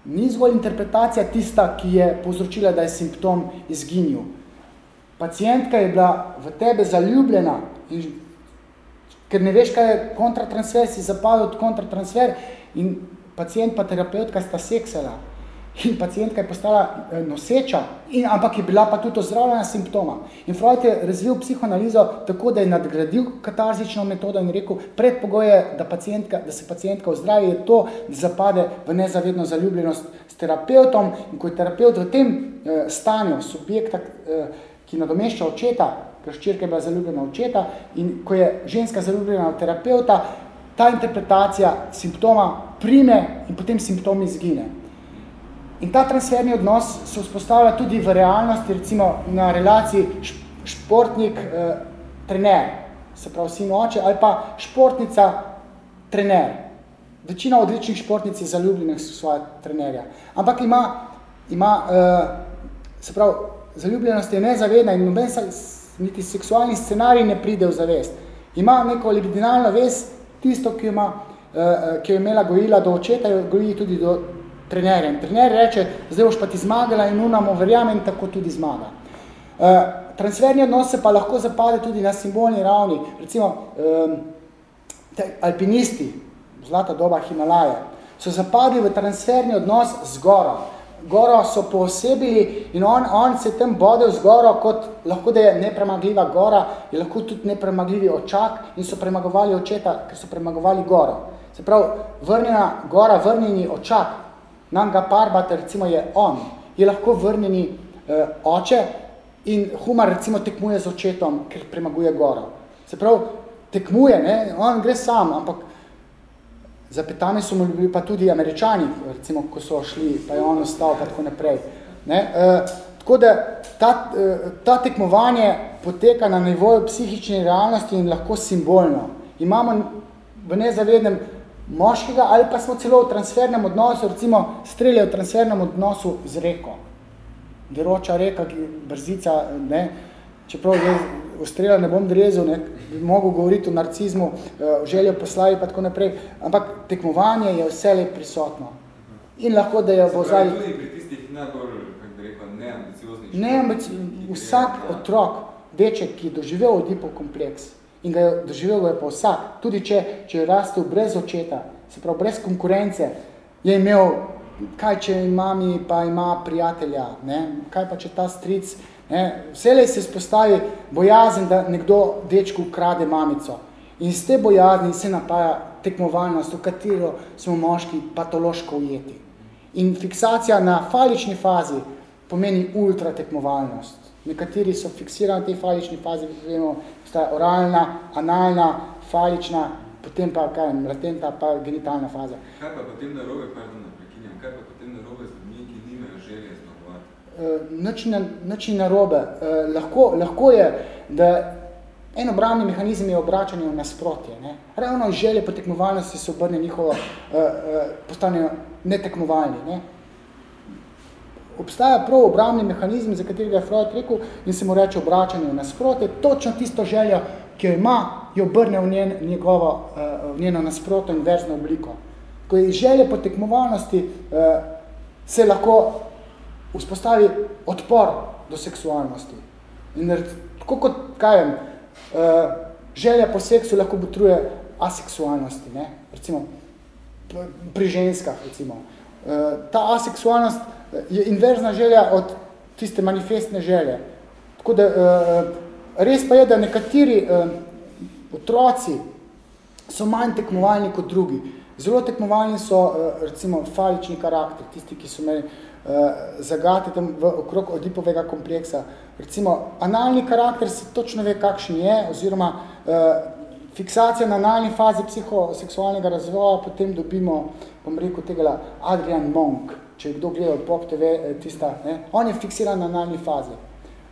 ni zgolj interpretacija tista, ki je povzročila, da je simptom izginil. Pacijentka je bila v tebe zaljubljena, in, ker ne veš, kaj je kontratransfer, si zapadel od kontratransfer in pacijent pa terapeutka sta seksala. In pacijentka je postala eh, noseča, in, ampak je bila pa tudi ozdravljena simptoma. In Freud je razvil psihoanalizo tako, da je nadgradil katarzično metodo in rekel, predpogoj je, da, da se pacijentka ozdravi, je to, da zapade v nezavedno zaljubljenost s terapeutom. In ko je terapeut v tem eh, stanju subjekta, eh, ki nadomešča očeta, ker ščirka je bila zaljubljena očeta in ko je ženska zaljubljena v terapeuta, ta interpretacija simptoma prime in potem simptom izgine. In ta transferni odnos se vzpostavlja tudi v realnosti, recimo na relaciji športnik-trener, eh, se pravi sin oče, ali pa športnica-trener. Večina odličnih športnic je zaljubljenih v svoje trenerja. Ampak ima, ima eh, se pravi, zaljubljenost je nezavedna in noben niti seksualni scenarij ne pride v zavest. Ima neko libidinalno vest, tisto, ki, ima, uh, ki je imela gojila do očeta, jo goji tudi do trenerja. In trener reče, zdaj boš pa ti zmagala in unamo verjame in tako tudi zmaga. Uh, transferni odnos se pa lahko zapade tudi na simbolni ravni. Recimo, um, alpinisti, zlata doba Himalaje, so zapadli v transferni odnos z goro goro so posebili in on, on se tem bodel z goro, kot lahko da je nepremagljiva gora, je lahko tudi nepremagljivi očak in so premagovali očeta, ker so premagovali goro. Se pravi, vrnjena gora, vrnjeni očak, nam ga parbat, recimo je on, je lahko vrnjeni eh, oče in humor recimo tekmuje z očetom, ker premaguje goro. Se pravi, tekmuje, ne? on gre sam, ampak Zapetani so mu bili pa tudi američani, recimo, ko so šli, pa je on ostal, pa tako naprej. Ne? E, tako da ta, e, ta tekmovanje poteka na nivoju psihične realnosti in lahko simbolno. Imamo v nezavednem moškega ali pa smo celo v transfernem odnosu, recimo strelje v transfernem odnosu z reko. Deroča reka, brzica, ne? Čeprav je ustrela ne bom drezil, ne, bi mogel govoriti o narcizmu, eh, o željo poslavi pa tako naprej, ampak tekmovanje je vse le prisotno. In lahko, da je v ozadju... Tudi pri tistih najbolj, kako bi rekel, neambiciozni Neambiciozni, vsak otrok, deček, ki je doživel Oedipov kompleks in ga je doživel ga je pa vsak, tudi če, če je rastel brez očeta, se pravi brez konkurence, je imel, kaj če mami pa ima prijatelja, ne? kaj pa če ta stric, ne? vselej se spostavi bojazen, da nekdo dečku ukrade mamico. In z te bojazni se napaja tekmovalnost, v katero smo moški patološko ujeti. In fiksacija na falični fazi pomeni ultra tekmovalnost. Nekateri so fiksirani v tej falični fazi, vemo, sta oralna, analna, falična, potem pa kaj, latenta, pa genitalna faza. Kaj pa potem narobe, pardon, prekinjam, kaj pa potem narobe z ljudmi, ki nimajo želje zmagovati? Uh, nič ni narobe. Uh, lahko, lahko je, da En obravni mehanizem je obračanje v nasprotje. Ne? Ravno iz želje po tekmovalnosti se obrne njihovo, uh, postanejo netekmovalni. Ne? Obstaja prav obravni mehanizem, za katerega je Freud rekel, in se mu reče obračanje v nasprotje, točno tisto željo, ki jo ima, jo obrne v, njen, njegovo, v njeno nasprotno in verzno obliko. Ko je želje po tekmovalnosti, se lahko vzpostavi odpor do seksualnosti. In tako kot, kaj vem, uh, želja po seksu lahko botruje aseksualnosti, ne? recimo pri ženskah. Recimo. Uh, ta aseksualnost je inverzna želja od tiste manifestne želje. Tako da, res pa je, da nekateri otroci so manj tekmovalni kot drugi. Zelo tekmovalni so recimo falični karakter, tisti, ki so imeli uh, zagati tam v okrog odipovega kompleksa. Recimo, analni karakter se točno ve, kakšen je, oziroma uh, fiksacija na analni fazi psihoseksualnega razvoja, potem dobimo, bom rekel, tega Adrian Monk, če je kdo gledal Pop TV, eh, tista, ne, on je fiksiran na analni fazi.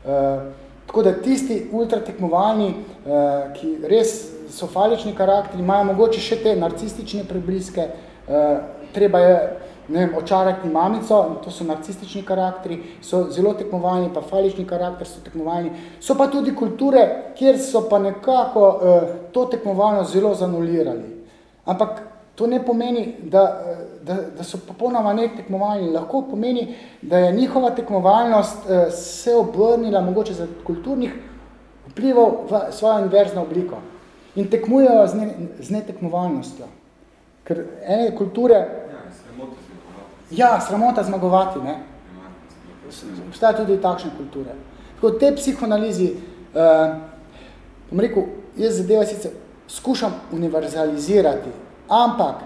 Uh, tako da tisti ultratekmovalni, uh, ki res so falični karakteri, imajo mogoče še te narcistične prebliske, uh, treba je ne vem, očarati mamico, to so narcistični karakteri, so zelo tekmovalni, pa falični karakter so tekmovalni. So pa tudi kulture, kjer so pa nekako uh, to tekmovalnost zelo zanulirali. Ampak to ne pomeni, da, da, da so popolnoma ne tekmovalni. Lahko pomeni, da je njihova tekmovalnost uh, se obrnila mogoče za kulturnih vplivov v svojo inverzno obliko. In tekmujejo z, ne, z netekmovalnostjo. Ker ene kulture Ja, sramota zmagovati, ne. Obstaja tudi takšne kulture. Tako te psihoanalizi, uh, bom rekel, jaz zadeva sicer skušam univerzalizirati, ampak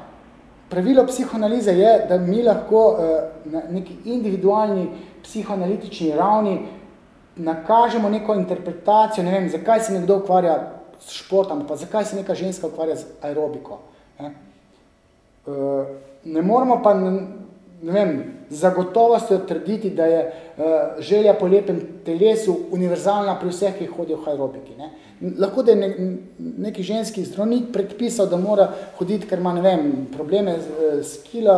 pravilo psihoanalize je, da mi lahko uh, na neki individualni psihoanalitični ravni nakažemo neko interpretacijo, ne vem, zakaj se nekdo ukvarja s športom, pa zakaj se neka ženska ukvarja z aerobiko. Ne, uh, ne moramo pa vem, zagotovostjo trditi, da je uh, želja po lepem telesu univerzalna pri vseh, ki hodijo v aerobiki. Ne. Lahko, da je ne, neki ženski zdravnik predpisal, da mora hoditi, ker ima, ne vem, probleme s, s kilo,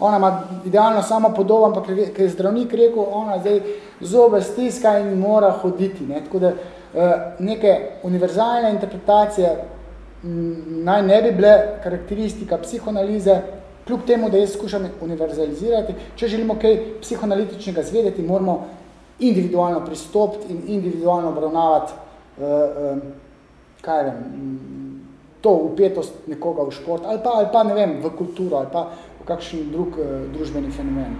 ona ima idealno samo podobo, ampak ker je zdravnik rekel, ona zdaj zobe stiska in mora hoditi. Ne. Tako da uh, neke univerzalne interpretacije m, naj ne bi bile karakteristika psihoanalize, Kljub temu, da jaz skušam univerzalizirati, če želimo kaj psihoanalitičnega zvedeti, moramo individualno pristopiti in individualno obravnavati uh, uh, kaj vem, to upetost nekoga v šport ali pa, ali pa ne vem, v kulturo ali pa v kakšen drug uh, družbeni fenomen.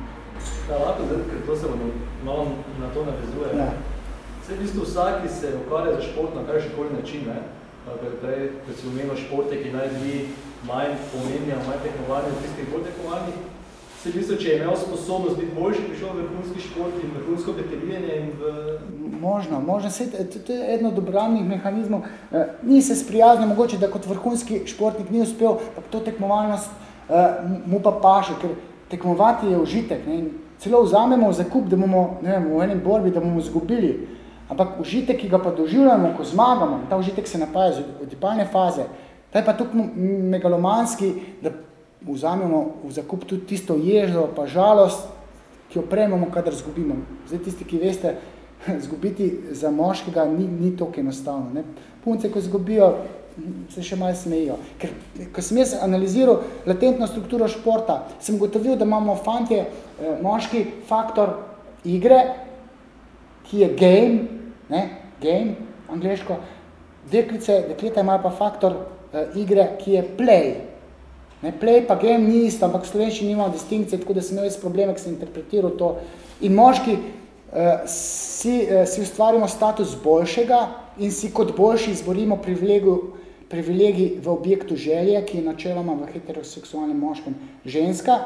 Ja, lahko zdaj, ker to se malo na to navezuje. Ja. Vse v bistvu vsak, ki se ukvarja za šport na kaj še koli način, ne? prej, ko si omenil športe, ki naj bi manj pomembni, manj tekmovali od tistih bolj tekmovalnih, se v bistvu, če je imel sposobnost biti boljši, prišel v vrhunski šport in vrhunsko peterijanje in v... Možno, možno. Se, to je eno od obramnih mehanizmov. E, ni se sprijaznil mogoče, da kot vrhunski športnik ni uspel, pa to tekmovalnost e, mu pa paše, ker tekmovati je užitek. Ne? Celo vzamemo v zakup, da bomo ne vem, v enem borbi, da bomo zgubili. Ampak užitek, ki ga pa doživljamo, ko zmagamo, ta užitek se napaja z odipalne faze, ta je pa tukaj megalomanski, da vzamemo v zakup tudi tisto ježdo, pa žalost, ki jo prejmemo, kadar zgubimo. Zdaj tisti, ki veste, *laughs* zgubiti za moškega ni, ni toliko enostavno. Ne? Punce, ko zgubijo, se še malo smejijo. Ker, ko sem jaz analiziral latentno strukturo športa, sem gotovil, da imamo fantje, eh, moški faktor igre, ki je game, ne, game, angliško, deklice, dekleta imajo pa faktor igre, ki je play. Ne, play pa game ni isto, ampak slovenščini imamo distinkcije, tako da sem imel probleme, ki sem interpretiral to. In moški uh, si, uh, si ustvarimo status boljšega in si kot boljši izborimo privilegij v objektu želje, ki je načeloma v heteroseksualnem moškem ženska.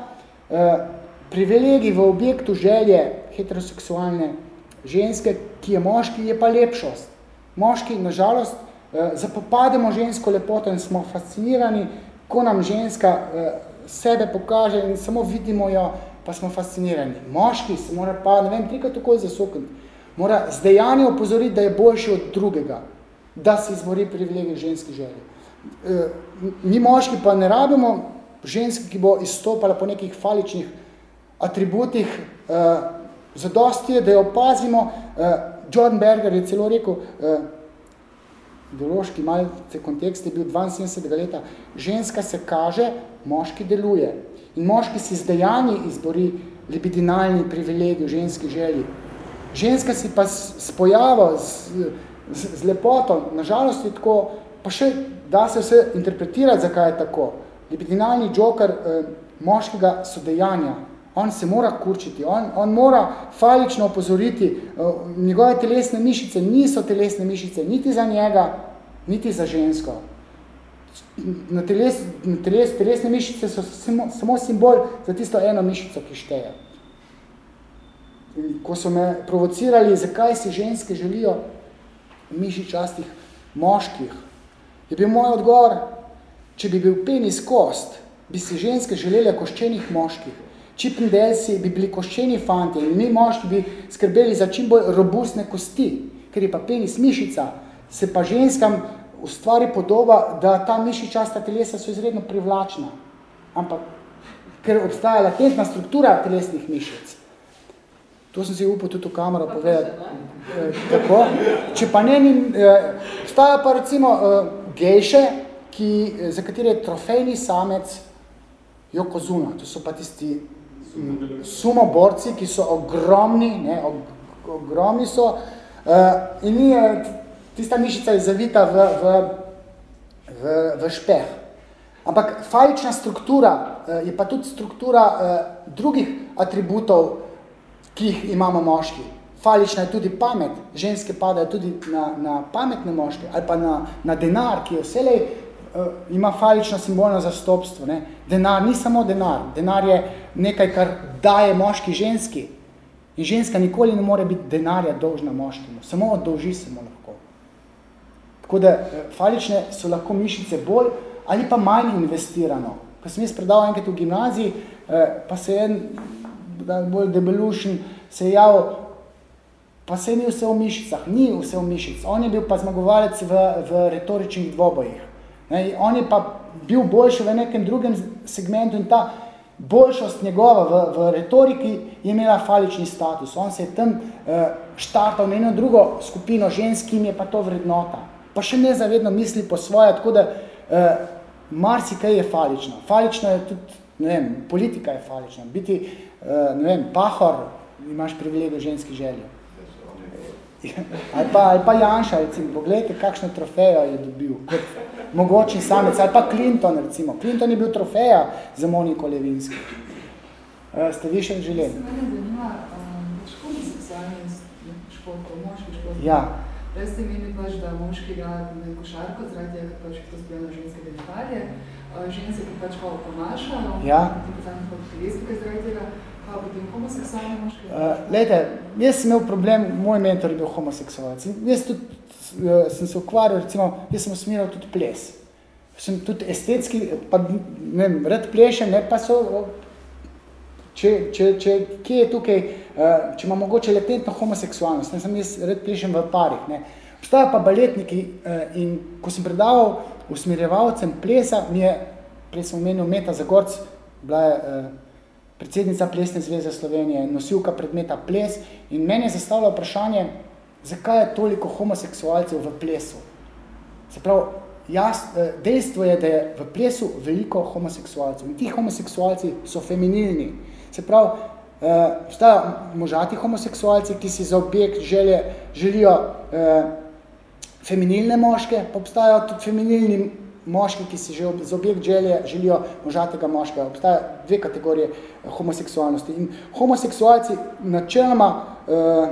Uh, privilegij v objektu želje heteroseksualne ženske, ki je moški, je pa lepšost. Moški, nažalost, zapopademo žensko lepoto in smo fascinirani, ko nam ženska eh, sebe pokaže in samo vidimo jo, pa smo fascinirani. Moški se mora pa, ne vem, trikrat tako zasukniti, mora z dejanjem opozoriti, da je boljši od drugega, da se izbori privilegij ženski želji. Eh, mi moški pa ne rabimo ženske, ki bo izstopala po nekih faličnih atributih, zadosti je, da jo opazimo. Jordan Berger je celo rekel, ideološki malce kontekst je bil 72. leta, ženska se kaže, moški deluje. In moški si z dejanji izbori libidinalni privilegij v ženski želji. Ženska si pa s pojavo, z, z, z lepoto, nažalost je tako, pa še da se vse interpretirati, zakaj je tako. Libidinalni džokar eh, moškega so dejanja, On se mora kurčiti, on, on mora falično opozoriti, uh, njegove telesne mišice niso telesne mišice, niti za njega, niti za žensko. Na teles, na teles, telesne mišice so samo, samo simbol za tisto eno mišico, ki šteje. Ko so me provocirali, zakaj si ženske želijo mišičastih moških, je bil moj odgovor, če bi bil penis kost, bi si ženske želele koščenih moških. Čipndelsi bi bili koščeni fanti in mi moški bi skrbeli za čim bolj robustne kosti, ker je pa penis mišica, se pa ženskam ustvari podoba, da ta mišičasta telesa so izredno privlačna. Ampak, ker obstaja latentna struktura telesnih mišic. To sem si upal tudi v kamero povedati. Eh, tako. Če pa ne, eh, obstaja pa recimo eh, gejše, ki, za katere je trofejni samec Yokozuna. To so pa tisti sumoborci, ki so ogromni, ne, og, ogromni so, uh, in ni, tista mišica je zavita v, v, v, v špeh. Ampak falična struktura uh, je pa tudi struktura uh, drugih atributov, ki jih imamo moški. Falična je tudi pamet, ženske padajo tudi na, na pametne moške, ali pa na, na denar, ki je vselej uh, ima falično simbolno zastopstvo. Ne. Denar ni samo denar, denar je nekaj, kar daje moški ženski. In ženska nikoli ne more biti denarja dolžna moškemu, samo oddolži se mu lahko. Tako da uh, falične so lahko mišice bolj ali pa manj investirano. Ko sem jaz predal enkrat v gimnaziji, uh, pa se je en bolj debelušen, se je javil, pa se ni vse v mišicah, ni vse v mišic. On je bil pa zmagovalec v, v retoričnih dvobojih. Ne, on je pa bil boljši v nekem drugem segmentu in ta boljšost njegova v, v retoriki je imela falični status. On se je tam uh, štartal na eno drugo skupino žensk, ki je pa to vrednota. Pa še nezavedno misli po svoje, tako da uh, marsikaj je falično. Falično je tudi, ne vem, politika je falična. Biti, uh, ne vem, pahor, imaš privilegij ženski želje. Ali pa, ali pa Janša, recimo, pogledajte, kakšno trofejo je dobil, kot mogočni samec, ali pa Clinton, recimo. Clinton je bil trofeja za Moniko Levinski. Uh, ste vi še želeli? Mene zanima, um, škodi seksualni športov, moški športov. Ja. Prej ste imeli pač, da moški igra košarko, zaradi tega, ker pač to zbijano ženske genitalije, uh, ženske, ki pač pa oponašajo, ja. in potem pa aktivistike zaradi tega, Uh, lejte, jaz sem imel problem, moj mentor je bil homoseksualec. Jaz tudi uh, sem se ukvarjal, recimo, jaz sem usmiral tudi ples. Sem tudi estetski, pa ne vem, rad plešem, ne, pa so, če, če, če, kje je tukaj, uh, če ima mogoče latentno homoseksualnost, ne, sem jaz rad plešem v parih, ne. Obstajajo pa baletniki uh, in ko sem predaval usmirjevalcem plesa, mi je, prej sem omenil Meta Zagorc, bila je uh, predsednica Plesne zveze Slovenije, nosilka predmeta ples in meni je zastavila vprašanje, zakaj je toliko homoseksualcev v plesu. Se pravi, jaz, eh, dejstvo je, da je v plesu veliko homoseksualcev in ti homoseksualci so feminilni. Se pravi, obstajajo možati homoseksualci, ki si za objekt želje, želijo uh, feminilne moške, pa obstajajo tudi feminilni moški, ki si že za objekt želje, želijo možatega moškega. Obstajajo dve kategorije homoseksualnosti. In homoseksualci načeloma uh,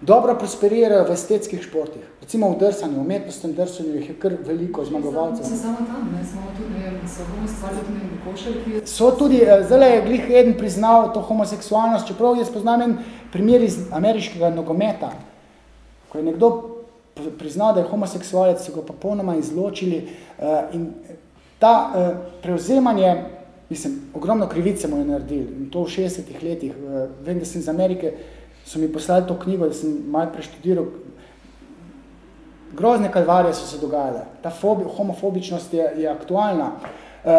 dobro prosperirajo v estetskih športih. Recimo v drsanju, v umetnostnem drsanju jih je kar veliko zmagovalcev. So samo tam, ne? Samo tudi, ne, so homoseksualci tudi v košarki. So tudi, eh, zdaj je glih eden priznal to homoseksualnost, čeprav jaz poznam en primer iz ameriškega nogometa, ko je nekdo priznal, da je homoseksualec, so ga pa polnoma izločili uh, in ta uh, prevzemanje, mislim, ogromno krivice mu je naredil in to v 60-ih letih, uh, vem, da sem iz Amerike, so mi poslali to knjigo, da sem malo preštudiral. Grozne kalvarije so se dogajale. Ta fobi, homofobičnost je, je aktualna. Uh,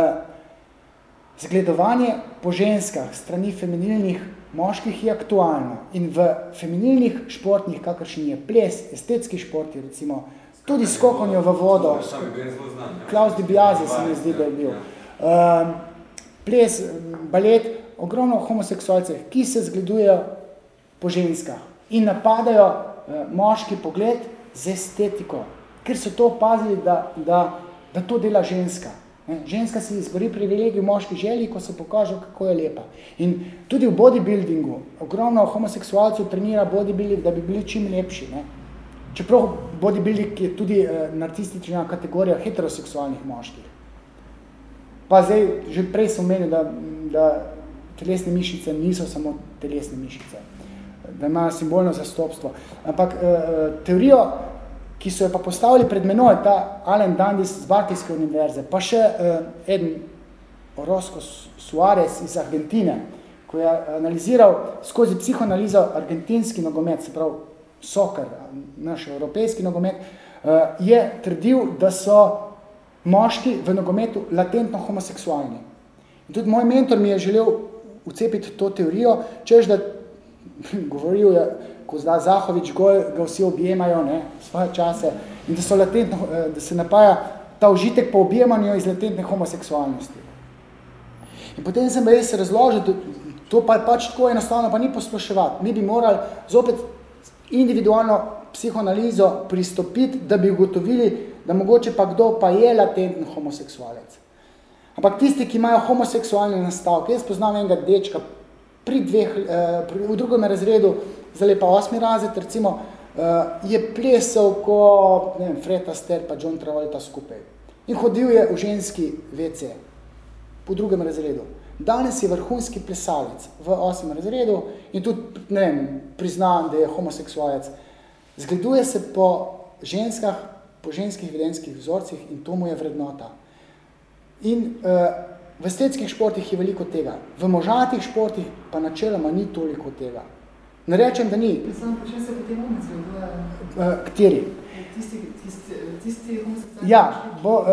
zgledovanje po ženskah strani feminilnih moških je aktualno. In v feminilnih športnih, kakršni je ples, estetski športi, recimo, tudi skokonjo v vodo. Klaus Dibiazi se mi zdi, da je bil. Uh, ples, balet, ogromno homoseksualcev, ki se zgledujejo po ženskah in napadajo eh, moški pogled z estetiko, ker so to opazili, da, da, da to dela ženska. Ženska si izbori privilegij v moški želji, ko se pokaže, kako je lepa. In tudi v bodybuildingu, ogromno homoseksualcev trenira bodybuilding, da bi bili čim lepši. Ne? Čeprav bodybuilding je tudi eh, narcistična kategorija heteroseksualnih moških. Pa zdaj, že prej sem omenil, da, da telesne mišice niso samo telesne mišice da ima simbolno zastopstvo. Ampak e, teorijo, ki so jo pa postavili pred menoj, ta Alan Dandis z Barkijske univerze, pa še e, eden Orozco Suarez iz Argentine, ko je analiziral skozi psihoanalizo argentinski nogomet, se pravi soccer, naš evropejski nogomet, e, je trdil, da so moški v nogometu latentno homoseksualni. In tudi moj mentor mi je želel ucepiti to teorijo, češ, da *laughs* govoril je, ko zda Zahovič gol, ga vsi objemajo, ne, svoje čase, in da, so latentno, eh, da se napaja ta užitek po objemanju iz latentne homoseksualnosti. In potem sem res razložil, to pa je pač tako enostavno, pa ni posploševati. Mi bi morali zopet individualno psihoanalizo pristopiti, da bi ugotovili, da mogoče pa kdo pa je latenten homoseksualec. Ampak tisti, ki imajo homoseksualne nastavke, jaz poznam enega dečka, pri dveh, eh, pri, v drugem razredu, zdaj pa osmi razred, recimo, eh, je plesal ko ne vem, Fred Astaire pa John Travolta skupaj. In hodil je v ženski WC, po drugem razredu. Danes je vrhunski plesalec v osmem razredu in tudi, ne vem, priznam, da je homoseksualec. Zgleduje se po ženskah, po ženskih vedenskih vzorcih in to mu je vrednota. In uh, V estetskih športih je veliko tega, v možatih športih pa načeloma ni toliko tega. Ne rečem, da ni. Samo počem se potem umecveduje? Uh, kateri? Tisti, tisti, tisti homoseksualni? Ja, bo, uh,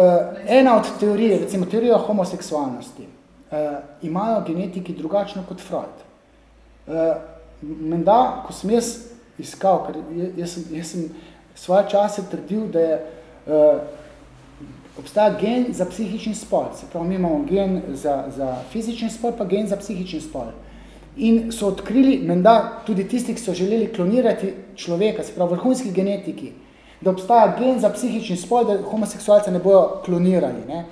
ena od teorij, recimo teorija homoseksualnosti, uh, imajo genetiki drugačno kot Freud. Uh, menda, ko sem jaz iskal, ker jaz sem, jaz sem svoje čase trdil, da je uh, obstaja gen za psihični spol. Se pravi, mi imamo gen za, za fizični spol, pa gen za psihični spol. In so odkrili, menda tudi tisti, ki so želeli klonirati človeka, se pravi vrhunski genetiki, da obstaja gen za psihični spol, da homoseksualce ne bojo klonirali, ne?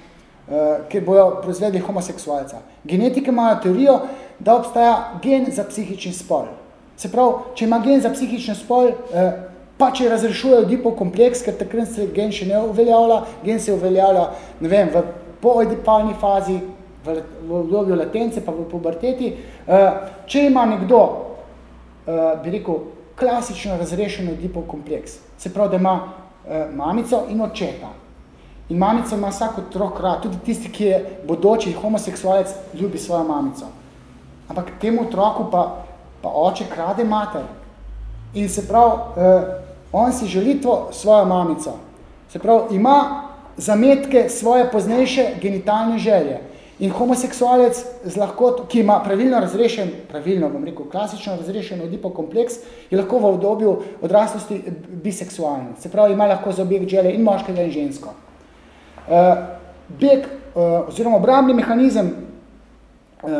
Uh, ker bojo proizvedli homoseksualca. Genetike imajo teorijo, da obstaja gen za psihični spol. Se pravi, če ima gen za psihični spol, uh, pa če razrešujejo Oedipov kompleks, ker takrat se gen še ne uveljavlja, gen se uveljavlja, ne vem, v poedipalni fazi, v, v obdobju latence, pa v puberteti. Uh, če ima nekdo, uh, bi rekel, klasično razrešen Oedipov kompleks, se pravi, da ima uh, mamico in očeta. In mamica ima vsak otrok rad, tudi tisti, ki je bodoči homoseksualec, ljubi svojo mamico. Ampak temu otroku pa, pa oče krade mater. In se pravi, On si želi to svojo mamico. Se pravi, ima zametke svoje poznejše genitalne želje. In homoseksualec z lahko, ki ima pravilno razrešen, pravilno bom rekel, klasično razrešen odipo kompleks, je lahko v obdobju odraslosti biseksualni. Se pravi, ima lahko za objekt želje in moškega in žensko. Uh, beg uh, oziroma obrambni mehanizem uh,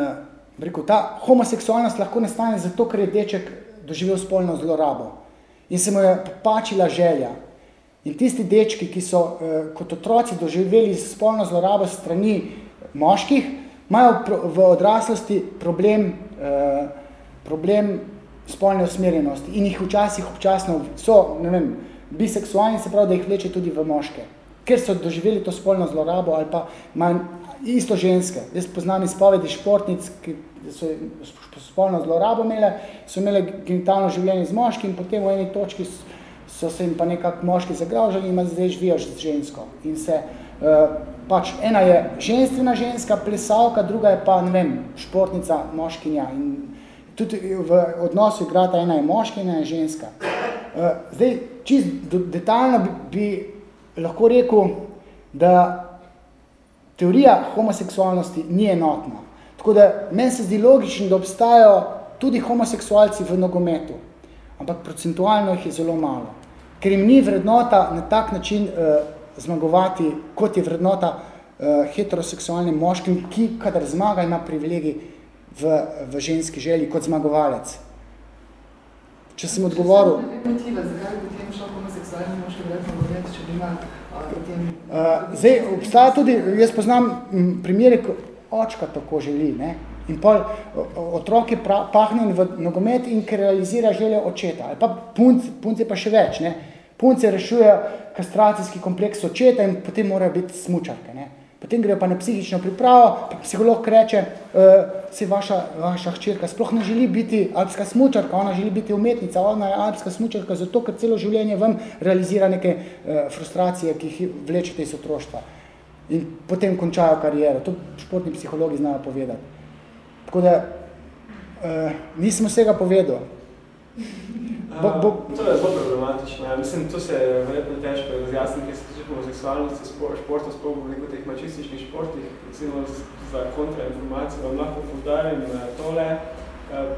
rekel, ta homoseksualnost lahko nastane zato, ker je deček doživel spolno zlorabo in se mu je pačila želja. In tisti dečki, ki so eh, kot otroci doživeli spolno zlorabo strani moških, imajo v odraslosti problem, eh, problem spolne usmerjenosti in jih včasih občasno so, ne vem, biseksualni, se pravi, da jih vleče tudi v moške, ker so doživeli to spolno zlorabo ali pa imajo isto ženske. Jaz poznam izpovedi športnic, ki so spolno zlorabo imele, so imele genitalno življenje z moškim potem v eni točki so se jim pa nekako moški zagražali in zdaj živijo z žensko. In se, uh, pač ena je ženstvena ženska, plesalka, druga je pa, ne vem, športnica, moškinja. In tudi v odnosu igrata ena je moška, ena je ženska. Uh, zdaj, čist detaljno bi, bi lahko rekel, da teorija homoseksualnosti ni enotna. Tako da meni se zdi logično, da obstajajo tudi homoseksualci v nogometu, ampak procentualno jih je zelo malo. Ker jim ni vrednota na tak način uh, zmagovati, kot je vrednota uh, heteroseksualnim moškim, ki, kadar zmaga, ima privilegij v, v ženski želji kot zmagovalec. Če sem odgovoril... Motiva, zakaj bi potem šel homoseksualni moški vredno nogomet, če bi ima. Uh, zdaj, obstaja tudi, jaz poznam primere, očka tako želi. Ne? In pol otrok je pahnjen v nogomet in ker realizira željo očeta. Ali pa punc, punce pa še več. Ne? Punce rešujejo kastracijski kompleks očeta in potem morajo biti smučarke. Ne? Potem grejo pa na psihično pripravo, pa psiholog reče, uh, se vaša, vaša hčerka sploh ne želi biti alpska smučarka, ona želi biti umetnica, ona je alpska smučarka zato, ker celo življenje vam realizira neke uh, frustracije, ki jih vlečete iz otroštva in potem končajo kariero. To športni psihologi znajo povedati. Tako da, uh, nisem vsega povedal. Bo, bo... To je zelo problematično. Ja. Mislim, to se je verjetno težko razjasniti, ker se tiče homoseksualnosti, športov, sploh v veliko teh mačističnih športih, recimo za kontrainformacijo, vam lahko povdarim eh, tole, eh,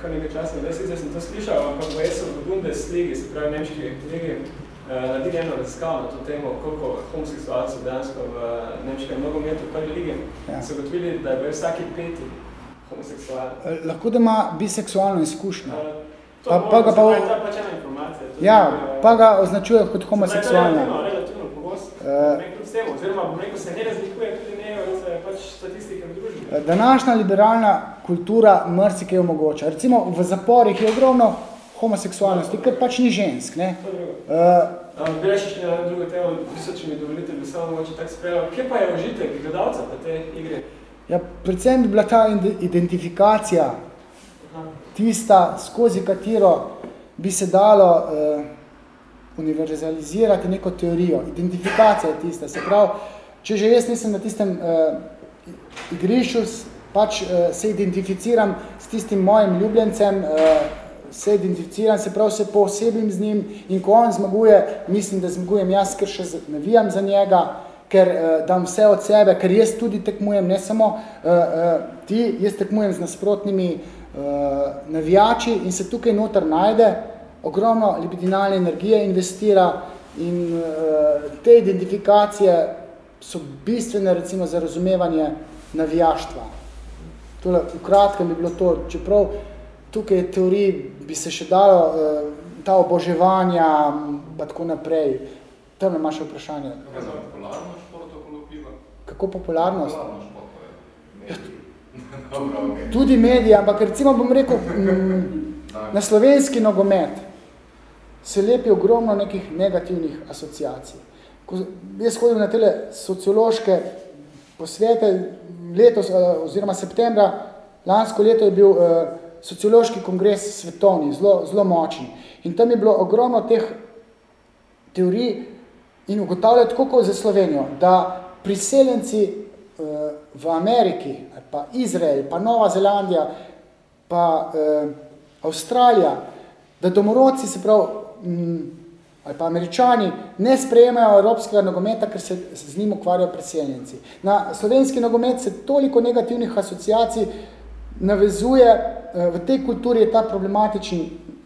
kar nekaj časa, da sem to slišal, ampak v ESO v Bundesligi, se pravi nemški ligi, Eh, naredili eno raziskavo na to temo, koliko homoseksualcev dejansko v nemškem nogometu prvi ligi, ja. so gotovili, da je vsaki peti homoseksualen. Eh, lahko da ima biseksualno izkušnjo. Uh, pa, pa, ga pa, pač informacija. Ja, pa ga označuje kot homoseksualno. Relativno, relativno pogost. Uh, oziroma, bom rekel, se ne razlikuje tudi ne od pač statistike v družbi. Današnja liberalna kultura mrsikaj omogoča. Recimo v zaporih je ogromno homoseksualnosti, ker pač ni žensk. Ne? Uh, bi reči še na drugo temo, mislim, če mi dovolite, bi samo moče tako sprejel. Kje pa je užitek gledalca pa te igre? Ja, predvsem bi bila ta identifikacija tista, skozi katero bi se dalo uh, univerzalizirati neko teorijo. Identifikacija je tista. Se pravi, če že jaz nisem na tistem uh, igrišču, pač uh, se identificiram s tistim mojim ljubljencem, uh, se identificiram, se prav se posebim z njim in ko on zmaguje, mislim, da zmagujem jaz, ker še navijam za njega, ker uh, dam vse od sebe, ker jaz tudi tekmujem, ne samo uh, uh, ti, jaz tekmujem z nasprotnimi uh, navijači in se tukaj noter najde, ogromno libidinalne energije investira in uh, te identifikacije so bistvene recimo za razumevanje navijaštva. Tole, v kratkem bi bilo to, čeprav tukaj teorij bi se še dalo uh, ta oboževanja pa tako naprej. Tam imaš vprašanje. Kaj za popularno šport okolo piva? Kako popularnost? Popularno šport je. Dobro, okay. Tudi medije, ampak recimo bom rekel, m, na slovenski nogomet se lepi ogromno nekih negativnih asociacij. Ko jaz hodim na tele sociološke posvete, letos oziroma septembra, lansko leto je bil uh, sociološki kongres svetovni, zelo, zelo močen. In tam je bilo ogromno teh teorij in ugotavljati, kako za Slovenijo, da priseljenci uh, v Ameriki, pa Izrael, pa Nova Zelandija, pa uh, Avstralija, da domorodci, se prav, um, ali pa američani, ne sprejemajo evropskega nogometa, ker se z njim ukvarjajo priseljenci. Na slovenski nogomet se toliko negativnih asociacij navezuje, Eh, v tej kulturi je ta problematičen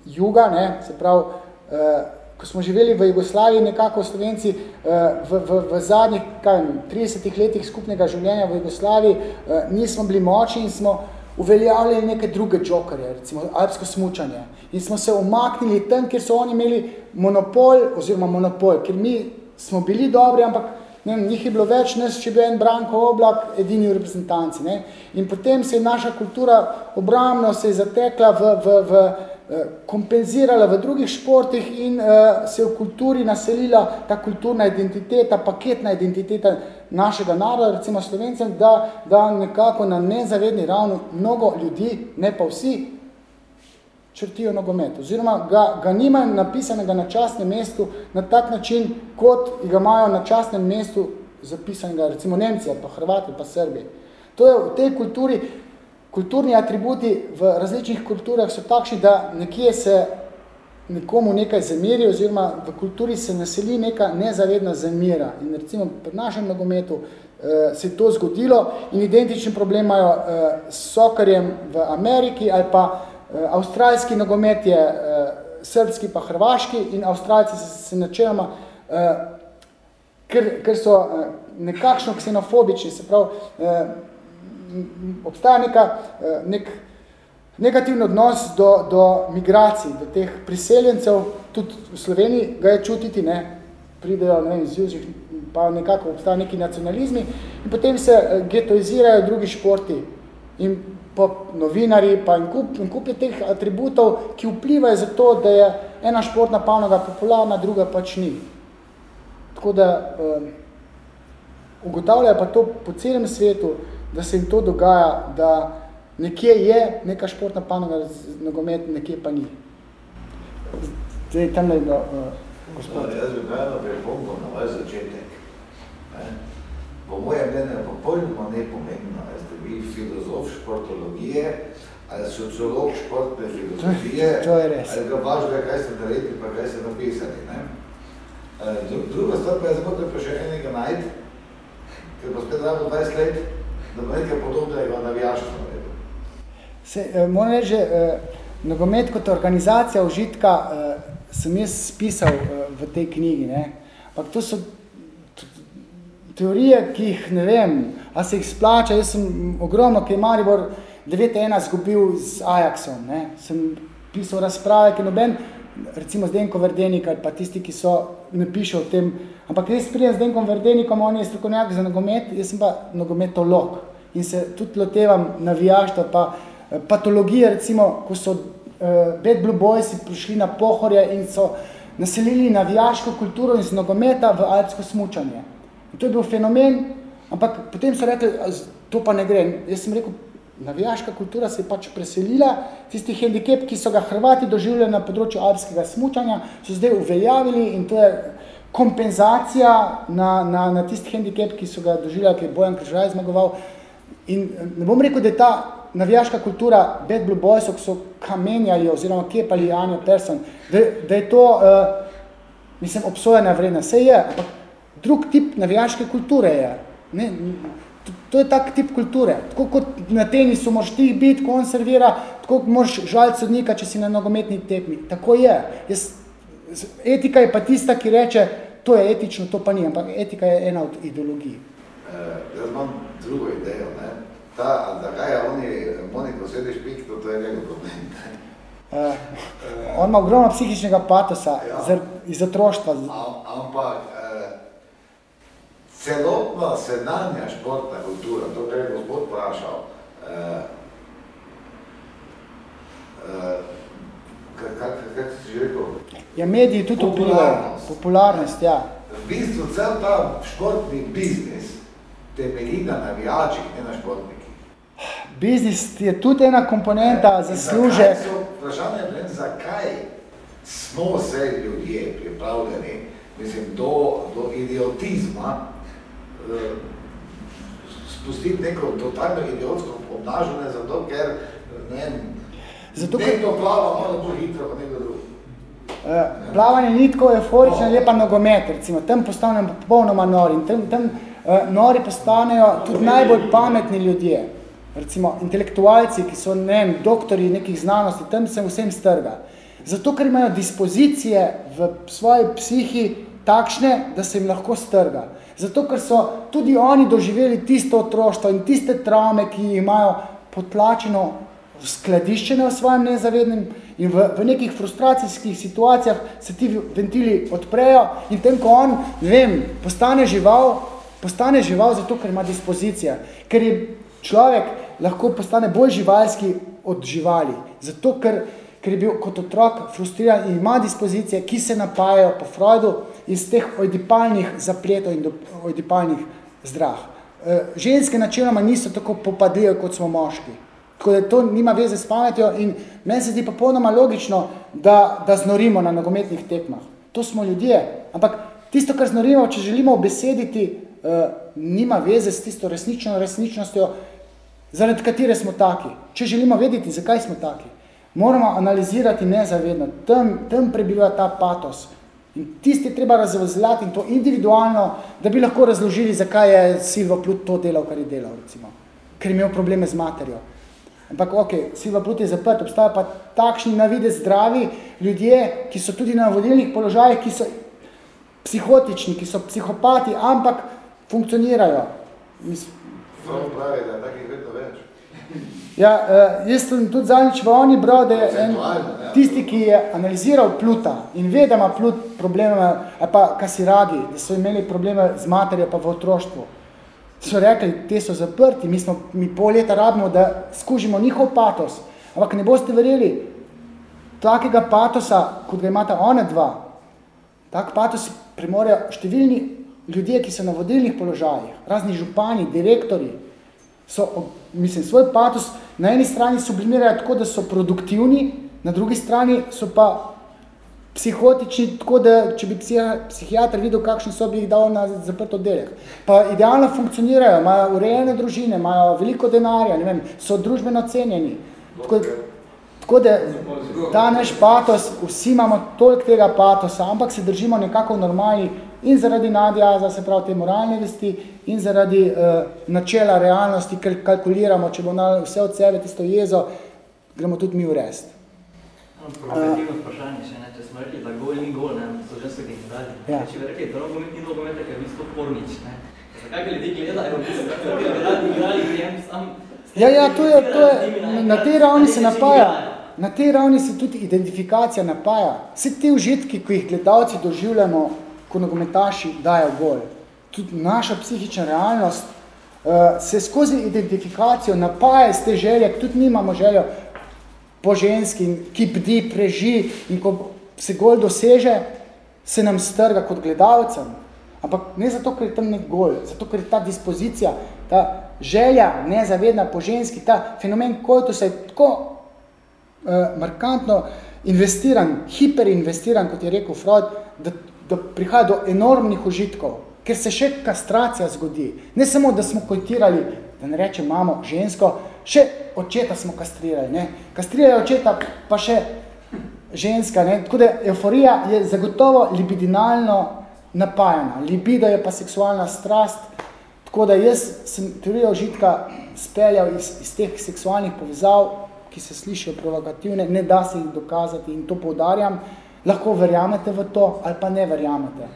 juga, ne, se pravi, eh, ko smo živeli v Jugoslaviji, nekako Slovenci uh, v, v, v zadnjih kaj, 30 letih skupnega življenja v Jugoslaviji uh, nismo bili močni in smo uveljavljali neke druge džokerje, recimo alpsko smučanje. In smo se omaknili tam, kjer so oni imeli monopol, oziroma monopol, ker mi smo bili dobri, ampak ne, njih je bilo več, nes, če bi en Branko Oblak, edini reprezentanci. Ne. In potem se je naša kultura obramno se je zatekla v, v, v eh, kompenzirala v drugih športih in uh, se v kulturi naselila ta kulturna identiteta, paketna identiteta našega naroda, recimo slovencem, da, da nekako na nezavedni ravni mnogo ljudi, ne pa vsi, črtijo nogomet. Oziroma ga, ga nimajo napisanega na častnem mestu na tak način, kot ga imajo na častnem mestu zapisanega recimo Nemci, pa Hrvati, pa Srbi. To je v tej kulturi, kulturni atributi v različnih kulturah so takšni, da nekje se nekomu nekaj zameri, oziroma v kulturi se naseli neka nezavedna zamera. In recimo pri našem nogometu eh, se je to zgodilo in identični problem imajo eh, s sokarjem v Ameriki ali pa Eh, avstralski nogomet je uh, srbski pa hrvaški in avstralci se, se načeloma, uh, ker, ker so uh, nekakšno ksenofobični, se pravi, uh, obstaja neka, uh, nek negativni odnos do, do migracij, do teh priseljencev, tudi v Sloveniji ga je čutiti, ne, pridejo, ne vem, z južih, pa nekako obstaja neki nacionalizmi in potem se getoizirajo drugi športi. In pa novinari, pa in kup, in kup je teh atributov, ki vplivajo za to, da je ena športna panoga popularna, druga pač ni. Tako da um, ugotavljajo pa to po celem svetu, da se jim to dogaja, da nekje je neka športna panoga nogomet, nekje pa ni. Zdaj, tam je do, uh, gospod. No, jaz bi gledal pripombo na vaš začetek. Ne? Po mojem mnenju je popolnoma nepomembno, vi filozof športologije, ali sociolog športne filozofije, to je res. ali ga važno je, kaj ste naredili, pa kaj ste napisali. Ne? Druga stvar pa je zgodaj pa še enega najti, ker bo spet rabo 20 let, da bo nekaj podobnega navijaštvo naredil. Se, eh, moram reči, eh, nogomet kot organizacija užitka eh, sem jaz spisal eh, v tej knjigi, ne? Ampak to so teorije, ki jih ne vem, a se jih splača, jaz sem ogromno, ki je Maribor 9-1 zgubil z Ajaxom, ne? sem pisal razprave, ki noben, recimo z Denko Verdenik ali pa tisti, ki so, ne piše o tem, ampak jaz prijem z Denkom Verdenikom, on je strokovnjak za nogomet, jaz sem pa nogometolog in se tudi lotevam navijaštva, pa eh, patologije, recimo, ko so uh, Bad Blue Boys prišli na pohorje in so naselili navijaško kulturo iz nogometa v alpsko smučanje. In to je bil fenomen, ampak potem so rekli, to pa ne gre. Jaz sem rekel, navijaška kultura se je pač preselila, tisti handicap, ki so ga Hrvati doživljali na področju alpskega smučanja, so zdaj uveljavili in to je kompenzacija na, na, na tisti handicap, ki so ga doživljali, ki je Bojan Križaj zmagoval. In ne bom rekel, da je ta navijaška kultura Bad Blue Boys, ki so kamenjali oziroma kepali Anjo Persson, da, da je to, uh, mislim, obsojena vredna. Vse je, ampak drug tip navijaške kulture je. Ne? To je tak tip kulture. Tako kot na tenisu moraš ti biti, ko on servira, tako moraš žaliti sodnika, če si na nogometni tekmi. Tako je. Jaz, etika je pa tista, ki reče, to je etično, to pa ni, ampak etika je ena od ideologij. Uh, jaz imam drugo idejo. Ne? Ta, da kaj je oni, Moniko sediš pik, to, je njegov problem. Uh, on ima ogromno psihičnega patosa ja. iz otroštva. Ampak celotna sedanja športna kultura, to, je gospod vprašal, eh, eh, kako kak si že rekel? Ja, mediji tudi vplivajo. Popularnost, ja. V bistvu cel ta športni biznis temelji na navijačih, ne na športnikih. Biznis je tudi ena komponenta ne, za služe. Vprašanje je, zakaj smo se ljudje pripravljeni mislim, do, do idiotizma, spustiti neko totalno idiotsko obnažanje, zato ker ne, zato, nekdo plava malo bolj hitro, pa nekdo drugi. Uh, plavanje ni tako euforično, no. je pa nogomet, recimo, tam postanemo popolnoma nori in tam, tam uh, nori postanejo tudi najbolj pametni ljudje, recimo intelektualci, ki so, ne vem, doktori nekih znanosti, tam se vsem strga. Zato, ker imajo dispozicije v svoji psihi takšne, da se jim lahko strga. Zato, ker so tudi oni doživeli tisto otroštvo in tiste travme, ki jih imajo potlačeno skladiščene v svojem nezavednem in v, v nekih frustracijskih situacijah se ti ventili odprejo in tem, ko on, ne vem, postane žival, postane žival zato, ker ima dispozicija, ker je človek lahko postane bolj živalski od živali, zato, ker, ker je bil kot otrok frustriran in ima dispozicije, ki se napajajo po Freudu iz teh ojdipalnih zapletov in ojdipalnih zdrah. E, ženske načeloma niso tako popadljive, kot smo moški. Tako da to nima veze s pametjo in meni se zdi pa polnoma logično, da, da znorimo na nogometnih tekmah. To smo ljudje, ampak tisto, kar znorimo, če želimo obesediti, uh, nima veze s tisto resnično resničnostjo, zaradi katere smo taki. Če želimo vedeti, zakaj smo taki, moramo analizirati nezavedno, tam, tam prebiva ta patos. In tisti treba razvozljati in to individualno, da bi lahko razložili, zakaj je Silvo Plut to delal, kar je delal, recimo. Ker je imel probleme z materjo. Ampak, ok, Silva Plut je zaprt, obstaja pa takšni navide zdravi ljudje, ki so tudi na vodilnih položajih, ki so psihotični, ki so psihopati, ampak funkcionirajo. Samo pravi, da je takih vedno več. Ja, uh, jaz sem tudi zadnjič v oni bral, da je en, ja. tisti, ki je analiziral Pluta in ve, da ima Plut probleme, ali pa kasiragi, da so imeli probleme z materjo pa v otroštvu so rekli, te so zaprti, mi, smo, mi pol leta rabimo, da skužimo njihov patos. Ampak ne boste verjeli, takega patosa, kot ga imata ona dva, tak patos premorejo številni ljudje, ki so na vodilnih položajih, razni župani, direktori, so, mislim, svoj patos na eni strani sublimirajo tako, da so produktivni, na drugi strani so pa psihotični, tako da če bi psihiatr videl, kakšni so, bi jih dal na zaprt oddelek. Pa idealno funkcionirajo, imajo urejene družine, imajo veliko denarja, ne vem, so družbeno cenjeni. Tako, tako da ta naš patos, vsi imamo toliko tega patosa, ampak se držimo nekako normalni in zaradi nadjaza, se pravi te moralne vesti, in zaradi uh, načela realnosti, ker kalkuliramo, če bomo vse od sebe tisto jezo, gremo tudi mi v rest. Provokativno vprašanje še, ne? če smo rekli, da gol ni gol, ne? so ženske genitalije. Ja. Če bi rekli, da nogomet ni nogomet, ker je v bistvu pornič. Ne? Zakaj ljudi gledajo, v bistvu, da bi radi igrali, jem sam... Ja, ja, to je, to je, na tej ravni se napaja, na tej ravni se tudi identifikacija napaja. Vse te užitki, ko jih gledalci doživljamo, ko nogometaši dajo gol. Tudi naša psihična realnost uh, se skozi identifikacijo napaja iz te želje, tudi mi imamo željo, po ženski, ki bdi, preži in ko se gol doseže, se nam strga kot gledalcem. Ampak ne zato, ker je tam nek gol, zato, ker je ta dispozicija, ta želja nezavedna po ženski, ta fenomen koitusa je tako uh, markantno investiran, hiperinvestiran, kot je rekel Freud, da, da prihaja do enormnih užitkov, ker se še kastracija zgodi. Ne samo, da smo koitirali, da ne rečem, imamo žensko, še očeta smo kastrirali, ne? Kastrirajo očeta, pa še ženska, ne? Tako da euforija je zagotovo libidinalno napajana. Libido je pa seksualna strast, tako da jaz sem teorijo užitka speljal iz, iz teh seksualnih povezav, ki se slišijo provokativne, ne da se jih dokazati in to poudarjam, lahko verjamete v to ali pa ne verjamete.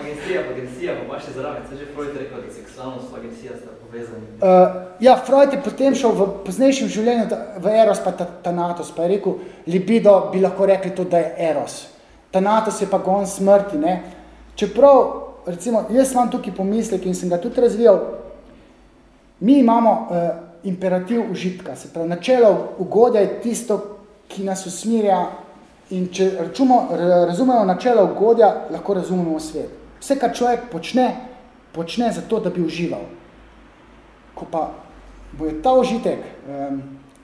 Agencija, pa agencija, pa je zraven, se že Freud rekel, da seksualnost pa agencija sta povezani. Uh, ja, Freud je potem šel v poznejšem življenju v Eros pa Thanatos, pa je rekel, libido bi lahko rekli to, da je Eros. Thanatos je pa gon smrti, ne. Čeprav, recimo, jaz imam tukaj pomislek in sem ga tudi razvijal, mi imamo uh, imperativ užitka, se pravi, načelo ugodja je tisto, ki nas usmirja In če račumo, razumemo načelo ugodja, lahko razumemo svet. Vse, kar človek počne, počne zato, da bi užival. Ko pa bo je ta užitek,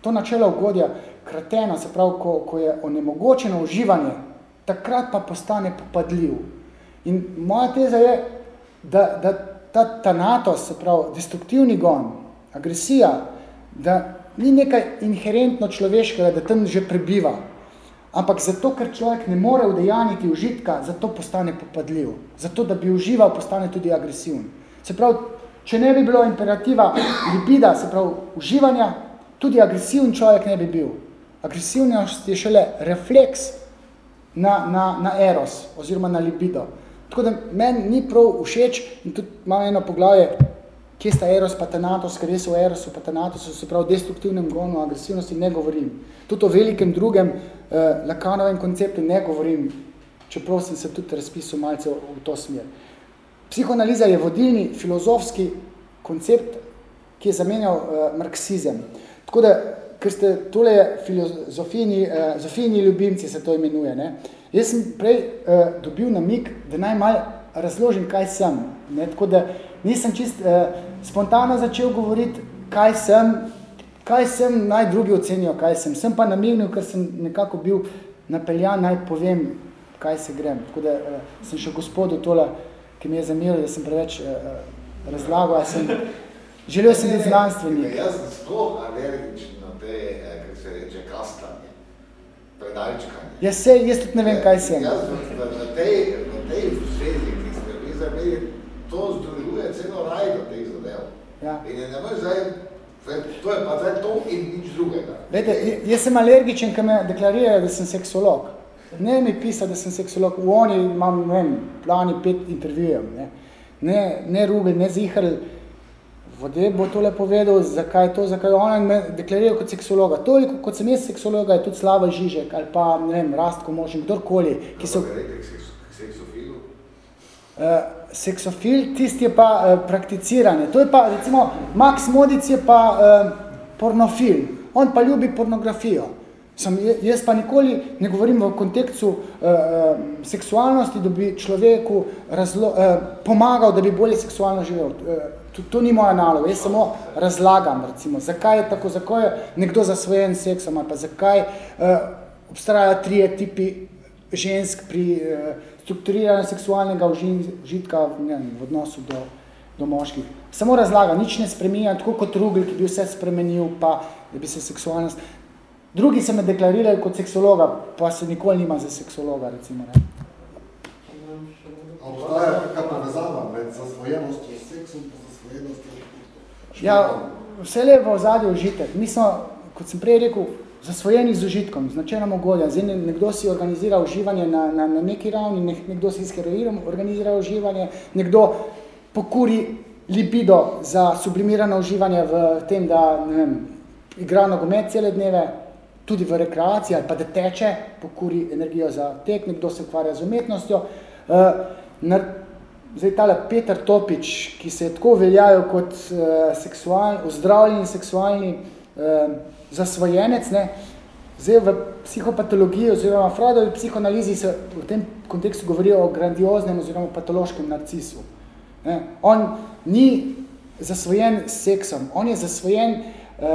to načelo ugodja, krateno, se pravi, ko, ko je onemogočeno uživanje, takrat pa postane popadljiv. In moja teza je, da, da ta tanatos, se pravi, destruktivni gon, agresija, da ni nekaj inherentno človeškega, da tam že prebiva, ampak zato, ker človek ne more udejaniti užitka, zato postane popadljiv. Zato, da bi užival, postane tudi agresivn. Se pravi, če ne bi bilo imperativa lipida, se pravi, uživanja, tudi agresivn človek ne bi bil. Agresivnost je šele refleks na, na, na eros oziroma na libido. Tako da meni ni prav všeč in tudi imam eno poglavje, kje sta eros pa tenatos, ker jaz v erosu pa tenatosu, se pravi destruktivnem gonu, agresivnosti, ne govorim. Tudi o velikem drugem eh, Lakanovem konceptu ne govorim, čeprav sem se tudi razpisal malce v to smer. Psihoanaliza je vodilni filozofski koncept, ki je zamenjal eh, marksizem. Tako da, ker ste tole filozofijni, eh, zofijni ljubimci, se to imenuje, ne? jaz sem prej eh, dobil namik, da naj malo razložim, kaj sem. Ne? Tako da nisem čist eh, spontano začel govoriti, kaj sem, kaj sem, naj drugi ocenijo, kaj sem. Sem pa namignil, ker sem nekako bil napeljan, naj povem, kaj se grem. Tako da eh, sem še gospodu tole, ki mi je zamiril, da sem preveč eh, eh razlagal, sem, želel sem biti znanstvenik. Jaz sem sploh alergičen na te, eh, kako se reče, kastanje, predalčkanje. Jaz, se, jaz tudi ne vem, kaj sem. Jaz v, v, v tej, v tej vsezi, ki ste vi zameri, to združuje celo raj do teh zadev. Ja. In je ne moreš zdaj, to je pa zdaj to in nič drugega. Vete, jaz sem alergičen, ki me deklarirajo, da sem seksolog. Ne mi pisa, da sem seksolog, v oni imam, ne vem, plani pet intervjujev, ne, ne, ne Rubel, ne Zihr, vode bo tole povedal, zakaj to, zakaj ona me deklarirajo kot seksologa. Toliko, kot sem jaz seksologa, je tudi Slava Žižek ali pa, ne vem, Rastko Možen, kdorkoli, ki so... Seksofilu? Uh, seksofil, tisti je pa uh, prakticiranje. To je pa, recimo, Max Modic je pa uh, pornofil. On pa ljubi pornografijo. Sem, jaz pa nikoli ne govorim v kontekstu uh, uh, seksualnosti, da bi človeku razlo, uh, pomagal, da bi bolje seksualno živel. Uh, to, to ni moja naloga. Jaz samo razlagam, recimo, zakaj je tako, zakaj je nekdo zasvojen seksom, ali pa zakaj uh, obstajajo trije tipi žensk pri uh, strukturiranju seksualnega užitka ne, v odnosu do, do moških. Samo razlagam, nič ne spreminja, tako kot Rugl, ki bi vse spremenil, pa da bi se seksualnost... Drugi se me deklarirajo kot seksologa, pa se nikoli nima za seksologa, recimo. Ne. Obstaja kakva povezava med zasvojenostjo s seksom pa zasvojenostjo? Ja, vse le v ozadju užitek. Mi smo, kot sem prej rekel, zasvojeni z užitkom, z načelom ogolja. Zdaj nekdo si organizira uživanje na, na, na neki ravni, nekdo si s heroinom organizira uživanje, nekdo pokuri libido za sublimirano uživanje v tem, da ne vem, igra nogomet cele dneve, tudi v rekreaciji ali pa da teče, pokuri energijo za tek, nekdo se ukvarja z umetnostjo. Uh, zdaj tale Peter Topič, ki se je tako veljajo kot uh, seksualni, ozdravljeni seksualni uh, zasvojenec, ne, zdaj v psihopatologiji oziroma Freudovi psihoanalizi se v tem kontekstu govori o grandioznem oziroma patološkem narcisu. Ne. On ni zasvojen s seksom, on je zasvojen uh,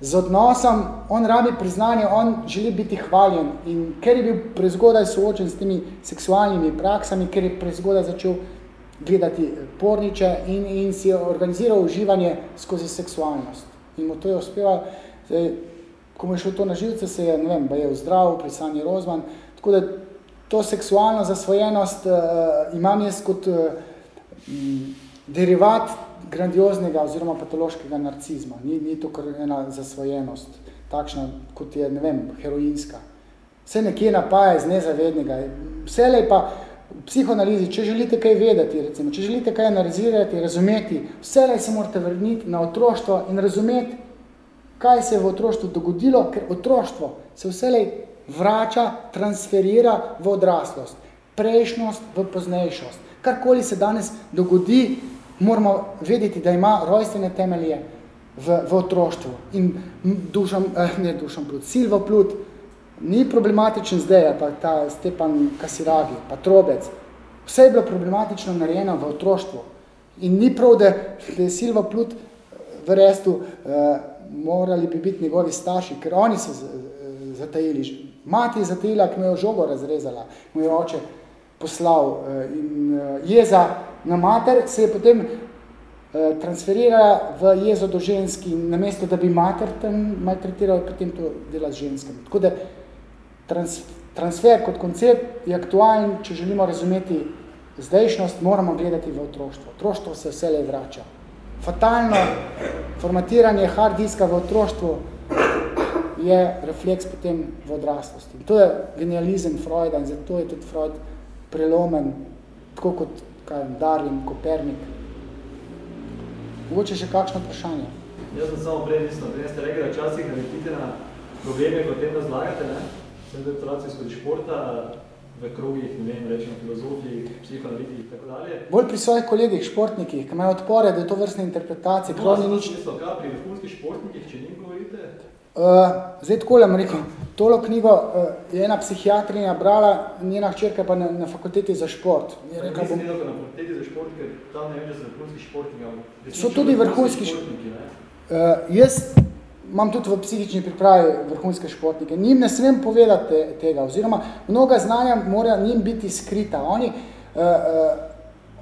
z odnosom, on rabi priznanje, on želi biti hvaljen in ker je bil prezgodaj soočen s temi seksualnimi praksami, ker je prezgodaj začel gledati porniče in, in si je organiziral uživanje skozi seksualnost. In mu to je uspeva, zdaj, ko mu je šlo to na živce, se je, ne vem, ba je vzdrav pri Sanji Rozman, tako da to seksualno zasvojenost uh, imam jaz kot uh, derivat grandioznega oziroma patološkega narcizma. Ni, ni to kar ena zasvojenost, takšna kot je, ne vem, heroinska. Vse nekje napaja iz nezavednega. Vse pa v psihoanalizi, če želite kaj vedeti, recimo, če želite kaj analizirati, razumeti, vse se morate vrniti na otroštvo in razumeti, kaj se je v otroštvu dogodilo, ker otroštvo se vselej vrača, transferira v odraslost, prejšnjost v poznejšost. Karkoli se danes dogodi, moramo vedeti, da ima rojstvene temelje v, v otroštvu. In dušam, eh, ne dušam plut, Silvo plut ni problematičen zdaj, pa ta Stepan Kasiragi, pa Trobec. Vse je bilo problematično narejeno v otroštvu. In ni prav, da, da je Silvo plut v restu eh, morali bi biti njegovi starši, ker oni so zatajili. Mati je zatajila, ki mu je žogo razrezala, mu je oče poslal eh, in eh, jeza na mater, se je potem eh, transferirala v jezo do ženski, namesto da bi mater tam maltretirala, potem to dela z ženskami. Tako da trans, transfer kot koncept je aktualen, če želimo razumeti zdajšnjost, moramo gledati v otroštvo. Otroštvo se vse le vrača. Fatalno formatiranje hard diska v otroštvu je refleks potem v odraslosti. To je genializem Freuda in zato je tudi Freud prelomen, tako kot kaj, Darwin, Kopernik. Mogoče še kakšno vprašanje? Jaz sem samo prej mislil, prej ste rekli, da časih naletite na probleme, kot tem razlagate, ne? Sem doktoracij skozi športa, v krugih, ne vem, rečemo filozofiji, psihoanalitiki in tako dalje. Bolj pri svojih kolegih, športnikih, ki imajo odpore, je to vrstne interpretacije, no, ni nič... Mislim, kaj, pri vrhunskih športnikih, če njim govorite? Uh, zdaj tako le rekel, tolo knjigo uh, je ena psihiatrinja brala, njena hčerka pa na, na fakulteti za šport. Je rekla, bom... na fakulteti za šport, ker tam ne vem, da so vrhunski športniki. So tudi vrhunski športniki. Uh, jaz imam tudi v psihični pripravi vrhunske športnike. Njim ne smem povedati te, tega, oziroma mnoga znanja mora njim biti skrita. Oni, uh, uh,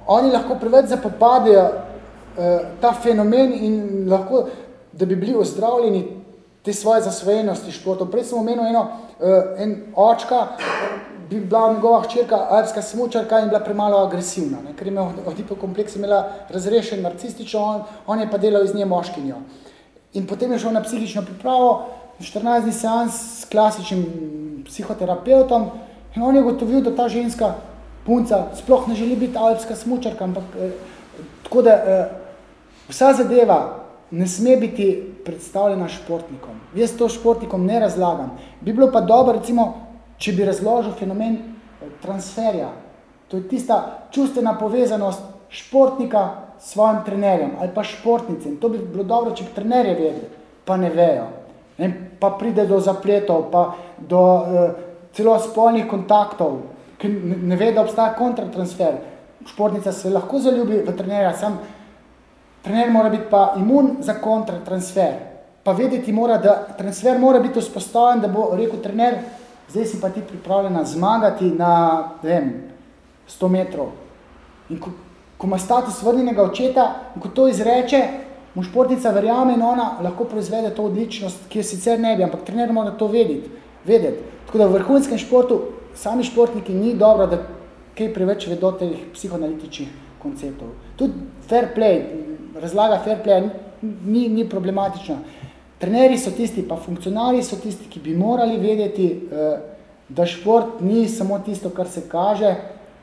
oni lahko preveč zapopadajo uh, ta fenomen in lahko, da bi bili ozdravljeni te svoje zasvojenosti športov. Prej sem omenil eno, uh, en očka, bi bila njegova hčerka alpska smučarka in bila premalo agresivna, ne? ker je imel hipokompleks, imela razrešen narcistično, on, on je pa delal iz nje moškinjo. Uh, In potem je šel na psihično pripravo, 14 dni seans s klasičnim psihoterapeutom in on je gotovil, da ta ženska punca sploh ne želi biti alpska smučarka, ampak eh, tako da eh, vsa zadeva ne sme biti predstavljena športnikom. Jaz to športnikom ne razlagam. Bi bilo pa dobro, recimo, če bi razložil fenomen eh, transferja. To je tista čustvena povezanost športnika svojim trenerjem ali pa športnicem. To bi bilo dobro, če bi trenerje vedeli, pa ne vejo. Ne, pa pride do zapletov, pa do uh, celo spolnih kontaktov, ki ne ve, da obstaja kontratransfer. Športnica se lahko zaljubi v trenerja, sam trener mora biti pa imun za kontratransfer. Pa vedeti mora, da transfer mora biti vzpostavljen, da bo rekel trener, zdaj si pa ti pripravljena zmagati na, ne vem, 100 metrov. In ko, ko ima status vrnjenega očeta in ko to izreče, mu športnica verjame in ona lahko proizvede to odličnost, ki jo sicer ne bi, ampak trener mora to vedeti. vedeti. Tako da v vrhunskem športu sami športniki ni dobro, da kaj preveč vedo teh psihoanalitičnih konceptov. Tudi fair play, razlaga fair play ni, ni problematična. Treneri so tisti, pa funkcionari so tisti, ki bi morali vedeti, eh, da šport ni samo tisto, kar se kaže,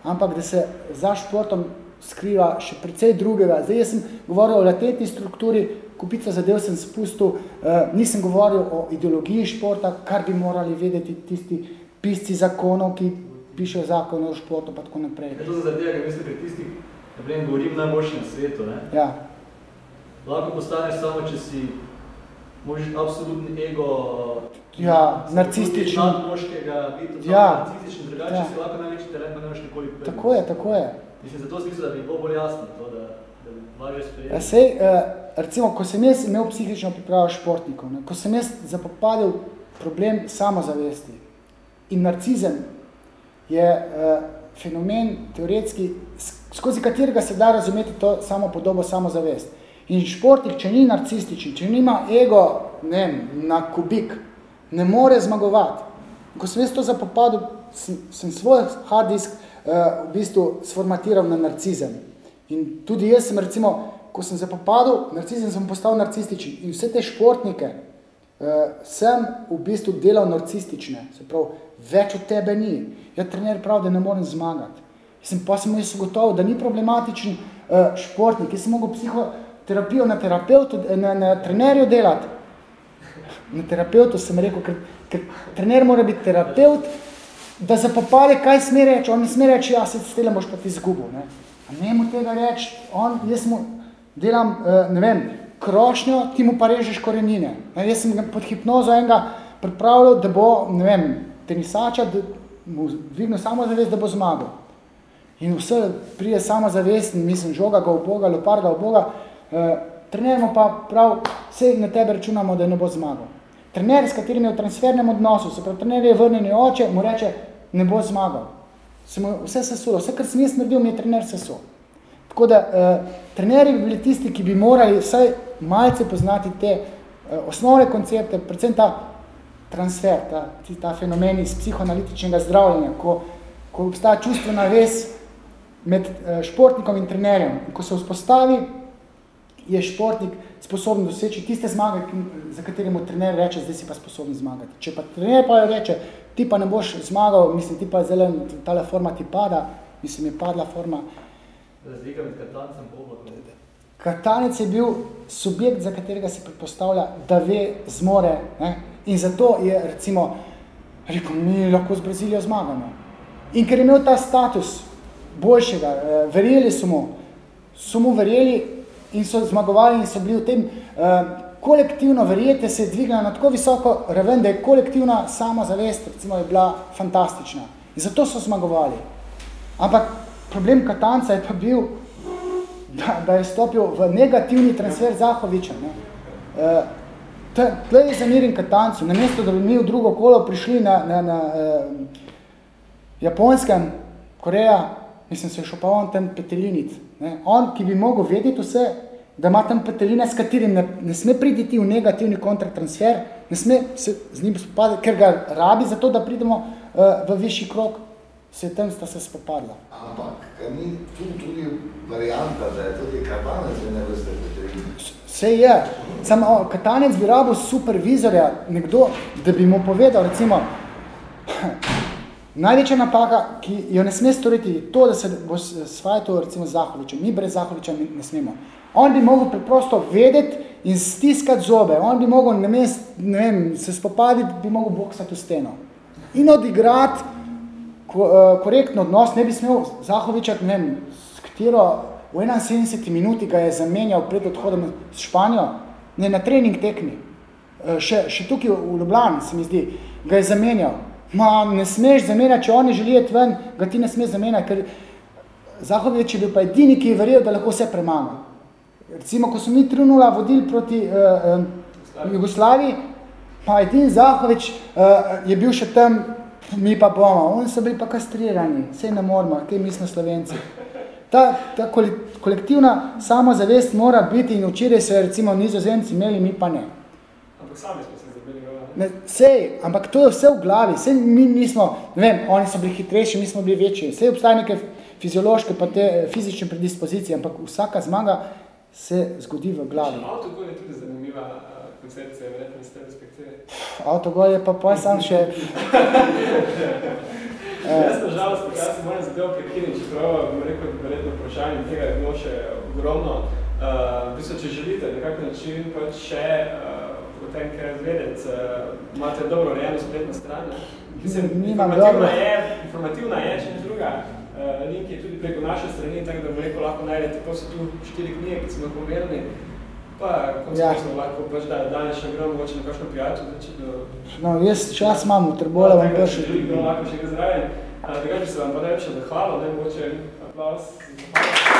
ampak da se za športom skriva še precej drugega. Zdaj, jaz sem govoril o latentni strukturi, kupica zadev sem spustil, uh, nisem govoril o ideologiji športa, kar bi morali vedeti tisti pisci zakonov, ki pišejo zakon o športu, pa tako naprej. Ja, to za zadeva, ker mislim, pri tistih, da vem, govorim najboljši na svetu, ne? Ja. Lahko postaneš samo, če si možeš absolutni ego, ja, narcistični, moškega, biti ja. narcistični, drugače ja. si lahko največji talent, pa nemaš nikoli prvi. Tako je, tako je. Mislim, zato smisel, da bi bilo bolj jasno to, da, da bi lažje sprejeli. Ja, sej, eh, recimo, ko sem jaz imel psihično pripravo športnikov, ne, ko sem jaz zapopadil problem samozavesti in narcizem je eh, fenomen teoretski, skozi katerega se da razumeti to samo podobo, samozavest. In športnik, če ni narcističen, če nima ego ne, na kubik, ne more zmagovati. Ko sem jaz to zapopadil, sem, sem svoj hard disk v bistvu sformatiral na narcizem. In tudi jaz sem recimo, ko sem zapopadal, narcizem sem postal narcističen in vse te športnike uh, sem v bistvu delal narcistične, se pravi, več od tebe ni. Ja, trener prav, da ne morem zmagati. Sem, pa sem jaz gotovo, da ni problematičen uh, športnik. Jaz sem mogel psihoterapijo na terapeutu, na, na trenerju delati. Na terapeutu sem rekel, ker, ker trener mora biti terapeut, da se popade, kaj sme reči, on ne sme reči, ja, se s tele boš pa ti zgubil. Ne, A ne mu tega reči, on, jaz mu delam, eh, ne vem, krošnjo, ti mu pa režeš korenine. Ne, jaz sem pod hipnozo enega pripravljal, da bo, ne vem, tenisača, da mu dvignil samozavest, da bo zmagal. In vse prije samozavest, mislim, žoga ga v Boga, lopar ga v Boga, eh, trenerimo pa prav, vse na tebe računamo, da ne bo zmagal. Trener, s katerim je v transfernem odnosu, se pravi, trener je vrnjeni oče, mu reče, ne bo zmagal. Se mu vse sesulo, vse, kar sem jaz naredil, mi je trener sesul. Tako da, eh, trenerji bi bili tisti, ki bi morali vsaj malce poznati te eh, osnovne koncepte, predvsem ta transfer, ta, ta fenomen iz psihoanalitičnega zdravljenja, ko, ko obstaja čustvena vez med eh, športnikom in trenerjem. In ko se vzpostavi, je športnik sposoben doseči tiste zmage, za katere mu trener reče, zdaj si pa sposoben zmagati. Če pa trener pa reče, ti pa ne boš zmagal, mislim, ti pa zelen, tale forma ti pada, mislim, je padla forma. Razlika med katancem in Katanec je bil subjekt, za katerega se predpostavlja, da ve, zmore. Ne? In zato je, recimo, rekel, mi lahko z Brazilijo zmagamo. In ker je imel ta status boljšega, eh, verjeli so mu, so mu verjeli in so zmagovali in so bili v tem, uh, kolektivno verjete se je dvignila na tako visoko raven, da je kolektivna samozavest, recimo, je bila fantastična. In zato so zmagovali. Ampak problem Katanca je pa bil, da, da je stopil v negativni transfer Zahoviča. Ne. Uh, Tle je zamiren Katancu, namesto da bi mi v drugo kolo prišli na, na, na uh, Japonskem, Koreja, mislim, se je šel pa on tam petelinic, Ne? On, ki bi mogel vedeti vse, da ima tam peteline, s katerim ne, ne sme priditi v negativni kontratransfer, ne sme se z njim spopadati, ker ga rabi za to, da pridemo uh, v višji krok, se tam sta se spopadla. Ampak, ni tu tudi varianta, da je tudi katanec v peteline? Vse je. Samo katanec bi rabil supervizorja, nekdo, da bi mu povedal, recimo, Največja napaka, ki jo ne sme storiti, je to, da se bo svajto recimo z Zahovičem. Mi brez Zahoviča ne, ne smemo. On bi mogel preprosto vedeti in stiskati zobe. On bi mogel namest, ne vem, se spopaditi, bi mogel boksati v steno. In odigrati ko, uh, korektno odnos, ne bi smel Zahoviča, ne vem, s katero v 71 minuti ga je zamenjal pred odhodom s Španijo, ne na trening tekmi. Uh, še, še tukaj v Ljubljani, se mi zdi, ga je zamenjal. Ma, ne smeš zamenjati, če oni želijo ven, ga ti ne smeš zamenjati, ker Zahovič je bil pa edini, ki je verjel, da lahko vse premaga. Recimo, ko so mi 3-0 vodili proti uh, uh, Jugoslaviji, pa edin Zahovič uh, je bil še tam, mi pa bomo. Oni so bili pa kastrirani, vse ne moramo, kaj mi smo Slovenci. Ta, ta kolektivna samozavest mora biti in včeraj se recimo nizozemci imeli, mi pa ne. Ampak sami smo Ne, sej, ampak to je vse v glavi, sej mi nismo, ne vem, oni so bili hitrejši, mi smo bili večji, sej obstaja neke fiziološke pa te eh, fizične predispozicije, ampak vsaka zmaga se zgodi v glavi. Avtogol je tudi zanimiva uh, koncepcija, verjetno iz te respektive. Avtogol je pa pa sam še... *laughs* Jaz na žalost, kaj se moram zadevo prekiniti, čeprav bom rekel, verjetno vprašanje tega je bilo še ogromno. Uh, v bistvu, če želite nekak način pač še uh, potem kaj razvedeti, uh, imate dobro rejeno spletno stran. Mislim, informativna, dobro. je, informativna je, če ne druga. Uh, link je tudi preko naše strani, tako da rekel, lahko najdete, ko so tu štiri knjige, ki smo pomerili. Pa, kot ja. lahko pač da danes še gremo, mogoče na kakšno pijačo, da če do... No, jaz čas imam, v Trbole vam prišel. Tako da lahko še ga. Uh, tako bi se vam pa najlepše zahvalil, ne mogoče aplaus. Hvala.